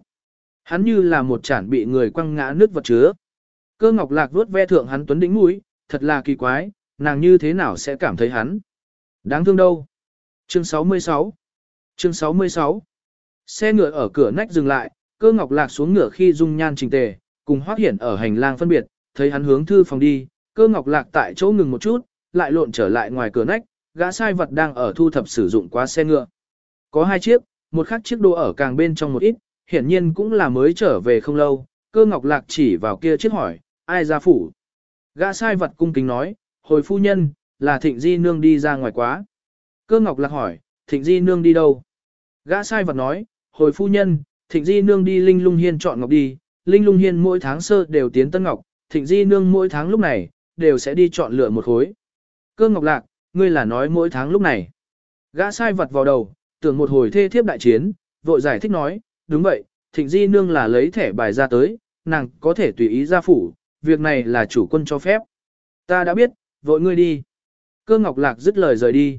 Hắn như là một chản bị người quăng ngã nước vật chứa. Cơ ngọc lạc vuốt ve thượng hắn tuấn đỉnh mũi, thật là kỳ quái, nàng như thế nào sẽ cảm thấy hắn. Đáng thương đâu. Chương 66 Chương 66 Xe ngựa ở cửa nách dừng lại, cơ ngọc lạc xuống ngựa khi dung nhan trình tề, cùng hoác hiển ở hành lang phân biệt, thấy hắn hướng thư phòng đi, cơ ngọc lạc tại chỗ ngừng một chút, lại lộn trở lại ngoài cửa nách, gã sai vật đang ở thu thập sử dụng quá xe ngựa. Có hai chiếc, một khác chiếc đô ở càng bên trong một ít, hiển nhiên cũng là mới trở về không lâu, cơ ngọc lạc chỉ vào kia chiếc hỏi, ai ra phủ. Gã sai vật cung kính nói, hồi phu nhân, là thịnh di nương đi ra ngoài quá. Cơ ngọc lạc hỏi, thịnh di nương đi đâu? Gã sai vật nói, hồi phu nhân, thịnh di nương đi linh lung hiên chọn ngọc đi, linh lung hiên mỗi tháng sơ đều tiến tân ngọc, thịnh di nương mỗi tháng lúc này, đều sẽ đi chọn lựa một khối. Cơ ngọc lạc, ngươi là nói mỗi tháng lúc này. Gã sai vật vào đầu, tưởng một hồi thê thiếp đại chiến, vội giải thích nói, đúng vậy, thịnh di nương là lấy thẻ bài ra tới, nàng có thể tùy ý ra phủ, việc này là chủ quân cho phép. Ta đã biết, vội ngươi đi. Cơ ngọc lạc dứt lời rời đi.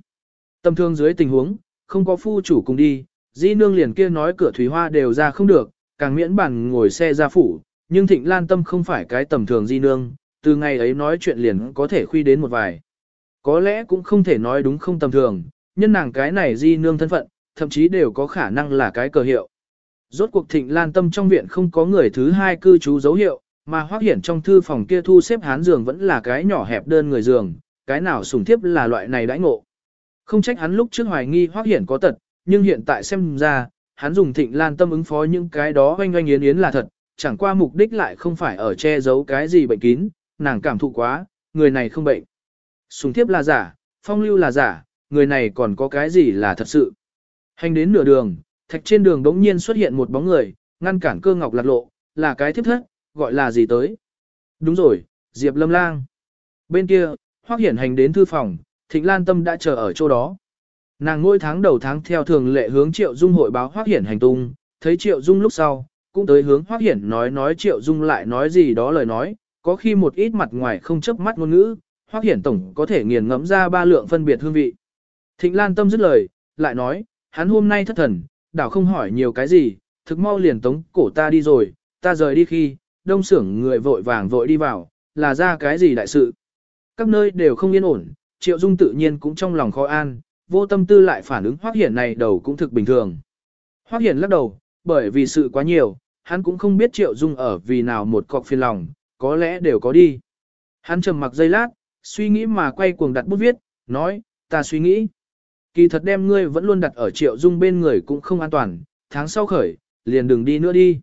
Tâm thương dưới tình huống, không có phu chủ cùng đi, di nương liền kia nói cửa thủy hoa đều ra không được, càng miễn bản ngồi xe ra phủ, nhưng thịnh lan tâm không phải cái tầm thường di nương, từ ngày ấy nói chuyện liền có thể khuy đến một vài. Có lẽ cũng không thể nói đúng không tầm thường, nhân nàng cái này di nương thân phận, thậm chí đều có khả năng là cái cờ hiệu. Rốt cuộc thịnh lan tâm trong viện không có người thứ hai cư trú dấu hiệu, mà hoác hiển trong thư phòng kia thu xếp hán giường vẫn là cái nhỏ hẹp đơn người giường, cái nào sùng thiếp là loại này đãi ngộ. Không trách hắn lúc trước hoài nghi hoác hiển có tật, nhưng hiện tại xem ra, hắn dùng thịnh lan tâm ứng phó những cái đó oanh oanh yến yến là thật, chẳng qua mục đích lại không phải ở che giấu cái gì bệnh kín, nàng cảm thụ quá, người này không bệnh. Sùng thiếp là giả, phong lưu là giả, người này còn có cái gì là thật sự. Hành đến nửa đường, thạch trên đường đống nhiên xuất hiện một bóng người, ngăn cản cơ ngọc lạc lộ, là cái thiếp thất, gọi là gì tới. Đúng rồi, Diệp Lâm Lang. Bên kia, Hoắc Hiển hành đến thư phòng, Thịnh Lan Tâm đã chờ ở chỗ đó. Nàng ngôi tháng đầu tháng theo thường lệ hướng Triệu Dung hội báo Hoắc Hiển hành tung, thấy Triệu Dung lúc sau, cũng tới hướng Hoắc Hiển nói nói Triệu Dung lại nói gì đó lời nói, có khi một ít mặt ngoài không chấp mắt ngôn ngữ, Hoắc Hiển tổng có thể nghiền ngẫm ra ba lượng phân biệt hương vị. Thịnh Lan Tâm dứt lời, lại nói, hắn hôm nay thất thần, đảo không hỏi nhiều cái gì, thực mau liền tống cổ ta đi rồi, ta rời đi khi, đông xưởng người vội vàng vội đi vào, là ra cái gì đại sự. Các nơi đều không yên ổn, Triệu Dung tự nhiên cũng trong lòng khó an, vô tâm tư lại phản ứng Hoắc Hiển này đầu cũng thực bình thường. Hoắc Hiển lắc đầu, bởi vì sự quá nhiều, hắn cũng không biết Triệu Dung ở vì nào một cọc phiền lòng, có lẽ đều có đi. Hắn trầm mặc giây lát, suy nghĩ mà quay cuồng đặt bút viết, nói, ta suy nghĩ. Kỳ thật đem ngươi vẫn luôn đặt ở Triệu Dung bên người cũng không an toàn, tháng sau khởi, liền đừng đi nữa đi.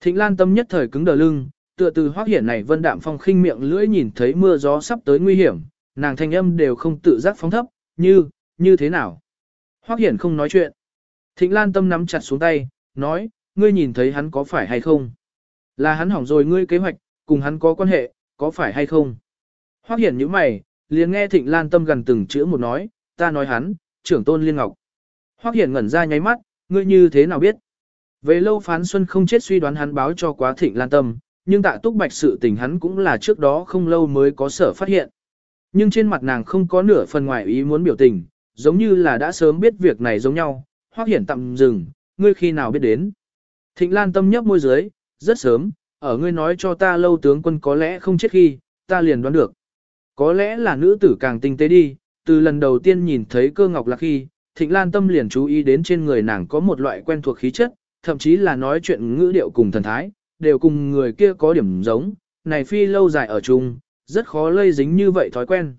Thịnh Lan tâm nhất thời cứng đờ lưng, tựa từ Hoắc Hiển này Vân Đạm Phong khinh miệng lưỡi nhìn thấy mưa gió sắp tới nguy hiểm, nàng thanh âm đều không tự giác phóng thấp, như, như thế nào. Hoắc Hiển không nói chuyện. Thịnh Lan tâm nắm chặt xuống tay, nói, ngươi nhìn thấy hắn có phải hay không? Là hắn hỏng rồi ngươi kế hoạch, cùng hắn có quan hệ, có phải hay không? Hoắc Hiển như mày, liền nghe Thịnh Lan tâm gần từng chữ một nói, ta nói hắn, trưởng tôn liên ngọc. Hoắc Hiển ngẩn ra nháy mắt, ngươi như thế nào biết? Về lâu phán xuân không chết suy đoán hắn báo cho quá Thịnh Lan tâm, nhưng tạ túc bạch sự tình hắn cũng là trước đó không lâu mới có sở phát hiện. Nhưng trên mặt nàng không có nửa phần ngoài ý muốn biểu tình, giống như là đã sớm biết việc này giống nhau, hoác hiển tạm dừng, ngươi khi nào biết đến. Thịnh Lan tâm nhấp môi dưới, rất sớm, ở ngươi nói cho ta lâu tướng quân có lẽ không chết khi, ta liền đoán được. Có lẽ là nữ tử càng tinh tế đi, từ lần đầu tiên nhìn thấy cơ ngọc lạc khi, Thịnh Lan tâm liền chú ý đến trên người nàng có một loại quen thuộc khí chất, thậm chí là nói chuyện ngữ điệu cùng thần thái, đều cùng người kia có điểm giống, này phi lâu dài ở chung, rất khó lây dính như vậy thói quen.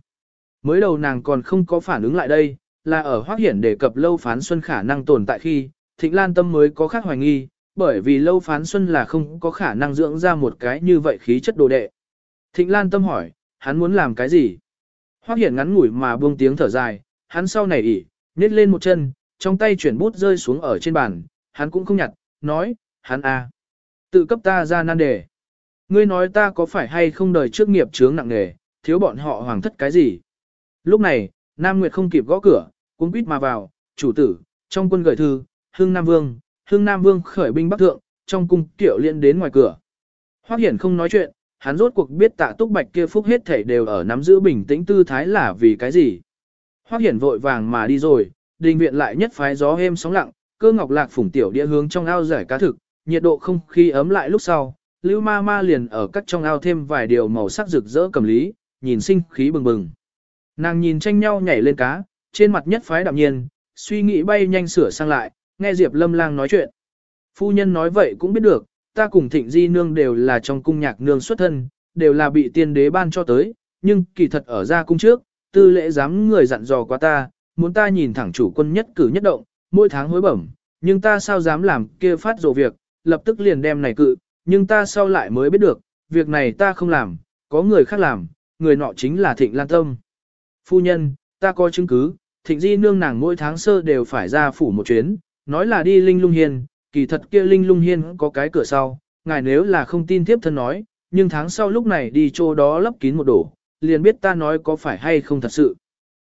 Mới đầu nàng còn không có phản ứng lại đây, là ở Hoắc Hiển đề cập lâu phán xuân khả năng tồn tại khi, Thịnh Lan Tâm mới có khác hoài nghi, bởi vì lâu phán xuân là không có khả năng dưỡng ra một cái như vậy khí chất đồ đệ. Thịnh Lan Tâm hỏi, hắn muốn làm cái gì? Hoắc Hiển ngắn ngủi mà buông tiếng thở dài, hắn sau này ỉ, nhét lên một chân, trong tay chuyển bút rơi xuống ở trên bàn, hắn cũng không nhặt, nói, hắn a, tự cấp ta ra nan đề. Ngươi nói ta có phải hay không đời trước nghiệp chướng nặng nề, thiếu bọn họ hoàng thất cái gì? Lúc này, Nam Nguyệt không kịp gõ cửa, cuống quýt mà vào, chủ tử, trong quân gửi thư, Hưng Nam Vương, Hưng Nam Vương khởi binh bắc thượng, trong cung tiểu liên đến ngoài cửa. Hoắc Hiển không nói chuyện, hắn rốt cuộc biết tạ túc bạch kia phúc hết thể đều ở nắm giữ bình tĩnh tư thái là vì cái gì. Hoác Hiển vội vàng mà đi rồi, đình viện lại nhất phái gió êm sóng lặng, cơ ngọc lạc phủng tiểu địa hướng trong ao giải cá thực, nhiệt độ không khí ấm lại lúc sau, Lưu Ma Ma liền ở cắt trong ao thêm vài điều màu sắc rực rỡ cầm lý, nhìn sinh khí bừng bừng. Nàng nhìn tranh nhau nhảy lên cá, trên mặt nhất phái đạm nhiên, suy nghĩ bay nhanh sửa sang lại, nghe Diệp Lâm Lang nói chuyện. Phu nhân nói vậy cũng biết được, ta cùng Thịnh Di nương đều là trong cung nhạc nương xuất thân, đều là bị tiên đế ban cho tới, nhưng kỳ thật ở ra cung trước, tư lễ dám người dặn dò qua ta, muốn ta nhìn thẳng chủ quân nhất cử nhất động, mỗi tháng hối bẩm, nhưng ta sao dám làm kia phát rồ việc, lập tức liền đem này cự, nhưng ta sau lại mới biết được, việc này ta không làm, có người khác làm, người nọ chính là Thịnh Lan Tâm. Phu nhân, ta có chứng cứ, Thịnh Di nương nàng mỗi tháng sơ đều phải ra phủ một chuyến, nói là đi Linh Lung hiền kỳ thật kia Linh Lung Hiên có cái cửa sau, ngài nếu là không tin tiếp thân nói, nhưng tháng sau lúc này đi chỗ đó lấp kín một đổ, liền biết ta nói có phải hay không thật sự.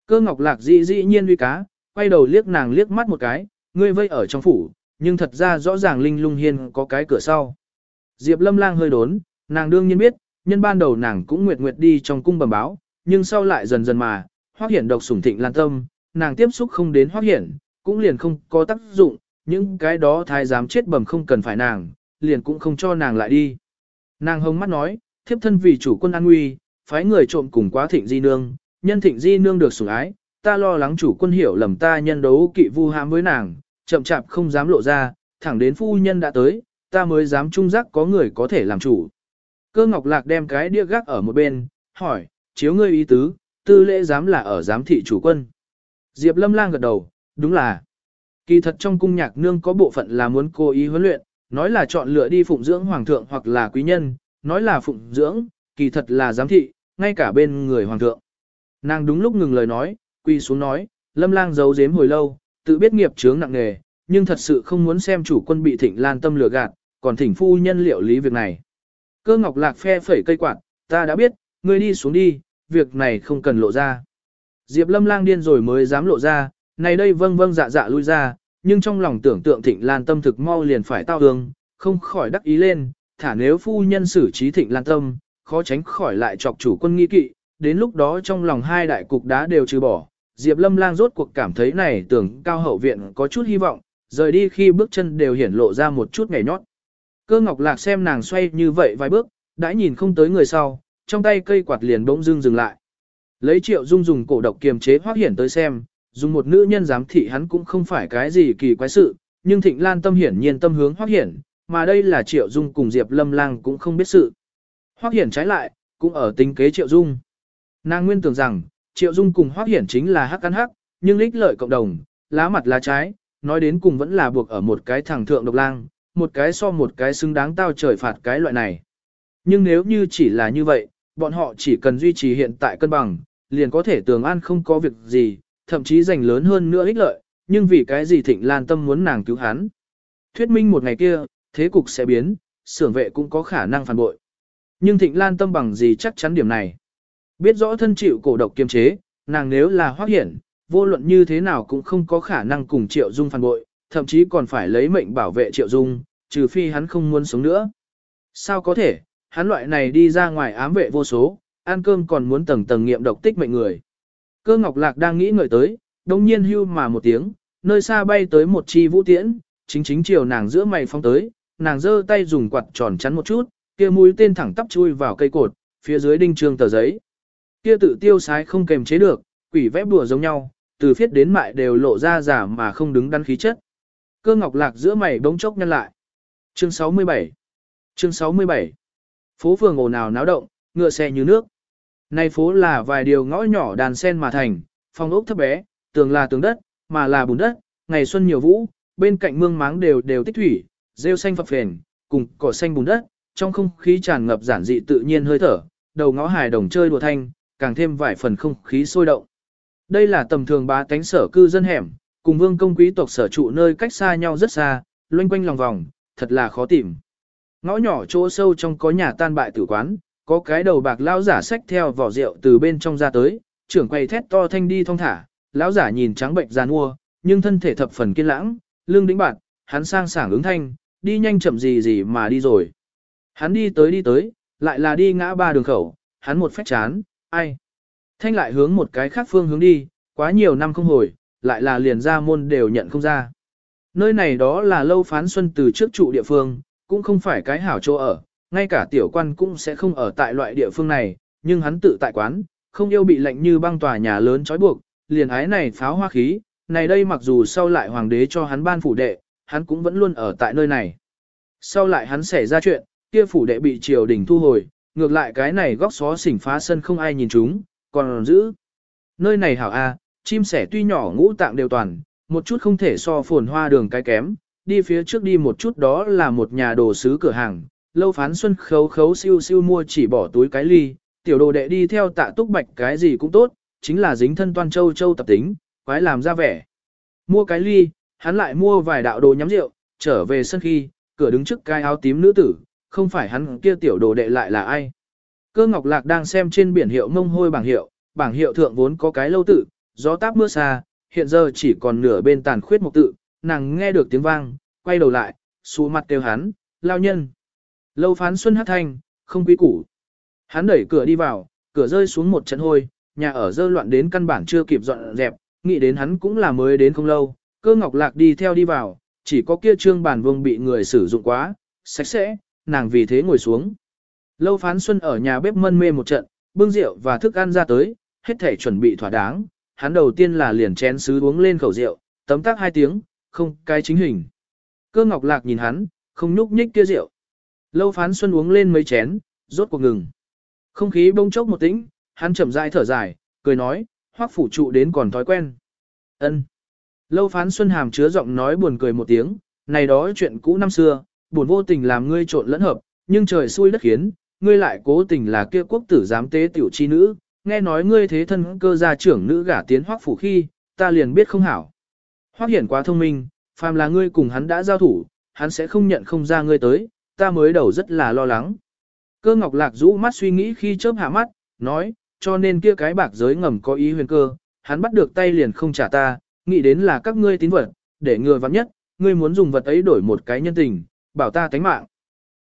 Cơ ngọc lạc dĩ dĩ nhiên uy cá, quay đầu liếc nàng liếc mắt một cái, ngươi vây ở trong phủ, nhưng thật ra rõ ràng Linh Lung Hiên có cái cửa sau. Diệp Lâm Lang hơi đốn, nàng đương nhiên biết, nhân ban đầu nàng cũng nguyệt nguyệt đi trong cung bẩm báo, nhưng sau lại dần dần mà, hoác Hiển độc sủng thịnh lan tâm, nàng tiếp xúc không đến hoác Hiển, cũng liền không có tác dụng, những cái đó thái giám chết bẩm không cần phải nàng, liền cũng không cho nàng lại đi. Nàng hông mắt nói, thiếp thân vì chủ quân an nguy, phái người trộm cùng quá thịnh di nương, nhân thịnh di nương được sủng ái, ta lo lắng chủ quân hiểu lầm ta nhân đấu kỵ vu hãm với nàng, chậm chạp không dám lộ ra, thẳng đến phu nhân đã tới, ta mới dám trung giác có người có thể làm chủ. Cơ ngọc lạc đem cái đĩa gác ở một bên, hỏi, chiếu ngươi ý tứ, tư lễ dám là ở giám thị chủ quân. Diệp lâm lang gật đầu, đúng là. Kỳ thật trong cung nhạc nương có bộ phận là muốn cố ý huấn luyện, nói là chọn lựa đi phụng dưỡng hoàng thượng hoặc là quý nhân, nói là phụng dưỡng, kỳ thật là giám thị, ngay cả bên người hoàng thượng. Nàng đúng lúc ngừng lời nói, quy xuống nói, lâm lang giấu giếm hồi lâu, tự biết nghiệp chướng nặng nề, nhưng thật sự không muốn xem chủ quân bị thịnh lan tâm lừa gạt, còn thỉnh phu nhân liệu lý việc này. Cơ ngọc lạc phe phẩy cây quạt, ta đã biết, ngươi đi xuống đi, việc này không cần lộ ra. Diệp lâm lang điên rồi mới dám lộ ra, này đây vâng vâng dạ dạ lui ra, nhưng trong lòng tưởng tượng thịnh lan tâm thực mau liền phải tao hương, không khỏi đắc ý lên, thả nếu phu nhân xử trí thịnh lan tâm, khó tránh khỏi lại chọc chủ quân nghi kỵ, đến lúc đó trong lòng hai đại cục đá đều trừ bỏ. Diệp Lâm Lang rốt cuộc cảm thấy này tưởng cao hậu viện có chút hy vọng, rời đi khi bước chân đều hiển lộ ra một chút nhảy nhót. Cơ Ngọc Lạc xem nàng xoay như vậy vài bước, đã nhìn không tới người sau, trong tay cây quạt liền bỗng dưng dừng lại. Lấy Triệu Dung dùng cổ độc kiềm chế hoác Hiển tới xem, dùng một nữ nhân giám thị hắn cũng không phải cái gì kỳ quái sự, nhưng Thịnh Lan tâm hiển nhiên tâm hướng Hoắc Hiển, mà đây là Triệu Dung cùng Diệp Lâm Lang cũng không biết sự. Hoắc Hiển trái lại, cũng ở tính kế Triệu Dung. Nàng nguyên tưởng rằng, Triệu Dung cùng Hoắc Hiển chính là hắc ăn hắc, nhưng lích lợi cộng đồng, lá mặt lá trái, nói đến cùng vẫn là buộc ở một cái thằng thượng độc lang, một cái so một cái xứng đáng tao trời phạt cái loại này. Nhưng nếu như chỉ là như vậy, bọn họ chỉ cần duy trì hiện tại cân bằng, liền có thể tường an không có việc gì, thậm chí giành lớn hơn nữa ích lợi, nhưng vì cái gì Thịnh Lan Tâm muốn nàng cứu hắn. Thuyết minh một ngày kia, thế cục sẽ biến, xưởng vệ cũng có khả năng phản bội. Nhưng Thịnh Lan Tâm bằng gì chắc chắn điểm này. Biết rõ thân chịu cổ độc kiềm chế, nàng nếu là hoác hiển, vô luận như thế nào cũng không có khả năng cùng Triệu Dung phản bội, thậm chí còn phải lấy mệnh bảo vệ Triệu Dung, trừ phi hắn không muốn sống nữa. Sao có thể, hắn loại này đi ra ngoài ám vệ vô số, ăn cơm còn muốn tầng tầng nghiệm độc tích mệnh người. Cơ Ngọc Lạc đang nghĩ ngợi tới, đồng nhiên hưu mà một tiếng, nơi xa bay tới một chi vũ tiễn, chính chính chiều nàng giữa mày phong tới, nàng giơ tay dùng quạt tròn chắn một chút, kia mũi tên thẳng tắp chui vào cây cột, phía dưới đinh trương tờ giấy. Kia tự tiêu sái không kềm chế được, quỷ vẽ bùa giống nhau, từ phiết đến mại đều lộ ra giả mà không đứng đắn khí chất. Cơ Ngọc Lạc giữa mày bỗng chốc nhân lại. Chương 67 Chương 67 Phố phường ồn ào náo động, ngựa xe như nước. Nay phố là vài điều ngõ nhỏ đàn sen mà thành, phong ốc thấp bé, tường là tường đất, mà là bùn đất, ngày xuân nhiều vũ, bên cạnh mương máng đều đều tích thủy, rêu xanh phập phền, cùng cỏ xanh bùn đất, trong không khí tràn ngập giản dị tự nhiên hơi thở, đầu ngõ hài đồng chơi đùa thanh, càng thêm vài phần không khí sôi động. Đây là tầm thường bá tánh sở cư dân hẻm, cùng vương công quý tộc sở trụ nơi cách xa nhau rất xa, loanh quanh lòng vòng, thật là khó tìm. Ngõ nhỏ chỗ sâu trong có nhà tan bại tử quán, có cái đầu bạc lão giả xách theo vỏ rượu từ bên trong ra tới, trưởng quầy thét to thanh đi thong thả, lão giả nhìn trắng bệnh giàn mua, nhưng thân thể thập phần kiên lãng, lưng đĩnh bạt, hắn sang sảng ứng thanh, đi nhanh chậm gì gì mà đi rồi. Hắn đi tới đi tới, lại là đi ngã ba đường khẩu, hắn một phách chán, ai. Thanh lại hướng một cái khác phương hướng đi, quá nhiều năm không hồi, lại là liền ra môn đều nhận không ra. Nơi này đó là lâu phán xuân từ trước trụ địa phương, cũng không phải cái hảo chỗ ở, ngay cả tiểu quan cũng sẽ không ở tại loại địa phương này, nhưng hắn tự tại quán, không yêu bị lạnh như băng tòa nhà lớn trói buộc, liền ái này pháo hoa khí, này đây mặc dù sau lại hoàng đế cho hắn ban phủ đệ, hắn cũng vẫn luôn ở tại nơi này. Sau lại hắn xảy ra chuyện, kia phủ đệ bị triều đình thu hồi, ngược lại cái này góc xó xỉnh phá sân không ai nhìn chúng, còn giữ. Nơi này hảo a, chim sẻ tuy nhỏ ngũ tạng đều toàn, một chút không thể so phồn hoa đường cái kém, đi phía trước đi một chút đó là một nhà đồ sứ cửa hàng, lâu phán xuân khấu khấu siêu siêu mua chỉ bỏ túi cái ly, tiểu đồ đệ đi theo tạ túc bạch cái gì cũng tốt, chính là dính thân toan châu châu tập tính, quái làm ra vẻ. Mua cái ly, hắn lại mua vài đạo đồ nhắm rượu, trở về sân khi, cửa đứng trước cái áo tím nữ tử, không phải hắn kia tiểu đồ đệ lại là ai. Cơ Ngọc Lạc đang xem trên biển hiệu mông hôi bảng hiệu, bảng hiệu thượng vốn có cái lâu tự, gió táp mưa xa, hiện giờ chỉ còn nửa bên tàn khuyết một tự, nàng nghe được tiếng vang, quay đầu lại, xù mặt kêu hắn, lao nhân. Lâu phán xuân hát thanh, không quý củ. Hắn đẩy cửa đi vào, cửa rơi xuống một trận hôi, nhà ở dơ loạn đến căn bản chưa kịp dọn dẹp, nghĩ đến hắn cũng là mới đến không lâu, cơ ngọc lạc đi theo đi vào, chỉ có kia trương bàn vương bị người sử dụng quá, sạch sẽ, nàng vì thế ngồi xuống. Lâu phán xuân ở nhà bếp mân mê một trận, bưng rượu và thức ăn ra tới, hết thể chuẩn bị thỏa đáng, hắn đầu tiên là liền chén sứ uống lên khẩu rượu, tấm tắc hai tiếng, không cái chính hình. Cơ ngọc lạc nhìn hắn, không nhúc nhích kia rượu. Lâu phán xuân uống lên mấy chén, rốt cuộc ngừng. Không khí bông chốc một tĩnh, hắn chậm rãi thở dài, cười nói, hoắc phủ trụ đến còn thói quen. ân Lâu phán xuân hàm chứa giọng nói buồn cười một tiếng, này đó chuyện cũ năm xưa, buồn vô tình làm ngươi trộn lẫn hợp, nhưng trời xui đất khiến, ngươi lại cố tình là kia quốc tử giám tế tiểu chi nữ, nghe nói ngươi thế thân cơ gia trưởng nữ gả tiến hoắc phủ khi, ta liền biết không hảo. Hoắc hiển quá thông minh, phàm là ngươi cùng hắn đã giao thủ, hắn sẽ không nhận không ra ngươi tới, ta mới đầu rất là lo lắng. Cơ ngọc lạc rũ mắt suy nghĩ khi chớp hạ mắt, nói, cho nên kia cái bạc giới ngầm có ý huyền cơ, hắn bắt được tay liền không trả ta, nghĩ đến là các ngươi tín vật, để ngừa vắng nhất, ngươi muốn dùng vật ấy đổi một cái nhân tình, bảo ta tánh mạng.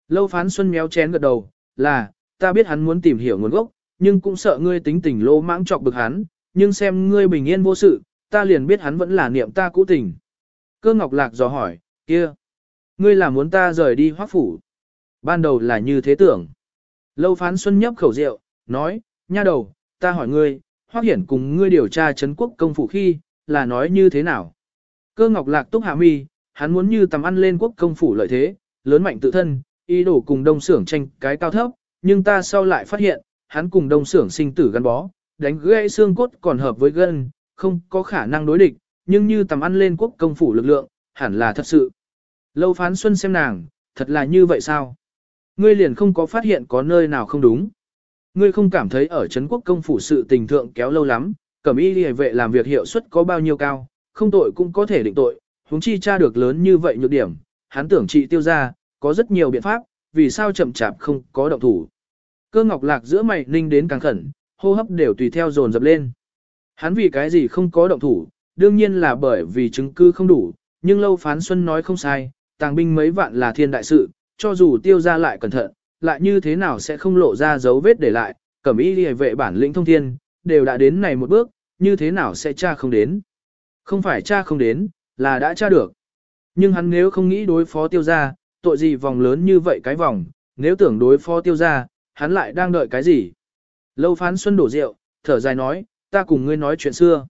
Lâu phán xuân méo chén gật đầu, là, ta biết hắn muốn tìm hiểu nguồn gốc, nhưng cũng sợ ngươi tính tình lô mãng chọc bực hắn, nhưng xem ngươi bình yên vô sự, ta liền biết hắn vẫn là niệm ta cũ tình. Cơ ngọc lạc dò hỏi, kia, ngươi là muốn ta rời đi hoác phủ. Ban đầu là như thế tưởng. Lâu phán xuân nhấp khẩu rượu, nói, nha đầu, ta hỏi ngươi, hoác hiển cùng ngươi điều tra Trấn quốc công phủ khi, là nói như thế nào? Cơ ngọc lạc túc hạ mi, hắn muốn như tầm ăn lên quốc công phủ lợi thế, lớn mạnh tự thân, ý đồ cùng đông xưởng tranh cái cao thấp, nhưng ta sau lại phát hiện, hắn cùng đông xưởng sinh tử gắn bó, đánh gãy xương cốt còn hợp với gân, không có khả năng đối địch, nhưng như tầm ăn lên quốc công phủ lực lượng, hẳn là thật sự. Lâu phán xuân xem nàng, thật là như vậy sao? Ngươi liền không có phát hiện có nơi nào không đúng. Ngươi không cảm thấy ở Trấn quốc công phủ sự tình thượng kéo lâu lắm, cẩm y liề vệ làm việc hiệu suất có bao nhiêu cao, không tội cũng có thể định tội, huống chi tra được lớn như vậy nhược điểm, hắn tưởng trị tiêu ra, có rất nhiều biện pháp, vì sao chậm chạp không có động thủ. Cơ ngọc lạc giữa mày ninh đến càng khẩn, hô hấp đều tùy theo dồn dập lên. Hắn vì cái gì không có động thủ, đương nhiên là bởi vì chứng cứ không đủ, nhưng lâu phán xuân nói không sai, tàng binh mấy vạn là thiên đại sự, cho dù tiêu ra lại cẩn thận, lại như thế nào sẽ không lộ ra dấu vết để lại, cẩm y liề vệ bản lĩnh thông thiên, đều đã đến này một bước, như thế nào sẽ tra không đến. Không phải tra không đến, là đã tra được. Nhưng hắn nếu không nghĩ đối phó tiêu ra, tội gì vòng lớn như vậy cái vòng, nếu tưởng đối phó tiêu ra, hắn lại đang đợi cái gì. Lâu phán xuân đổ rượu, thở dài nói, ta cùng ngươi nói chuyện xưa.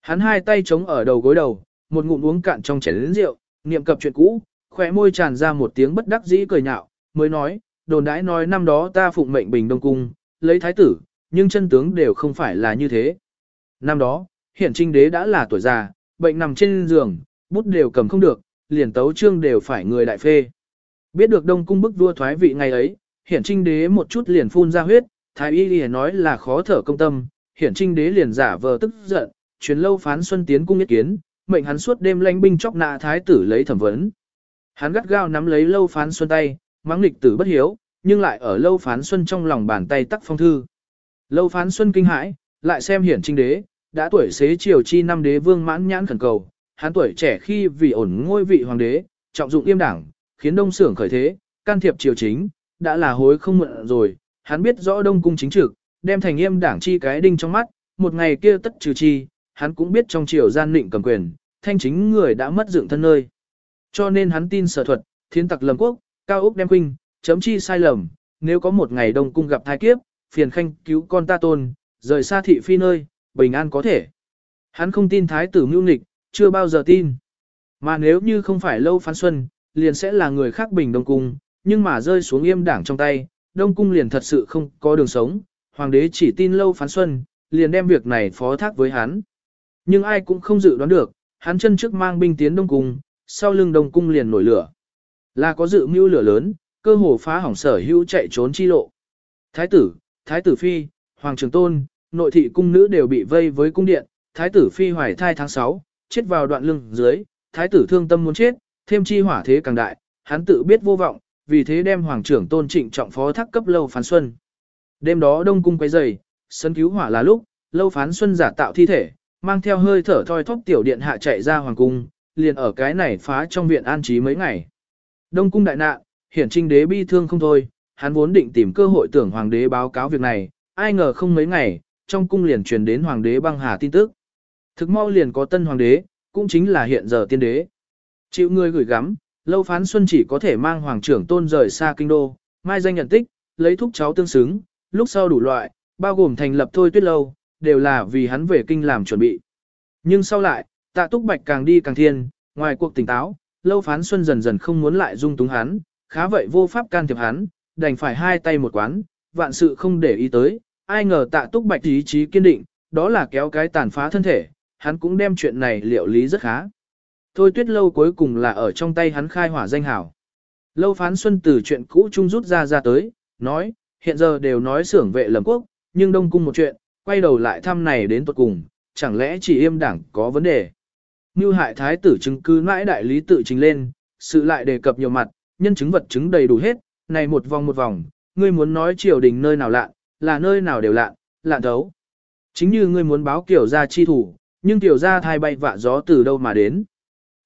Hắn hai tay chống ở đầu gối đầu, một ngụm uống cạn trong chén rượu, niệm cập chuyện cũ, khỏe môi tràn ra một tiếng bất đắc dĩ cười nhạo, mới nói, đồn đãi nói năm đó ta phụng mệnh bình đông cung, lấy thái tử, nhưng chân tướng đều không phải là như thế. Năm đó, hiển trinh đế đã là tuổi già, bệnh nằm trên giường, bút đều cầm không được, liền tấu trương đều phải người đại phê. Biết được đông cung bức vua thoái vị ngày ấy, hiển trinh đế một chút liền phun ra huyết, thái y liền nói là khó thở công tâm, hiển trinh đế liền giả vờ tức giận, truyền lâu phán xuân tiến cung nhất kiến, mệnh hắn suốt đêm lanh binh chóc nạ thái tử lấy thẩm vấn. Hắn gắt gao nắm lấy lâu phán xuân tay, mắng lịch tử bất hiếu, nhưng lại ở lâu phán xuân trong lòng bàn tay tắc phong thư. Lâu phán xuân kinh hãi, lại xem hiển trinh đế, đã tuổi xế chiều chi năm đế vương mãn nhãn khẩn cầu, hắn tuổi trẻ khi vì ổn ngôi vị hoàng đế, trọng dụng yêm đảng, khiến đông sưởng khởi thế, can thiệp triều chính, đã là hối không muộn rồi, hắn biết rõ đông cung chính trực, đem thành yêm đảng chi cái đinh trong mắt, một ngày kia tất trừ chi, hắn cũng biết trong triều gian định cầm quyền, thanh chính người đã mất dựng thân nơi. Cho nên hắn tin sở thuật, thiên tặc lầm quốc, cao úc đem huynh, chấm chi sai lầm, nếu có một ngày đông cung gặp thai kiếp, phiền khanh cứu con ta tôn, rời xa thị phi nơi, bình an có thể. Hắn không tin thái tử mưu nghịch, chưa bao giờ tin. Mà nếu như không phải lâu phán xuân, liền sẽ là người khác bình đông cung, nhưng mà rơi xuống yêm đảng trong tay, đông cung liền thật sự không có đường sống, hoàng đế chỉ tin lâu phán xuân, liền đem việc này phó thác với hắn. Nhưng ai cũng không dự đoán được, hắn chân trước mang binh tiến đông cung, sau lưng đông cung liền nổi lửa. Là có dự mưu lửa lớn, cơ hồ phá hỏng sở hữu chạy trốn chi lộ. Thái tử, thái tử phi, hoàng trường tôn, nội thị cung nữ đều bị vây với cung điện, thái tử phi hoài thai tháng 6, chết vào đoạn lưng dưới, thái tử thương tâm muốn chết, thêm chi hỏa thế càng đại, hắn tự biết vô vọng, vì thế đem hoàng trưởng tôn trịnh trọng phó thác cấp lâu phán xuân. Đêm đó đông cung quấy dày, sân cứu hỏa là lúc, lâu phán xuân giả tạo thi thể, mang theo hơi thở thoi thóp tiểu điện hạ chạy ra hoàng cung, liền ở cái này phá trong viện an trí mấy ngày. Đông cung đại nạn, hiển trinh đế bi thương không thôi, hắn vốn định tìm cơ hội tưởng hoàng đế báo cáo việc này, ai ngờ không mấy ngày, trong cung liền truyền đến hoàng đế băng hà tin tức. Thực mau liền có tân hoàng đế, cũng chính là hiện giờ tiên đế. Chịu người gửi gắm, lâu phán xuân chỉ có thể mang hoàng trưởng tôn rời xa kinh đô, mai danh nhận tích, lấy thúc cháu tương xứng, lúc sau đủ loại, bao gồm thành lập thôi tuyết lâu, đều là vì hắn về kinh làm chuẩn bị. Nhưng sau lại, tạ túc bạch càng đi càng thiên, ngoài cuộc tỉnh táo, lâu phán xuân dần dần không muốn lại dung túng hắn, khá vậy vô pháp can thiệp hắn, đành phải hai tay một quán, vạn sự không để ý tới, ai ngờ tạ túc bạch ý chí kiên định, đó là kéo cái tàn phá thân thể, hắn cũng đem chuyện này liệu lý rất khá. Thôi tuyết lâu cuối cùng là ở trong tay hắn khai hỏa danh hảo. Lâu phán xuân từ chuyện cũ chung rút ra ra tới, nói, hiện giờ đều nói xưởng vệ lầm quốc, nhưng đông cung một chuyện, quay đầu lại thăm này đến tuột cùng, chẳng lẽ chỉ im đảng có vấn đề. Như hại thái tử chứng cứ mãi đại lý tự trình lên, sự lại đề cập nhiều mặt, nhân chứng vật chứng đầy đủ hết, này một vòng một vòng, ngươi muốn nói triều đình nơi nào lạ, là nơi nào đều lạ, lạ thấu. Chính như ngươi muốn báo kiểu ra chi thủ, nhưng tiểu ra thai bay vạ gió từ đâu mà đến.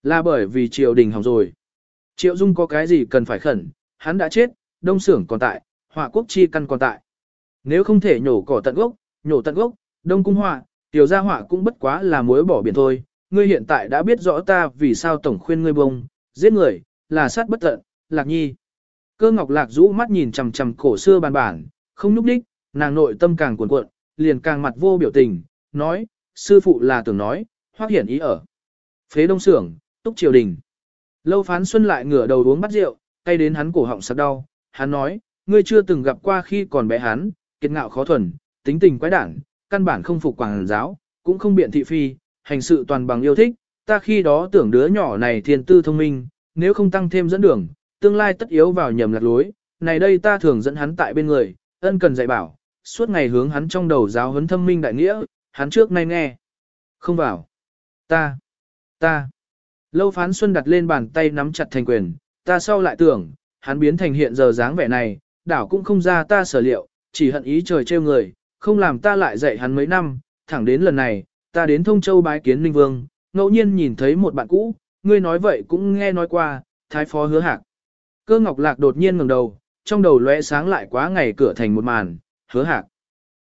Là bởi vì triều đình hỏng rồi. Triệu Dung có cái gì cần phải khẩn, hắn đã chết, đông xưởng còn tại, họa quốc chi căn còn tại. Nếu không thể nhổ cỏ tận gốc, nhổ tận gốc, đông cung họa, tiểu gia họa cũng bất quá là muối bỏ biển thôi. Ngươi hiện tại đã biết rõ ta vì sao tổng khuyên ngươi bông, giết người, là sát bất tận, lạc nhi. Cơ ngọc lạc rũ mắt nhìn chằm chằm cổ xưa bàn bản, không nhúc đích, nàng nội tâm càng cuộn cuộn, liền càng mặt vô biểu tình, nói, sư phụ là tưởng nói, hoác hiển ý ở. Phế đông xưởng, túc triều đình. Lâu phán xuân lại ngửa đầu uống bắt rượu, cay đến hắn cổ họng sặc đau, hắn nói, ngươi chưa từng gặp qua khi còn bé hắn, kiệt ngạo khó thuần, tính tình quái đản, căn bản không phục quảng giáo, cũng không biện thị phi, hành sự toàn bằng yêu thích, ta khi đó tưởng đứa nhỏ này thiên tư thông minh, nếu không tăng thêm dẫn đường, tương lai tất yếu vào nhầm lạc lối, này đây ta thường dẫn hắn tại bên người, ân cần dạy bảo, suốt ngày hướng hắn trong đầu giáo huấn thâm minh đại nghĩa, hắn trước nay nghe. Không vào. Ta. Ta. Lâu phán xuân đặt lên bàn tay nắm chặt thành quyền, ta sau lại tưởng, hắn biến thành hiện giờ dáng vẻ này, đảo cũng không ra ta sở liệu, chỉ hận ý trời trêu người, không làm ta lại dạy hắn mấy năm, thẳng đến lần này, ta đến Thông Châu bái kiến Ninh Vương, ngẫu nhiên nhìn thấy một bạn cũ, ngươi nói vậy cũng nghe nói qua, thái phó hứa hạc. Cơ ngọc lạc đột nhiên ngẩng đầu, trong đầu lóe sáng lại quá ngày cửa thành một màn, hứa hạc.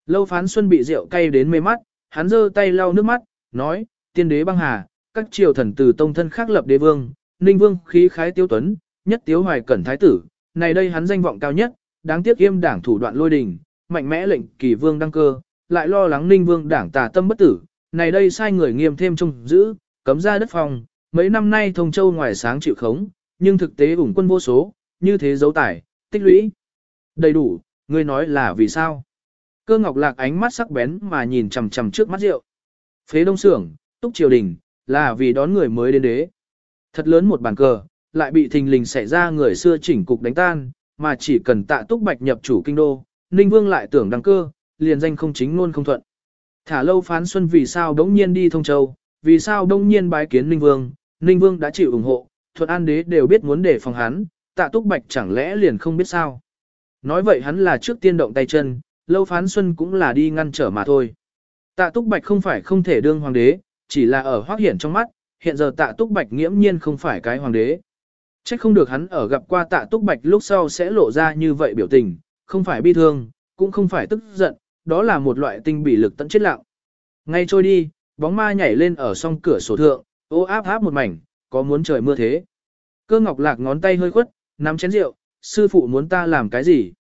Lâu phán xuân bị rượu cay đến mê mắt, hắn giơ tay lau nước mắt, nói, tiên đế băng hà, các triều thần từ tông thân khác lập đế vương, ninh vương khí khái tiêu tuấn, nhất tiếu hoài cẩn thái tử, này đây hắn danh vọng cao nhất, đáng tiếc yêm đảng thủ đoạn lôi đình, mạnh mẽ lệnh kỳ vương đăng cơ, lại lo lắng ninh vương đảng tà tâm bất tử, này đây sai người nghiêm thêm trông giữ, cấm ra đất phòng, mấy năm nay thông châu ngoài sáng chịu khống, nhưng thực tế ủng quân vô số, như thế dấu tải, tích lũy. Đầy đủ, ngươi nói là vì sao? Cơ ngọc lạc ánh mắt sắc bén mà nhìn chằm chằm trước mắt rượu. Phế đông xưởng, túc triều đình, là vì đón người mới đến đế. Thật lớn một bàn cờ, lại bị thình lình xảy ra người xưa chỉnh cục đánh tan, mà chỉ cần tạ túc bạch nhập chủ kinh đô, Ninh Vương lại tưởng đăng cơ, liền danh không chính luôn không thuận. Thả lâu phán xuân vì sao đống nhiên đi thông châu, vì sao đống nhiên bái kiến Ninh Vương, Ninh Vương đã chịu ủng hộ, thuận an đế đều biết muốn để phòng hắn, tạ túc bạch chẳng lẽ liền không biết sao. Nói vậy hắn là trước tiên động tay chân, lâu phán xuân cũng là đi ngăn trở mà thôi. Tạ túc bạch không phải không thể đương hoàng đế, chỉ là ở hoác hiển trong mắt, hiện giờ tạ túc bạch nghiễm nhiên không phải cái hoàng đế. Chắc không được hắn ở gặp qua tạ túc bạch lúc sau sẽ lộ ra như vậy biểu tình, không phải bi thương, cũng không phải tức giận, đó là một loại tinh bị lực tận chết lặng. Ngay trôi đi, bóng ma nhảy lên ở song cửa sổ thượng, ô áp áp một mảnh, có muốn trời mưa thế. Cơ ngọc lạc ngón tay hơi khuất, nắm chén rượu, sư phụ muốn ta làm cái gì?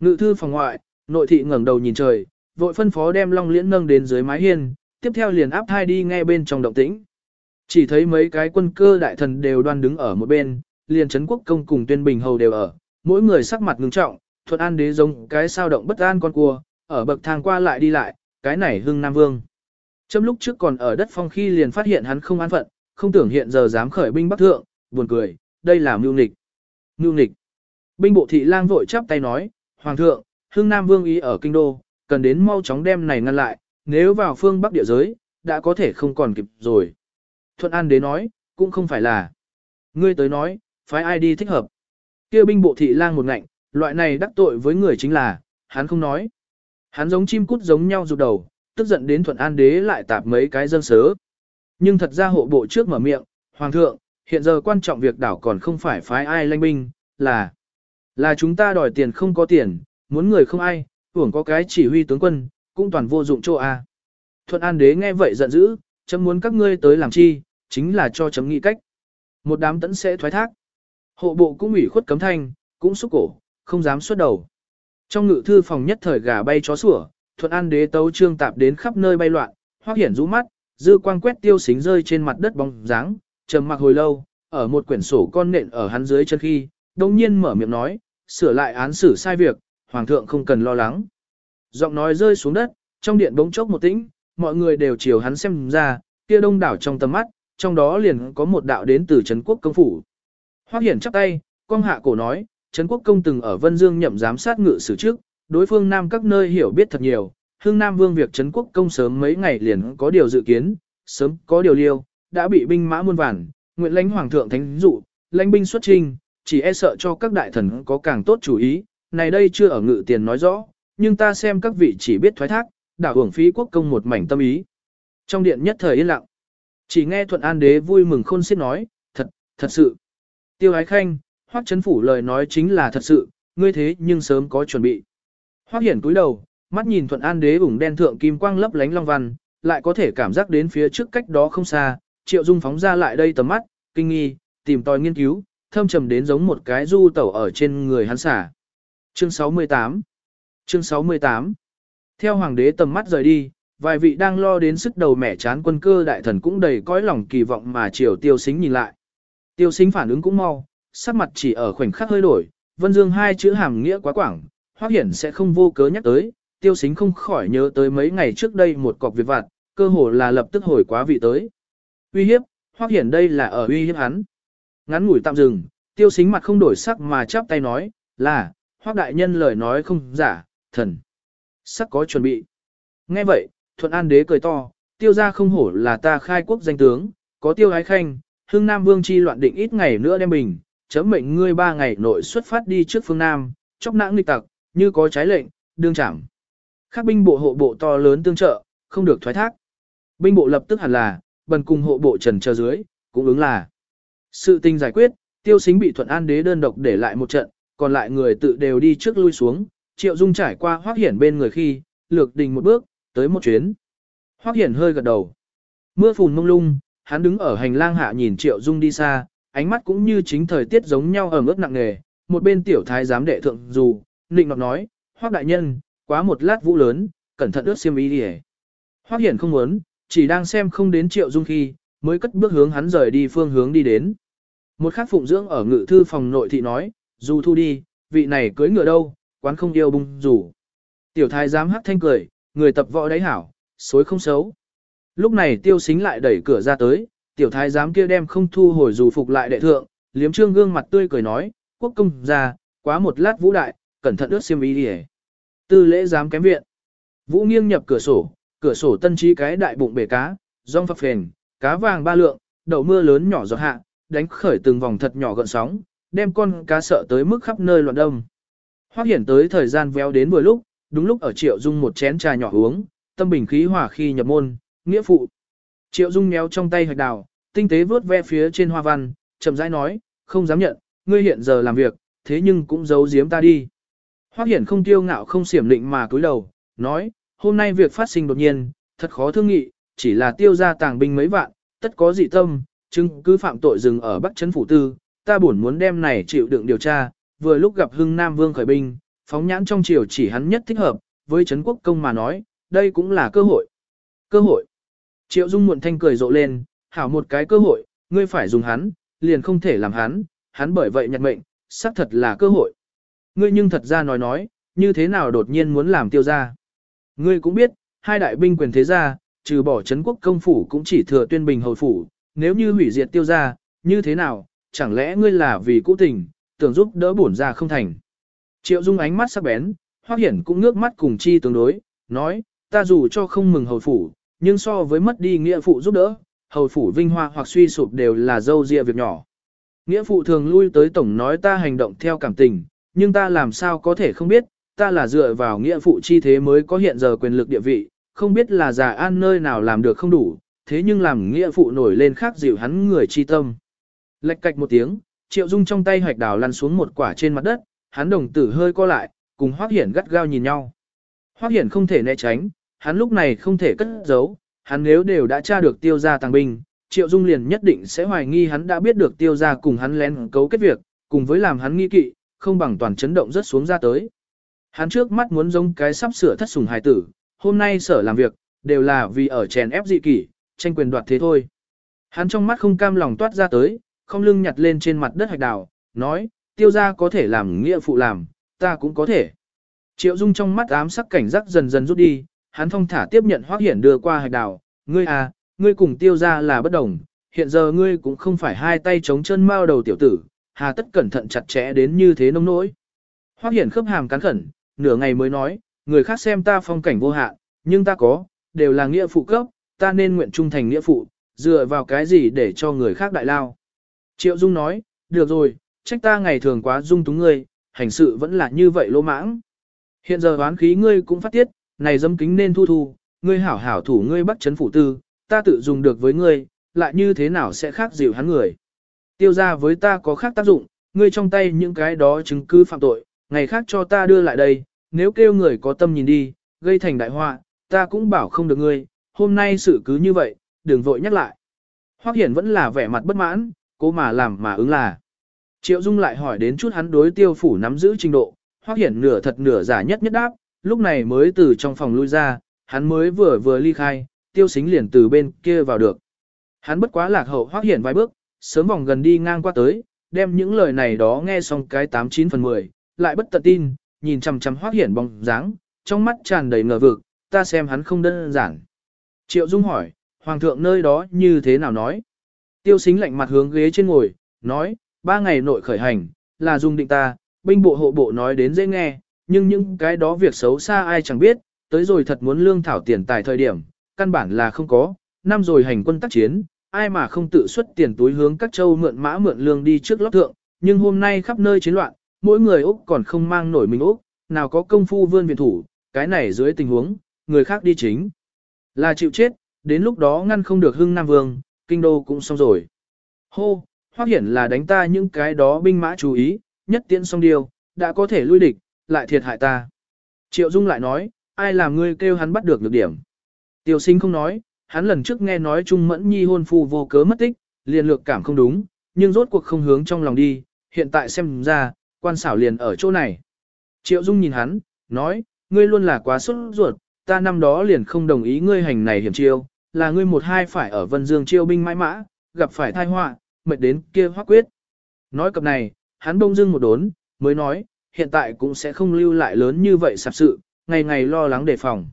Ngự thư phòng ngoại, nội thị ngẩng đầu nhìn trời, vội phân phó đem long liễn nâng đến dưới mái hiên, tiếp theo liền áp thai đi nghe bên trong động tĩnh. Chỉ thấy mấy cái quân cơ đại thần đều đoan đứng ở một bên, liền Trấn Quốc Công cùng Tuyên Bình Hầu đều ở, mỗi người sắc mặt ngưng trọng, thuận an đế giống cái sao động bất an con cua, ở bậc thang qua lại đi lại, cái này hưng Nam Vương. Châm lúc trước còn ở đất phong khi liền phát hiện hắn không an phận, không tưởng hiện giờ dám khởi binh bắc thượng, buồn cười, đây là mưu nịch. Mưu nịch. Binh bộ thị lang vội chắp tay nói, Hoàng thượng, hưng Nam Vương ý ở kinh đô, cần đến mau chóng đem này ngăn lại, nếu vào phương bắc địa giới, đã có thể không còn kịp rồi. Thuận An đế nói, cũng không phải là. Ngươi tới nói, phái ai đi thích hợp. kia binh bộ thị lang một ngạnh, loại này đắc tội với người chính là, hắn không nói. Hắn giống chim cút giống nhau rụt đầu, tức giận đến thuận an đế lại tạp mấy cái dân sớ. Nhưng thật ra hộ bộ trước mở miệng, Hoàng thượng, hiện giờ quan trọng việc đảo còn không phải phái ai lanh binh, là là chúng ta đòi tiền không có tiền, muốn người không ai, hưởng có cái chỉ huy tướng quân, cũng toàn vô dụng chỗ a. Thuận An đế nghe vậy giận dữ, chấm muốn các ngươi tới làm chi, chính là cho chấm nghĩ cách. Một đám tẫn sẽ thoái thác. Hộ bộ cũng ủy khuất cấm thanh, cũng xúc cổ, không dám xuất đầu. Trong ngự thư phòng nhất thời gà bay chó sủa, thuận an đế tấu trương tạp đến khắp nơi bay loạn, hoác hiển rũ mắt, dư quang quét tiêu xính rơi trên mặt đất bóng dáng, trầm mặc hồi lâu, ở một quyển sổ con nện ở hắn dưới chân khi, đồng nhiên mở miệng nói, sửa lại án xử sai việc, hoàng thượng không cần lo lắng. Giọng nói rơi xuống đất, trong điện bỗng chốc một tĩnh, mọi người đều chiều hắn xem ra, kia đông đảo trong tầm mắt, trong đó liền có một đạo đến từ Trấn Quốc công phủ. Hoắc Hiển chắp tay, quang hạ cổ nói, Trấn Quốc công từng ở Vân Dương nhậm giám sát ngự sử trước, đối phương Nam các nơi hiểu biết thật nhiều, hương Nam Vương việc Trấn Quốc công sớm mấy ngày liền có điều dự kiến, sớm có điều liêu, đã bị binh mã muôn vàn, nguyện lãnh hoàng thượng thánh dụ, lãnh binh xuất trình, chỉ e sợ cho các đại thần có càng tốt chủ ý, này đây chưa ở ngự tiền nói rõ, nhưng ta xem các vị chỉ biết thoái thác, đảo hưởng phí quốc công một mảnh tâm ý. Trong điện nhất thời yên lặng, chỉ nghe thuận an đế vui mừng khôn xiết nói, thật, thật sự. Tiêu ái khanh, hoắc chấn phủ lời nói chính là thật sự, ngươi thế nhưng sớm có chuẩn bị. Hoắc hiển cúi đầu, mắt nhìn thuận an đế ủng đen thượng kim quang lấp lánh long văn, lại có thể cảm giác đến phía trước cách đó không xa, triệu dung phóng ra lại đây tầm mắt, kinh nghi, tìm tòi nghiên cứu, thâm trầm đến giống một cái du tẩu ở trên người hắn xả. Chương 68 Chương 68 Theo hoàng đế tầm mắt rời đi, vài vị đang lo đến sức đầu mẻ chán quân cơ đại thần cũng đầy cõi lòng kỳ vọng mà chiều tiêu Sính nhìn lại. Tiêu Sính phản ứng cũng mau, sắc mặt chỉ ở khoảnh khắc hơi đổi, vân dương hai chữ hàm nghĩa quá quảng, hoắc hiển sẽ không vô cớ nhắc tới, tiêu xính không khỏi nhớ tới mấy ngày trước đây một cọc việc vặt, cơ hồ là lập tức hồi quá vị tới. Uy hiếp, hoắc hiển đây là ở uy hiếp hắn. Ngắn ngủi tạm dừng, tiêu xính mặt không đổi sắc mà chắp tay nói, là, hoắc đại nhân lời nói không giả, thần. Sắc có chuẩn bị. Nghe vậy, thuận an đế cười to, tiêu gia không hổ là ta khai quốc danh tướng, có tiêu ái khanh, hưng Nam Vương chi loạn định ít ngày nữa đem bình, chấm mệnh ngươi ba ngày nội xuất phát đi trước phương Nam, chóc nãng nghịch tặc, như có trái lệnh, đương trảm. Các binh bộ hộ bộ to lớn tương trợ, không được thoái thác. Binh bộ lập tức hẳn là, bần cùng hộ bộ trần chờ dưới, cũng ứng là. Sự tình giải quyết, tiêu xính bị thuận an đế đơn độc để lại một trận, còn lại người tự đều đi trước lui xuống, triệu dung trải qua hoác hiển bên người khi, lược đình một bước, tới một chuyến. Hoác Hiển hơi gật đầu. Mưa phùn mông lung, hắn đứng ở hành lang hạ nhìn Triệu Dung đi xa, ánh mắt cũng như chính thời tiết giống nhau ở ướt nặng nề. Một bên tiểu thái giám đệ thượng dù, nịnh nọt nói, hoác đại nhân, quá một lát vũ lớn, cẩn thận ướt xiêm y đi Hoác Hiển không muốn, chỉ đang xem không đến Triệu Dung khi, mới cất bước hướng hắn rời đi phương hướng đi đến. Một khắc phụng dưỡng ở ngự thư phòng nội thị nói, dù thu đi, vị này cưới ngựa đâu, quán không yêu bung rủ. Tiểu thái giám hắc thanh cười, người tập võ đấy hảo, xối không xấu. Lúc này tiêu xính lại đẩy cửa ra tới, tiểu thái giám kia đem không thu hồi dù phục lại đệ thượng, liếm trương gương mặt tươi cười nói, quốc công ra, quá một lát vũ đại, cẩn thận ướt xiêm y đi Tư lễ giám kém viện. Vũ nghiêng nhập cửa sổ, cửa sổ tân trí cái đại bụng bể cá, rong phập phền, cá vàng ba lượng, đậu mưa lớn nhỏ giọt hạ, đánh khởi từng vòng thật nhỏ gợn sóng, đem con cá sợ tới mức khắp nơi loạn đông. Hoắc hiển tới thời gian véo đến vừa lúc, đúng lúc ở Triệu Dung một chén trà nhỏ uống, tâm bình khí hòa khi nhập môn, nghĩa phụ. Triệu Dung méo trong tay hạch đào, tinh tế vớt ve phía trên hoa văn, chậm rãi nói, không dám nhận, ngươi hiện giờ làm việc, thế nhưng cũng giấu giếm ta đi. Hoắc Hiển không tiêu ngạo không xiểm định mà cúi đầu, nói, hôm nay việc phát sinh đột nhiên, thật khó thương nghị, chỉ là tiêu ra tàng binh mấy vạn, tất có dị tâm, chứng cứ phạm tội dừng ở Bắc Trấn Phủ Tư, ta buồn muốn đem này chịu đựng điều tra, vừa lúc gặp Hưng Nam Vương khởi binh, phóng nhãn trong triều chỉ hắn nhất thích hợp, với Trấn Quốc Công mà nói, đây cũng là cơ hội. Cơ hội. Triệu Dung muộn thanh cười rộ lên, hảo một cái cơ hội, ngươi phải dùng hắn, liền không thể làm hắn, hắn bởi vậy nhặt mệnh, xác thật là cơ hội. Ngươi nhưng thật ra nói nói, như thế nào đột nhiên muốn làm tiêu gia. Ngươi cũng biết, hai đại binh quyền thế gia, trừ bỏ Trấn quốc công phủ cũng chỉ thừa tuyên bình hầu phủ, nếu như hủy diệt tiêu gia, như thế nào, chẳng lẽ ngươi là vì cũ tình, tưởng giúp đỡ bổn gia không thành. Triệu Dung ánh mắt sắc bén, Hoắc Hiển cũng ngước mắt cùng chi tương đối, nói, ta dù cho không mừng hầu phủ, nhưng so với mất đi nghĩa phụ giúp đỡ, hầu phủ vinh hoa hoặc suy sụp đều là dâu dịa việc nhỏ. Nghĩa phụ thường lui tới tổng nói ta hành động theo cảm tình, nhưng ta làm sao có thể không biết, ta là dựa vào nghĩa phụ chi thế mới có hiện giờ quyền lực địa vị, không biết là già an nơi nào làm được không đủ, thế nhưng làm nghĩa phụ nổi lên khác dịu hắn người chi tâm. Lệch cạch một tiếng, triệu dung trong tay hoạch đào lăn xuống một quả trên mặt đất, hắn đồng tử hơi co lại, cùng hoác Hiển gắt gao nhìn nhau. Hoác Hiển không thể né tránh, hắn lúc này không thể cất giấu, hắn nếu đều đã tra được tiêu gia tàng binh, triệu dung liền nhất định sẽ hoài nghi hắn đã biết được tiêu gia cùng hắn lén cấu kết việc, cùng với làm hắn nghi kỵ, không bằng toàn chấn động rất xuống ra tới. Hắn trước mắt muốn giống cái sắp sửa thất sủng hài tử, hôm nay sở làm việc, đều là vì ở chèn ép dị kỷ, tranh quyền đoạt thế thôi. Hắn trong mắt không cam lòng toát ra tới, không lưng nhặt lên trên mặt đất hạch đào, nói, tiêu gia có thể làm nghĩa phụ làm, ta cũng có thể. Triệu Dung trong mắt ám sắc cảnh giác dần dần rút đi, hắn thong thả tiếp nhận Hoắc Hiển đưa qua hạch đào, ngươi à, ngươi cùng tiêu gia là bất đồng, hiện giờ ngươi cũng không phải hai tay chống chân mao đầu tiểu tử, hà tất cẩn thận chặt chẽ đến như thế nông nỗi. Hoắc Hiển khớp hàm cắn khẩn, nửa ngày mới nói, người khác xem ta phong cảnh vô hạn, nhưng ta có, đều là nghĩa phụ cấp, ta nên nguyện trung thành nghĩa phụ, dựa vào cái gì để cho người khác đại lao. Triệu Dung nói, được rồi, trách ta ngày thường quá dung túng ngươi, hành sự vẫn là như vậy lỗ mãng. Hiện giờ oán khí ngươi cũng phát tiết, này dâm kính nên thu thu, ngươi hảo hảo thủ ngươi bắt chấn phủ tư, ta tự dùng được với ngươi, lại như thế nào sẽ khác dịu hắn người. Tiêu ra với ta có khác tác dụng, ngươi trong tay những cái đó chứng cứ phạm tội, ngày khác cho ta đưa lại đây, nếu kêu người có tâm nhìn đi, gây thành đại họa, ta cũng bảo không được ngươi, hôm nay sự cứ như vậy, đừng vội nhắc lại. Hoắc Hiển vẫn là vẻ mặt bất mãn, cố mà làm mà ứng là. Triệu Dung lại hỏi đến chút hắn đối tiêu phủ nắm giữ trình độ, Hoắc Hiển nửa thật nửa giả nhất nhất đáp, lúc này mới từ trong phòng lui ra, hắn mới vừa vừa ly khai, tiêu xính liền từ bên kia vào được. Hắn bất quá lạc hậu hoác Hiển vài bước, sớm vòng gần đi ngang qua tới, đem những lời này đó nghe xong cái 89 phần 10, lại bất tận tin, nhìn chằm chằm hoác Hiển bóng dáng, trong mắt tràn đầy ngờ vực, ta xem hắn không đơn giản. Triệu Dung hỏi, Hoàng thượng nơi đó như thế nào nói? Tiêu xính lạnh mặt hướng ghế trên ngồi, nói, ba ngày nội khởi hành, là dung định ta, binh bộ hộ bộ nói đến dễ nghe, nhưng những cái đó việc xấu xa ai chẳng biết, tới rồi thật muốn lương thảo tiền tài thời điểm, căn bản là không có, năm rồi hành quân tác chiến, ai mà không tự xuất tiền túi hướng các châu mượn mã mượn lương đi trước lót thượng, nhưng hôm nay khắp nơi chiến loạn, mỗi người Úc còn không mang nổi mình Úc, nào có công phu vươn viện thủ, cái này dưới tình huống, người khác đi chính. Là chịu chết, đến lúc đó ngăn không được hưng Nam Vương, kinh đô cũng xong rồi. Hô, hoác hiển là đánh ta những cái đó binh mã chú ý, nhất tiễn xong điều, đã có thể lui địch, lại thiệt hại ta. Triệu Dung lại nói, ai làm ngươi kêu hắn bắt được được điểm. Tiêu sinh không nói, hắn lần trước nghe nói Trung Mẫn Nhi hôn phu vô cớ mất tích, liền lược cảm không đúng, nhưng rốt cuộc không hướng trong lòng đi, hiện tại xem ra, quan xảo liền ở chỗ này. Triệu Dung nhìn hắn, nói, ngươi luôn là quá xuất ruột, ta năm đó liền không đồng ý ngươi hành này hiểm chiêu, là ngươi một hai phải ở Vân Dương chiêu binh mãi mã, gặp phải tai họa, mệt đến kia hoắc quyết. Nói cập này, hắn bông dưng một đốn, mới nói, hiện tại cũng sẽ không lưu lại lớn như vậy sạp sự, ngày ngày lo lắng đề phòng.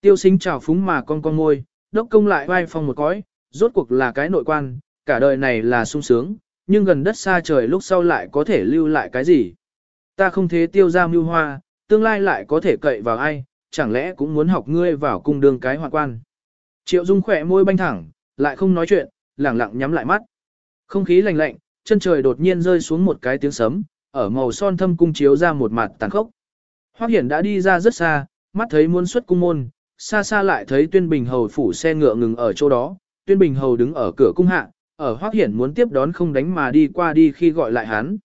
Tiêu sinh trào phúng mà con con môi, đốc công lại vai phong một cõi, rốt cuộc là cái nội quan, cả đời này là sung sướng, nhưng gần đất xa trời lúc sau lại có thể lưu lại cái gì. Ta không thế tiêu ra mưu hoa, tương lai lại có thể cậy vào ai, chẳng lẽ cũng muốn học ngươi vào cung đường cái hoa quan. Triệu Dung khỏe môi banh thẳng, lại không nói chuyện, lẳng lặng nhắm lại mắt. Không khí lạnh lạnh, chân trời đột nhiên rơi xuống một cái tiếng sấm, ở màu son thâm cung chiếu ra một mặt tàn khốc. Hoắc Hiển đã đi ra rất xa, mắt thấy muốn xuất cung môn, xa xa lại thấy Tuyên Bình Hầu phủ xe ngựa ngừng ở chỗ đó, Tuyên Bình Hầu đứng ở cửa cung hạ, ở Hoắc Hiển muốn tiếp đón không đánh mà đi qua đi khi gọi lại hắn.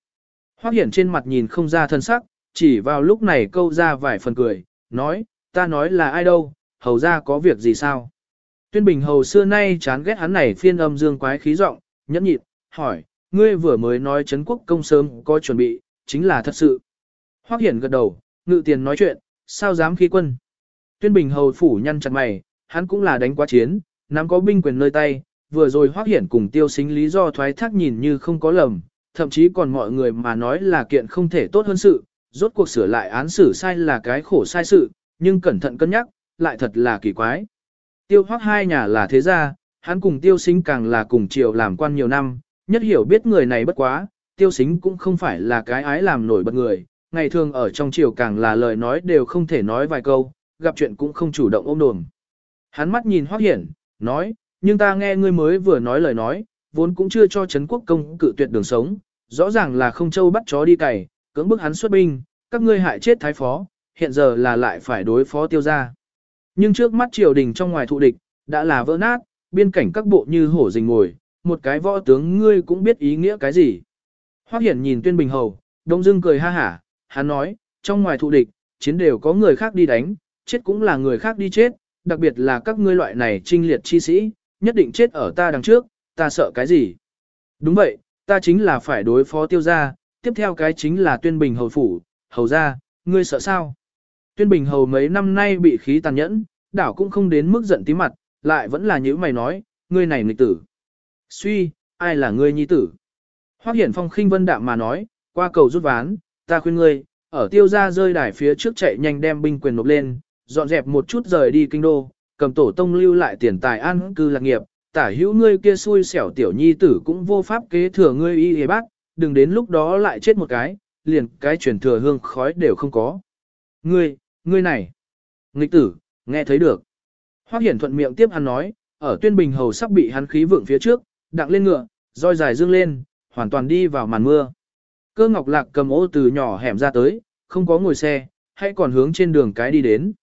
Hoắc Hiển trên mặt nhìn không ra thân sắc, chỉ vào lúc này câu ra vài phần cười, nói, ta nói là ai đâu, hầu ra có việc gì sao? Tuyên Bình hầu xưa nay chán ghét hắn này phiên âm dương quái khí giọng, nhẫn nhịn, hỏi, ngươi vừa mới nói Trấn quốc công sớm có chuẩn bị, chính là thật sự. Hoắc Hiển gật đầu, ngự tiền nói chuyện, sao dám khí quân. Tuyên Bình hầu phủ nhăn chặt mày, hắn cũng là đánh quá chiến, nắm có binh quyền nơi tay, vừa rồi Hoắc Hiển cùng tiêu xính lý do thoái thác nhìn như không có lầm, thậm chí còn mọi người mà nói là kiện không thể tốt hơn sự, rốt cuộc sửa lại án xử sai là cái khổ sai sự, nhưng cẩn thận cân nhắc, lại thật là kỳ quái. Tiêu Hoắc hai nhà là thế gia, hắn cùng tiêu xính càng là cùng triều làm quan nhiều năm, nhất hiểu biết người này bất quá, tiêu xính cũng không phải là cái ái làm nổi bật người, ngày thường ở trong triều càng là lời nói đều không thể nói vài câu, gặp chuyện cũng không chủ động ôm đồm. Hắn mắt nhìn Hoắc Hiển, nói, nhưng ta nghe ngươi mới vừa nói lời nói, vốn cũng chưa cho Trấn quốc công cự tuyệt đường sống, rõ ràng là không châu bắt chó đi cày, cưỡng bức hắn xuất binh, các ngươi hại chết thái phó, hiện giờ là lại phải đối phó tiêu gia. Nhưng trước mắt triều đình trong ngoài thụ địch, đã là vỡ nát, biên cảnh các bộ như hổ rình ngồi, một cái võ tướng ngươi cũng biết ý nghĩa cái gì. Hoắc Hiển nhìn Tuyên Bình Hầu, đông dương cười ha hả, hắn nói, trong ngoài thụ địch, chiến đều có người khác đi đánh, chết cũng là người khác đi chết, đặc biệt là các ngươi loại này trinh liệt chi sĩ, nhất định chết ở ta đằng trước, ta sợ cái gì? Đúng vậy, ta chính là phải đối phó tiêu gia, tiếp theo cái chính là tuyên bình hầu phủ, hầu gia, ngươi sợ sao? Tuyên bình hầu mấy năm nay bị khí tàn nhẫn, đảo cũng không đến mức giận tí mặt, lại vẫn là những mày nói, ngươi này nghịch tử. Suy, ai là ngươi nhi tử? Hoắc Hiển Phong khinh vân đạm mà nói, qua cầu rút ván, ta khuyên ngươi, ở tiêu gia rơi đài phía trước chạy nhanh đem binh quyền nộp lên, dọn dẹp một chút rời đi kinh đô, cầm tổ tông lưu lại tiền tài an cư lạc nghiệp, tả hữu ngươi kia xui xẻo tiểu nhi tử cũng vô pháp kế thừa ngươi y hề bác, đừng đến lúc đó lại chết một cái, liền cái chuyển thừa hương khói đều không có. Ngươi, ngươi này, nghịch tử, nghe thấy được. Hoắc Hiển thuận miệng tiếp hắn nói, ở tuyên bình hầu sắp bị hắn khí vượng phía trước, đặng lên ngựa, roi dài dương lên, hoàn toàn đi vào màn mưa. Cơ ngọc lạc cầm ô từ nhỏ hẻm ra tới, không có ngồi xe, hay còn hướng trên đường cái đi đến.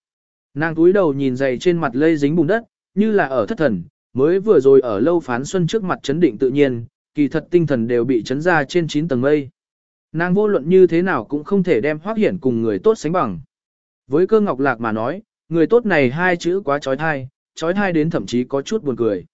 Nàng túi đầu nhìn dày trên mặt lây dính bùn đất, như là ở thất thần, mới vừa rồi ở lâu phán xuân trước mặt chấn định tự nhiên, kỳ thật tinh thần đều bị chấn ra trên 9 tầng mây. Nàng vô luận như thế nào cũng không thể đem hoác hiển cùng người tốt sánh bằng. Với cơ ngọc lạc mà nói, người tốt này hai chữ quá trói thai, trói thai đến thậm chí có chút buồn cười.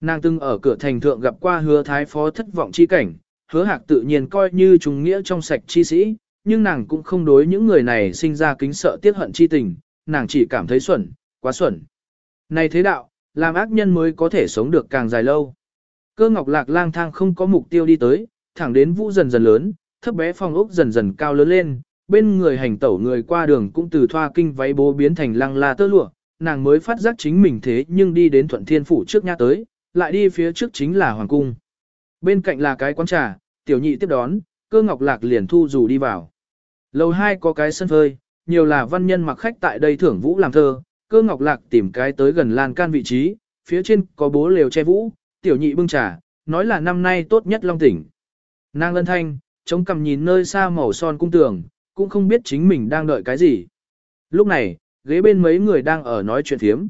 Nàng từng ở cửa thành thượng gặp qua hứa thái phó thất vọng chi cảnh, hứa hạc tự nhiên coi như trùng nghĩa trong sạch chi sĩ, nhưng nàng cũng không đối những người này sinh ra kính sợ tiết hận chi tình, nàng chỉ cảm thấy xuẩn, quá xuẩn. Này thế đạo, làm ác nhân mới có thể sống được càng dài lâu. Cơ ngọc lạc lang thang không có mục tiêu đi tới, thẳng đến vũ dần dần lớn, thấp bé phong ốc dần dần cao lớn lên, bên người hành tẩu người qua đường cũng từ thoa kinh váy bố biến thành lăng la tơ lụa, nàng mới phát giác chính mình thế nhưng đi đến thuận thiên phủ trước nha tới, lại đi phía trước chính là hoàng cung. Bên cạnh là cái quán trà, tiểu nhị tiếp đón, cơ ngọc lạc liền thu dù đi vào. Lầu hai có cái sân phơi, nhiều là văn nhân mặc khách tại đây thưởng vũ làm thơ, cơ ngọc lạc tìm cái tới gần lan can vị trí, phía trên có bố lều che vũ, tiểu nhị bưng trà, nói là năm nay tốt nhất long tỉnh. Nàng lân thanh, chống cầm nhìn nơi xa màu son cung tường, cũng không biết chính mình đang đợi cái gì. Lúc này, ghế bên mấy người đang ở nói chuyện thiếm.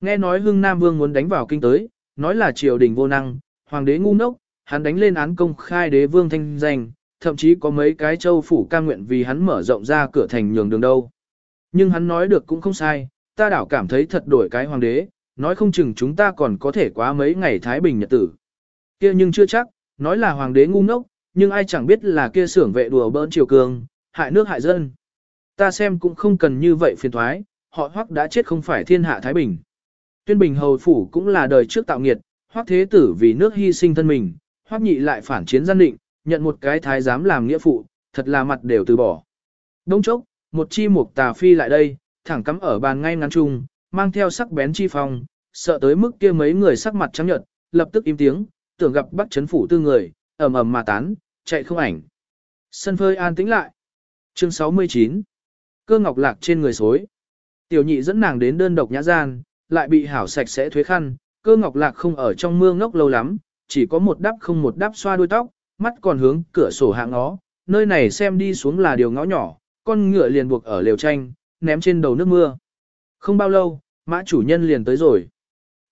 Nghe nói hưng Nam Vương muốn đánh vào kinh tới, nói là triều đình vô năng, hoàng đế ngu ngốc, hắn đánh lên án công khai đế vương thanh danh, thậm chí có mấy cái châu phủ ca nguyện vì hắn mở rộng ra cửa thành nhường đường đâu. Nhưng hắn nói được cũng không sai, ta đảo cảm thấy thật đổi cái hoàng đế, nói không chừng chúng ta còn có thể quá mấy ngày Thái Bình nhật tử. kia nhưng chưa chắc, nói là hoàng đế ngu ngốc, nhưng ai chẳng biết là kia xưởng vệ đùa bỡn triều cường, hại nước hại dân. Ta xem cũng không cần như vậy phiền thoái, họ hoắc đã chết không phải thiên hạ Thái Bình. Tuyên Bình Hầu Phủ cũng là đời trước tạo nghiệt, hoắc thế tử vì nước hy sinh thân mình, hoắc nhị lại phản chiến gian định, nhận một cái thái giám làm nghĩa phụ, thật là mặt đều từ bỏ. Đông chốc, một chi mục tà phi lại đây, thẳng cắm ở bàn ngay ngắn chung, mang theo sắc bén chi phong, sợ tới mức kia mấy người sắc mặt trắng nhợt, lập tức im tiếng, tưởng gặp bắt chấn phủ tư người, ầm ầm mà tán, chạy không ảnh. Sân phơi an tĩnh lại. Chương 69. Cơ ngọc lạc trên người xối. Tiểu nhị dẫn nàng đến đơn độc nhã gian, lại bị hảo sạch sẽ thuế khăn, cơ ngọc lạc không ở trong mưa ngốc lâu lắm, chỉ có một đắp không một đắp xoa đuôi tóc, mắt còn hướng cửa sổ hạng ngó, nơi này xem đi xuống là điều ngõ nhỏ, con ngựa liền buộc ở lều tranh, ném trên đầu nước mưa. Không bao lâu, mã chủ nhân liền tới rồi.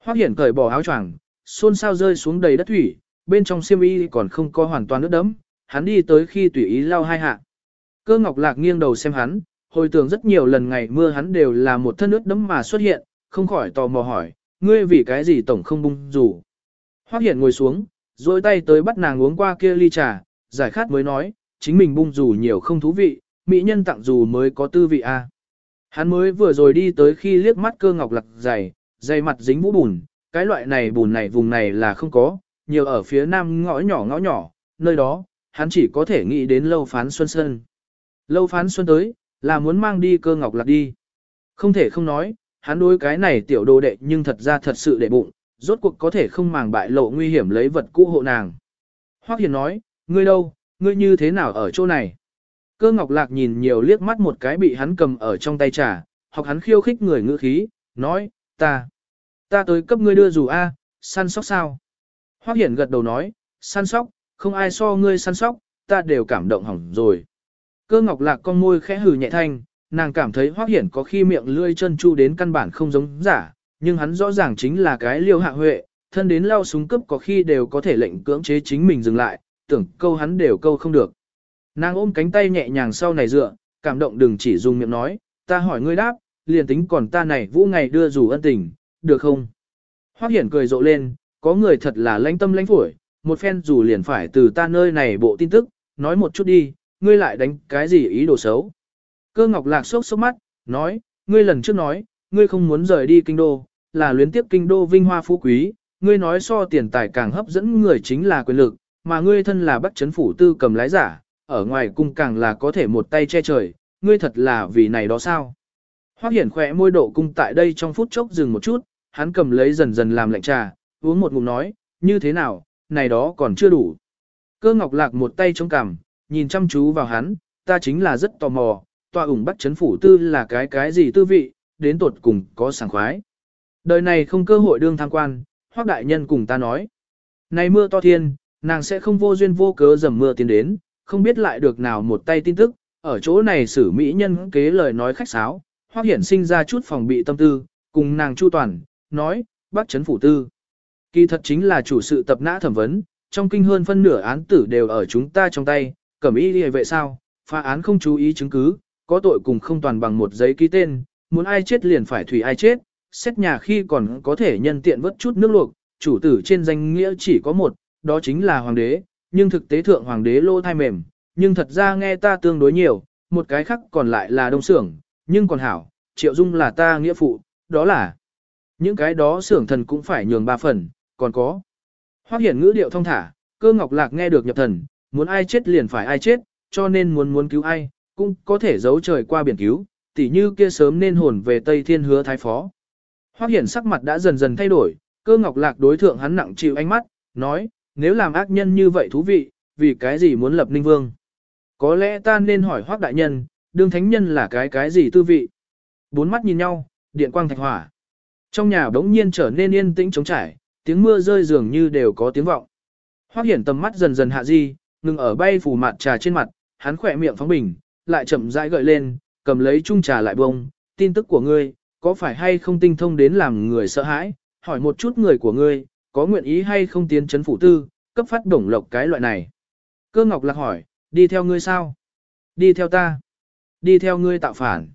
Hoắc Hiển cởi bỏ áo choàng, xôn xao rơi xuống đầy đất thủy, bên trong xiêm y còn không có hoàn toàn nước đẫm, hắn đi tới khi tùy ý lau hai hạ. Cơ ngọc lạc nghiêng đầu xem hắn, hồi tưởng rất nhiều lần ngày mưa hắn đều là một thân nước đẫm mà xuất hiện, không khỏi tò mò hỏi, ngươi vì cái gì tổng không bung rủ. Hoác hiện ngồi xuống, duỗi tay tới bắt nàng uống qua kia ly trà, giải khát mới nói, chính mình bung rủ nhiều không thú vị, mỹ nhân tặng dù mới có tư vị a. À. Hắn mới vừa rồi đi tới khi liếc mắt cơ ngọc lặc dày, dày mặt dính vũ bùn, cái loại này bùn này vùng này là không có, nhiều ở phía nam ngõ nhỏ ngõ nhỏ, nơi đó, hắn chỉ có thể nghĩ đến lâu phán xuân sơn. Lâu phán xuân tới, là muốn mang đi cơ ngọc lặc đi. Không thể không nói, hắn đối cái này tiểu đồ đệ nhưng thật ra thật sự đệ bụng, rốt cuộc có thể không màng bại lộ nguy hiểm lấy vật cũ hộ nàng. Hoắc Hiền nói, ngươi đâu, ngươi như thế nào ở chỗ này? Cơ ngọc lạc nhìn nhiều liếc mắt một cái bị hắn cầm ở trong tay trà, hoặc hắn khiêu khích người ngữ khí, nói, ta, ta tới cấp ngươi đưa dù A, săn sóc sao? Hoắc Hiển gật đầu nói, săn sóc, không ai so ngươi săn sóc, ta đều cảm động hỏng rồi. Cơ ngọc lạc con môi khẽ hừ nhẹ thanh, nàng cảm thấy Hoắc Hiển có khi miệng lươi chân chu đến căn bản không giống giả, nhưng hắn rõ ràng chính là cái liêu hạ huệ, thân đến lao súng cướp có khi đều có thể lệnh cưỡng chế chính mình dừng lại, tưởng câu hắn đều câu không được. Nàng ôm cánh tay nhẹ nhàng sau này dựa, cảm động đừng chỉ dùng miệng nói, ta hỏi ngươi đáp, liền tính còn ta này vũ ngày đưa dù ân tình, được không? Hoắc Hiển cười rộ lên, có người thật là lãnh tâm lãnh phổi, một phen dù liền phải từ ta nơi này bộ tin tức, nói một chút đi, ngươi lại đánh cái gì ý đồ xấu. Cơ Ngọc Lạc sốc sốc mắt, nói, ngươi lần trước nói, ngươi không muốn rời đi kinh đô, là luyến tiếp kinh đô vinh hoa phú quý, ngươi nói so tiền tài càng hấp dẫn người chính là quyền lực, mà ngươi thân là bắt chấn phủ tư cầm lái giả, ở ngoài cung càng là có thể một tay che trời, ngươi thật là vì này đó sao. Hoắc Hiển khỏe môi độ cung tại đây trong phút chốc dừng một chút, hắn cầm lấy dần dần làm lạnh trà, uống một ngụm nói, như thế nào, này đó còn chưa đủ. Cơ ngọc lạc một tay trong cằm, nhìn chăm chú vào hắn, ta chính là rất tò mò, tòa ủng bắt chấn phủ tư là cái cái gì tư vị, đến tột cùng có sảng khoái. Đời này không cơ hội đương tham quan, hoác đại nhân cùng ta nói. Này mưa to thiên, nàng sẽ không vô duyên vô cớ dầm mưa tiến đến, không biết lại được nào một tay tin tức, ở chỗ này xử mỹ nhân kế lời nói khách sáo, hoác hiển sinh ra chút phòng bị tâm tư, cùng nàng chu toàn, nói, bắt chấn phủ tư. Kỳ thật chính là chủ sự tập nã thẩm vấn, trong kinh hơn phân nửa án tử đều ở chúng ta trong tay, cẩm ý đi vậy sao, phá án không chú ý chứng cứ, có tội cùng không toàn bằng một giấy ký tên, muốn ai chết liền phải thủy ai chết, xét nhà khi còn có thể nhân tiện vớt chút nước luộc, chủ tử trên danh nghĩa chỉ có một, đó chính là hoàng đế, nhưng thực tế thượng hoàng đế lô thai mềm, nhưng thật ra nghe ta tương đối nhiều, một cái khác còn lại là đông xưởng, nhưng còn hảo, triệu dung là ta nghĩa phụ, đó là những cái đó xưởng thần cũng phải nhường ba phần, còn có. Hoác hiển ngữ điệu thông thả, cơ ngọc lạc nghe được nhập thần, muốn ai chết liền phải ai chết, cho nên muốn muốn cứu ai, cũng có thể giấu trời qua biển cứu, tỉ như kia sớm nên hồn về Tây Thiên hứa thái phó. Hoắc hiển sắc mặt đã dần dần thay đổi, cơ ngọc lạc đối thượng hắn nặng chịu ánh mắt, nói, nếu làm ác nhân như vậy thú vị, vì cái gì muốn lập ninh vương? Có lẽ ta nên hỏi Hoắc đại nhân, đương thánh nhân là cái cái gì tư vị? Bốn mắt nhìn nhau, điện quang thạch hỏa. Trong nhà đống nhiên trở nên yên tĩnh trống trải, tiếng mưa rơi dường như đều có tiếng vọng. Hoắc Hiển tầm mắt dần dần hạ di, ngừng ở bay phủ mặt trà trên mặt, hắn khỏe miệng phóng bình, lại chậm rãi gợi lên, cầm lấy chung trà lại bông, tin tức của ngươi, có phải hay không tinh thông đến làm người sợ hãi, hỏi một chút người của ngươi, có nguyện ý hay không tiến chấn phủ tư, cấp phát đồng lộc cái loại này. Cơ Ngọc Lạc hỏi, đi theo ngươi sao? Đi theo ta. Đi theo ngươi tạo phản.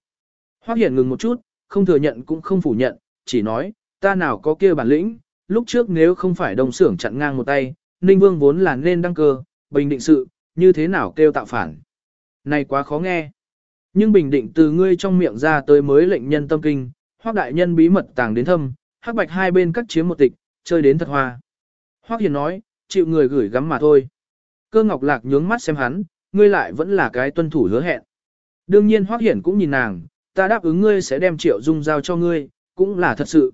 Hoắc Hiển ngừng một chút, không thừa nhận cũng không phủ nhận, chỉ nói, ta nào có kia bản lĩnh, lúc trước nếu không phải đồng xưởng chặn ngang một tay, Ninh Vương vốn là nên đăng cơ, bình định sự, như thế nào kêu tạo phản. Này quá khó nghe. Nhưng bình định từ ngươi trong miệng ra tới mới lệnh nhân tâm kinh, hoác đại nhân bí mật tàng đến thâm, hắc bạch hai bên cắt chiếm một tịch, chơi đến thật hoa. Hoắc Hiền nói, chịu người gửi gắm mà thôi. Cơ Ngọc Lạc nhướng mắt xem hắn, ngươi lại vẫn là cái tuân thủ hứa hẹn. Đương nhiên Hoắc Hiển cũng nhìn nàng, ta đáp ứng ngươi sẽ đem Triệu Dung giao cho ngươi, cũng là thật sự.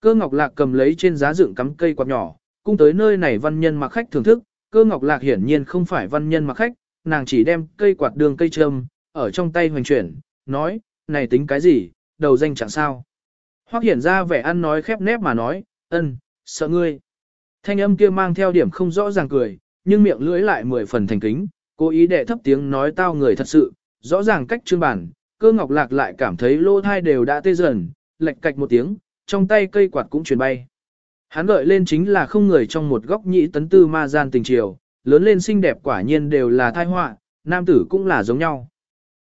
Cơ Ngọc Lạc cầm lấy trên giá dựng cắm cây quạt nhỏ, cung tới nơi này văn nhân mặc khách thưởng thức, cơ Ngọc Lạc hiển nhiên không phải văn nhân mặc khách, nàng chỉ đem cây quạt đường cây trâm, ở trong tay hoành chuyển, nói, này tính cái gì, đầu danh chẳng sao. Hoắc hiển ra vẻ ăn nói khép nép mà nói, ân, sợ ngươi. Thanh âm kia mang theo điểm không rõ ràng cười, nhưng miệng lưỡi lại mười phần thành kính, cố ý đệ thấp tiếng nói tao người thật sự, rõ ràng cách trương bản, cơ ngọc lạc lại cảm thấy lô thai đều đã tê dần, lệch cạch một tiếng, trong tay cây quạt cũng chuyển bay. Hắn gợi lên chính là không người trong một góc nhĩ tấn tư ma gian tình triều lớn lên xinh đẹp quả nhiên đều là thai họa, nam tử cũng là giống nhau.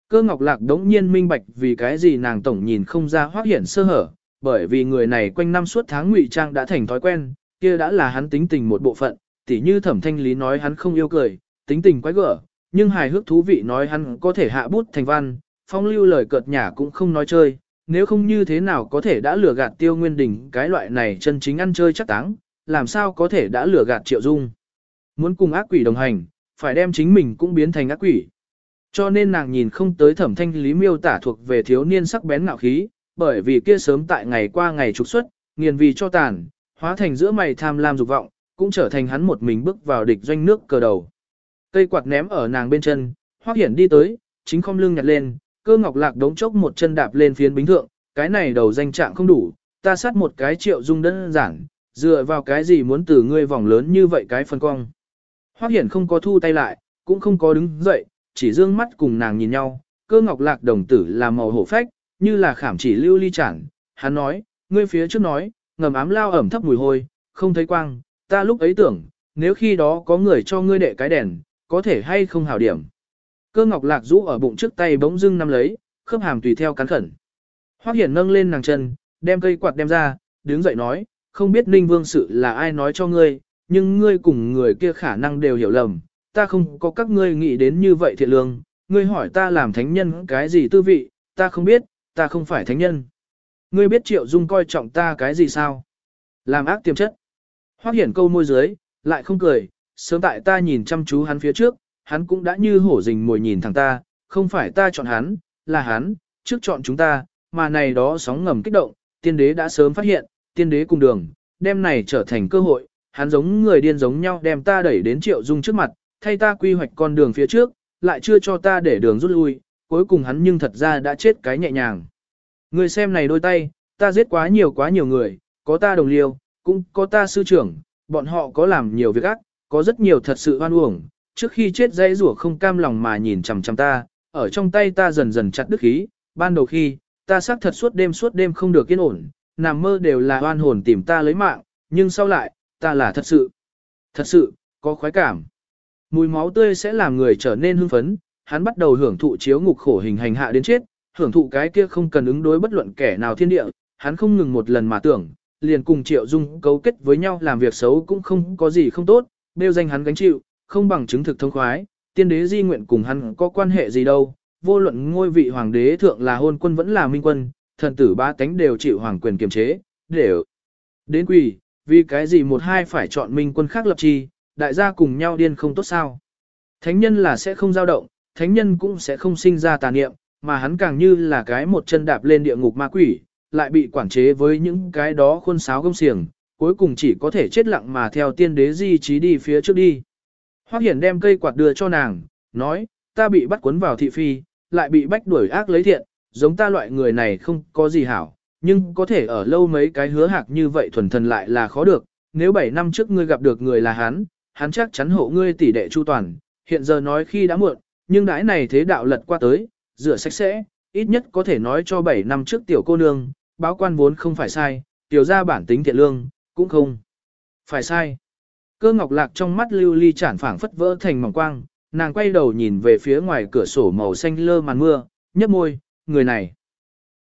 Cơ ngọc lạc đống nhiên minh bạch vì cái gì nàng tổng nhìn không ra hoác hiển sơ hở, bởi vì người này quanh năm suốt tháng ngụy trang đã thành thói quen, kia đã là hắn tính tình một bộ phận, tỉ như thẩm thanh lý nói hắn không yêu cười, tính tình quái gở, nhưng hài hước thú vị nói hắn có thể hạ bút thành văn, phong lưu lời cợt nhả cũng không nói chơi, nếu không như thế nào có thể đã lừa gạt tiêu nguyên đình cái loại này chân chính ăn chơi chắc táng, làm sao có thể đã lừa gạt triệu dung. Muốn cùng ác quỷ đồng hành, phải đem chính mình cũng biến thành ác quỷ. Cho nên nàng nhìn không tới thẩm thanh lý miêu tả thuộc về thiếu niên sắc bén ngạo khí, bởi vì kia sớm tại ngày qua ngày trục xuất, nghiền vì cho tàn, hóa thành giữa mày tham lam dục vọng, cũng trở thành hắn một mình bước vào địch doanh nước cờ đầu. Cây quạt ném ở nàng bên chân, hoác hiển đi tới, chính không lưng nhặt lên, cơ ngọc lạc đống chốc một chân đạp lên phiến bính thượng, cái này đầu danh trạng không đủ, ta sát một cái triệu dung đơn giản, dựa vào cái gì muốn từ ngươi vòng lớn như vậy cái phân cong. Hoác hiển không có thu tay lại, cũng không có đứng dậy, chỉ dương mắt cùng nàng nhìn nhau, cơ ngọc lạc đồng tử là màu hổ phách, như là khảm chỉ lưu ly chản. Hắn nói, ngươi phía trước nói, ngầm ám lao ẩm thấp mùi hôi, không thấy quang, ta lúc ấy tưởng, nếu khi đó có người cho ngươi đệ cái đèn, có thể hay không hảo điểm. Cơ ngọc lạc rũ ở bụng trước tay bỗng dưng nắm lấy, khớp hàm tùy theo cắn khẩn. Hoắc Hiển nâng lên nàng chân, đem cây quạt đem ra, đứng dậy nói, không biết Ninh Vương sự là ai nói cho ngươi, nhưng ngươi cùng người kia khả năng đều hiểu lầm, ta không có các ngươi nghĩ đến như vậy thiện lương, ngươi hỏi ta làm thánh nhân cái gì tư vị, ta không biết, ta không phải thánh nhân. Ngươi biết Triệu Dung coi trọng ta cái gì sao? Làm ác tiềm chất. Hoác Hiển câu môi dưới, lại không cười, sớm tại ta nhìn chăm chú hắn phía trước, hắn cũng đã như hổ rình mồi nhìn thẳng ta, không phải ta chọn hắn, là hắn, trước chọn chúng ta, mà này đó sóng ngầm kích động, tiên đế đã sớm phát hiện, tiên đế cùng đường, đem này trở thành cơ hội, hắn giống người điên giống nhau đem ta đẩy đến triệu dung trước mặt, thay ta quy hoạch con đường phía trước, lại chưa cho ta để đường rút lui, cuối cùng hắn nhưng thật ra đã chết cái nhẹ nhàng. Người xem này đôi tay, ta giết quá nhiều quá nhiều người, có ta đồng liêu, cũng có ta sư trưởng, bọn họ có làm nhiều việc ác, có rất nhiều thật sự hoan uổng, trước khi chết dây rủa không cam lòng mà nhìn chằm chằm ta, ở trong tay ta dần dần chặt đứt khí, ban đầu khi, ta xác thật suốt đêm suốt đêm không được yên ổn, nằm mơ đều là oan hồn tìm ta lấy mạng, nhưng sau lại, ta là thật sự, thật sự, có khoái cảm. Mùi máu tươi sẽ làm người trở nên hưng phấn, hắn bắt đầu hưởng thụ chiếu ngục khổ hình hành hạ đến chết, hưởng thụ cái kia không cần ứng đối bất luận kẻ nào thiên địa, hắn không ngừng một lần mà tưởng, liền cùng Triệu Dung cấu kết với nhau làm việc xấu cũng không có gì không tốt, đều danh hắn gánh chịu, không bằng chứng thực thông khoái, tiên đế di nguyện cùng hắn có quan hệ gì đâu, vô luận ngôi vị hoàng đế thượng là hôn quân vẫn là minh quân, thần tử ba tánh đều chịu hoàng quyền kiềm chế, đều đến quỳ vì cái gì một hai phải chọn minh quân khác lập chi, đại gia cùng nhau điên không tốt sao. Thánh nhân là sẽ không dao động, thánh nhân cũng sẽ không sinh ra tà niệm, mà hắn càng như là cái một chân đạp lên địa ngục ma quỷ, lại bị quản chế với những cái đó khuôn sáo gông xiềng, cuối cùng chỉ có thể chết lặng mà theo tiên đế di trí đi phía trước đi. Hoắc Hiển đem cây quạt đưa cho nàng, nói, ta bị bắt cuốn vào thị phi, lại bị bách đuổi ác lấy thiện, giống ta loại người này không có gì hảo, nhưng có thể ở lâu mấy cái hứa hạc như vậy thuần thần lại là khó được, nếu 7 năm trước ngươi gặp được người là hắn, hắn chắc chắn hộ ngươi tỷ đệ chu toàn, hiện giờ nói khi đã muộn, nhưng đãi này thế đạo lật qua tới, rửa sạch sẽ, ít nhất có thể nói cho 7 năm trước tiểu cô nương, báo quan vốn không phải sai, tiểu ra bản tính thiện lương, cũng không phải sai. Cơ ngọc lạc trong mắt lưu ly chản phảng phất vỡ thành mỏng quang, nàng quay đầu nhìn về phía ngoài cửa sổ màu xanh lơ màn mưa, nhấp môi, người này.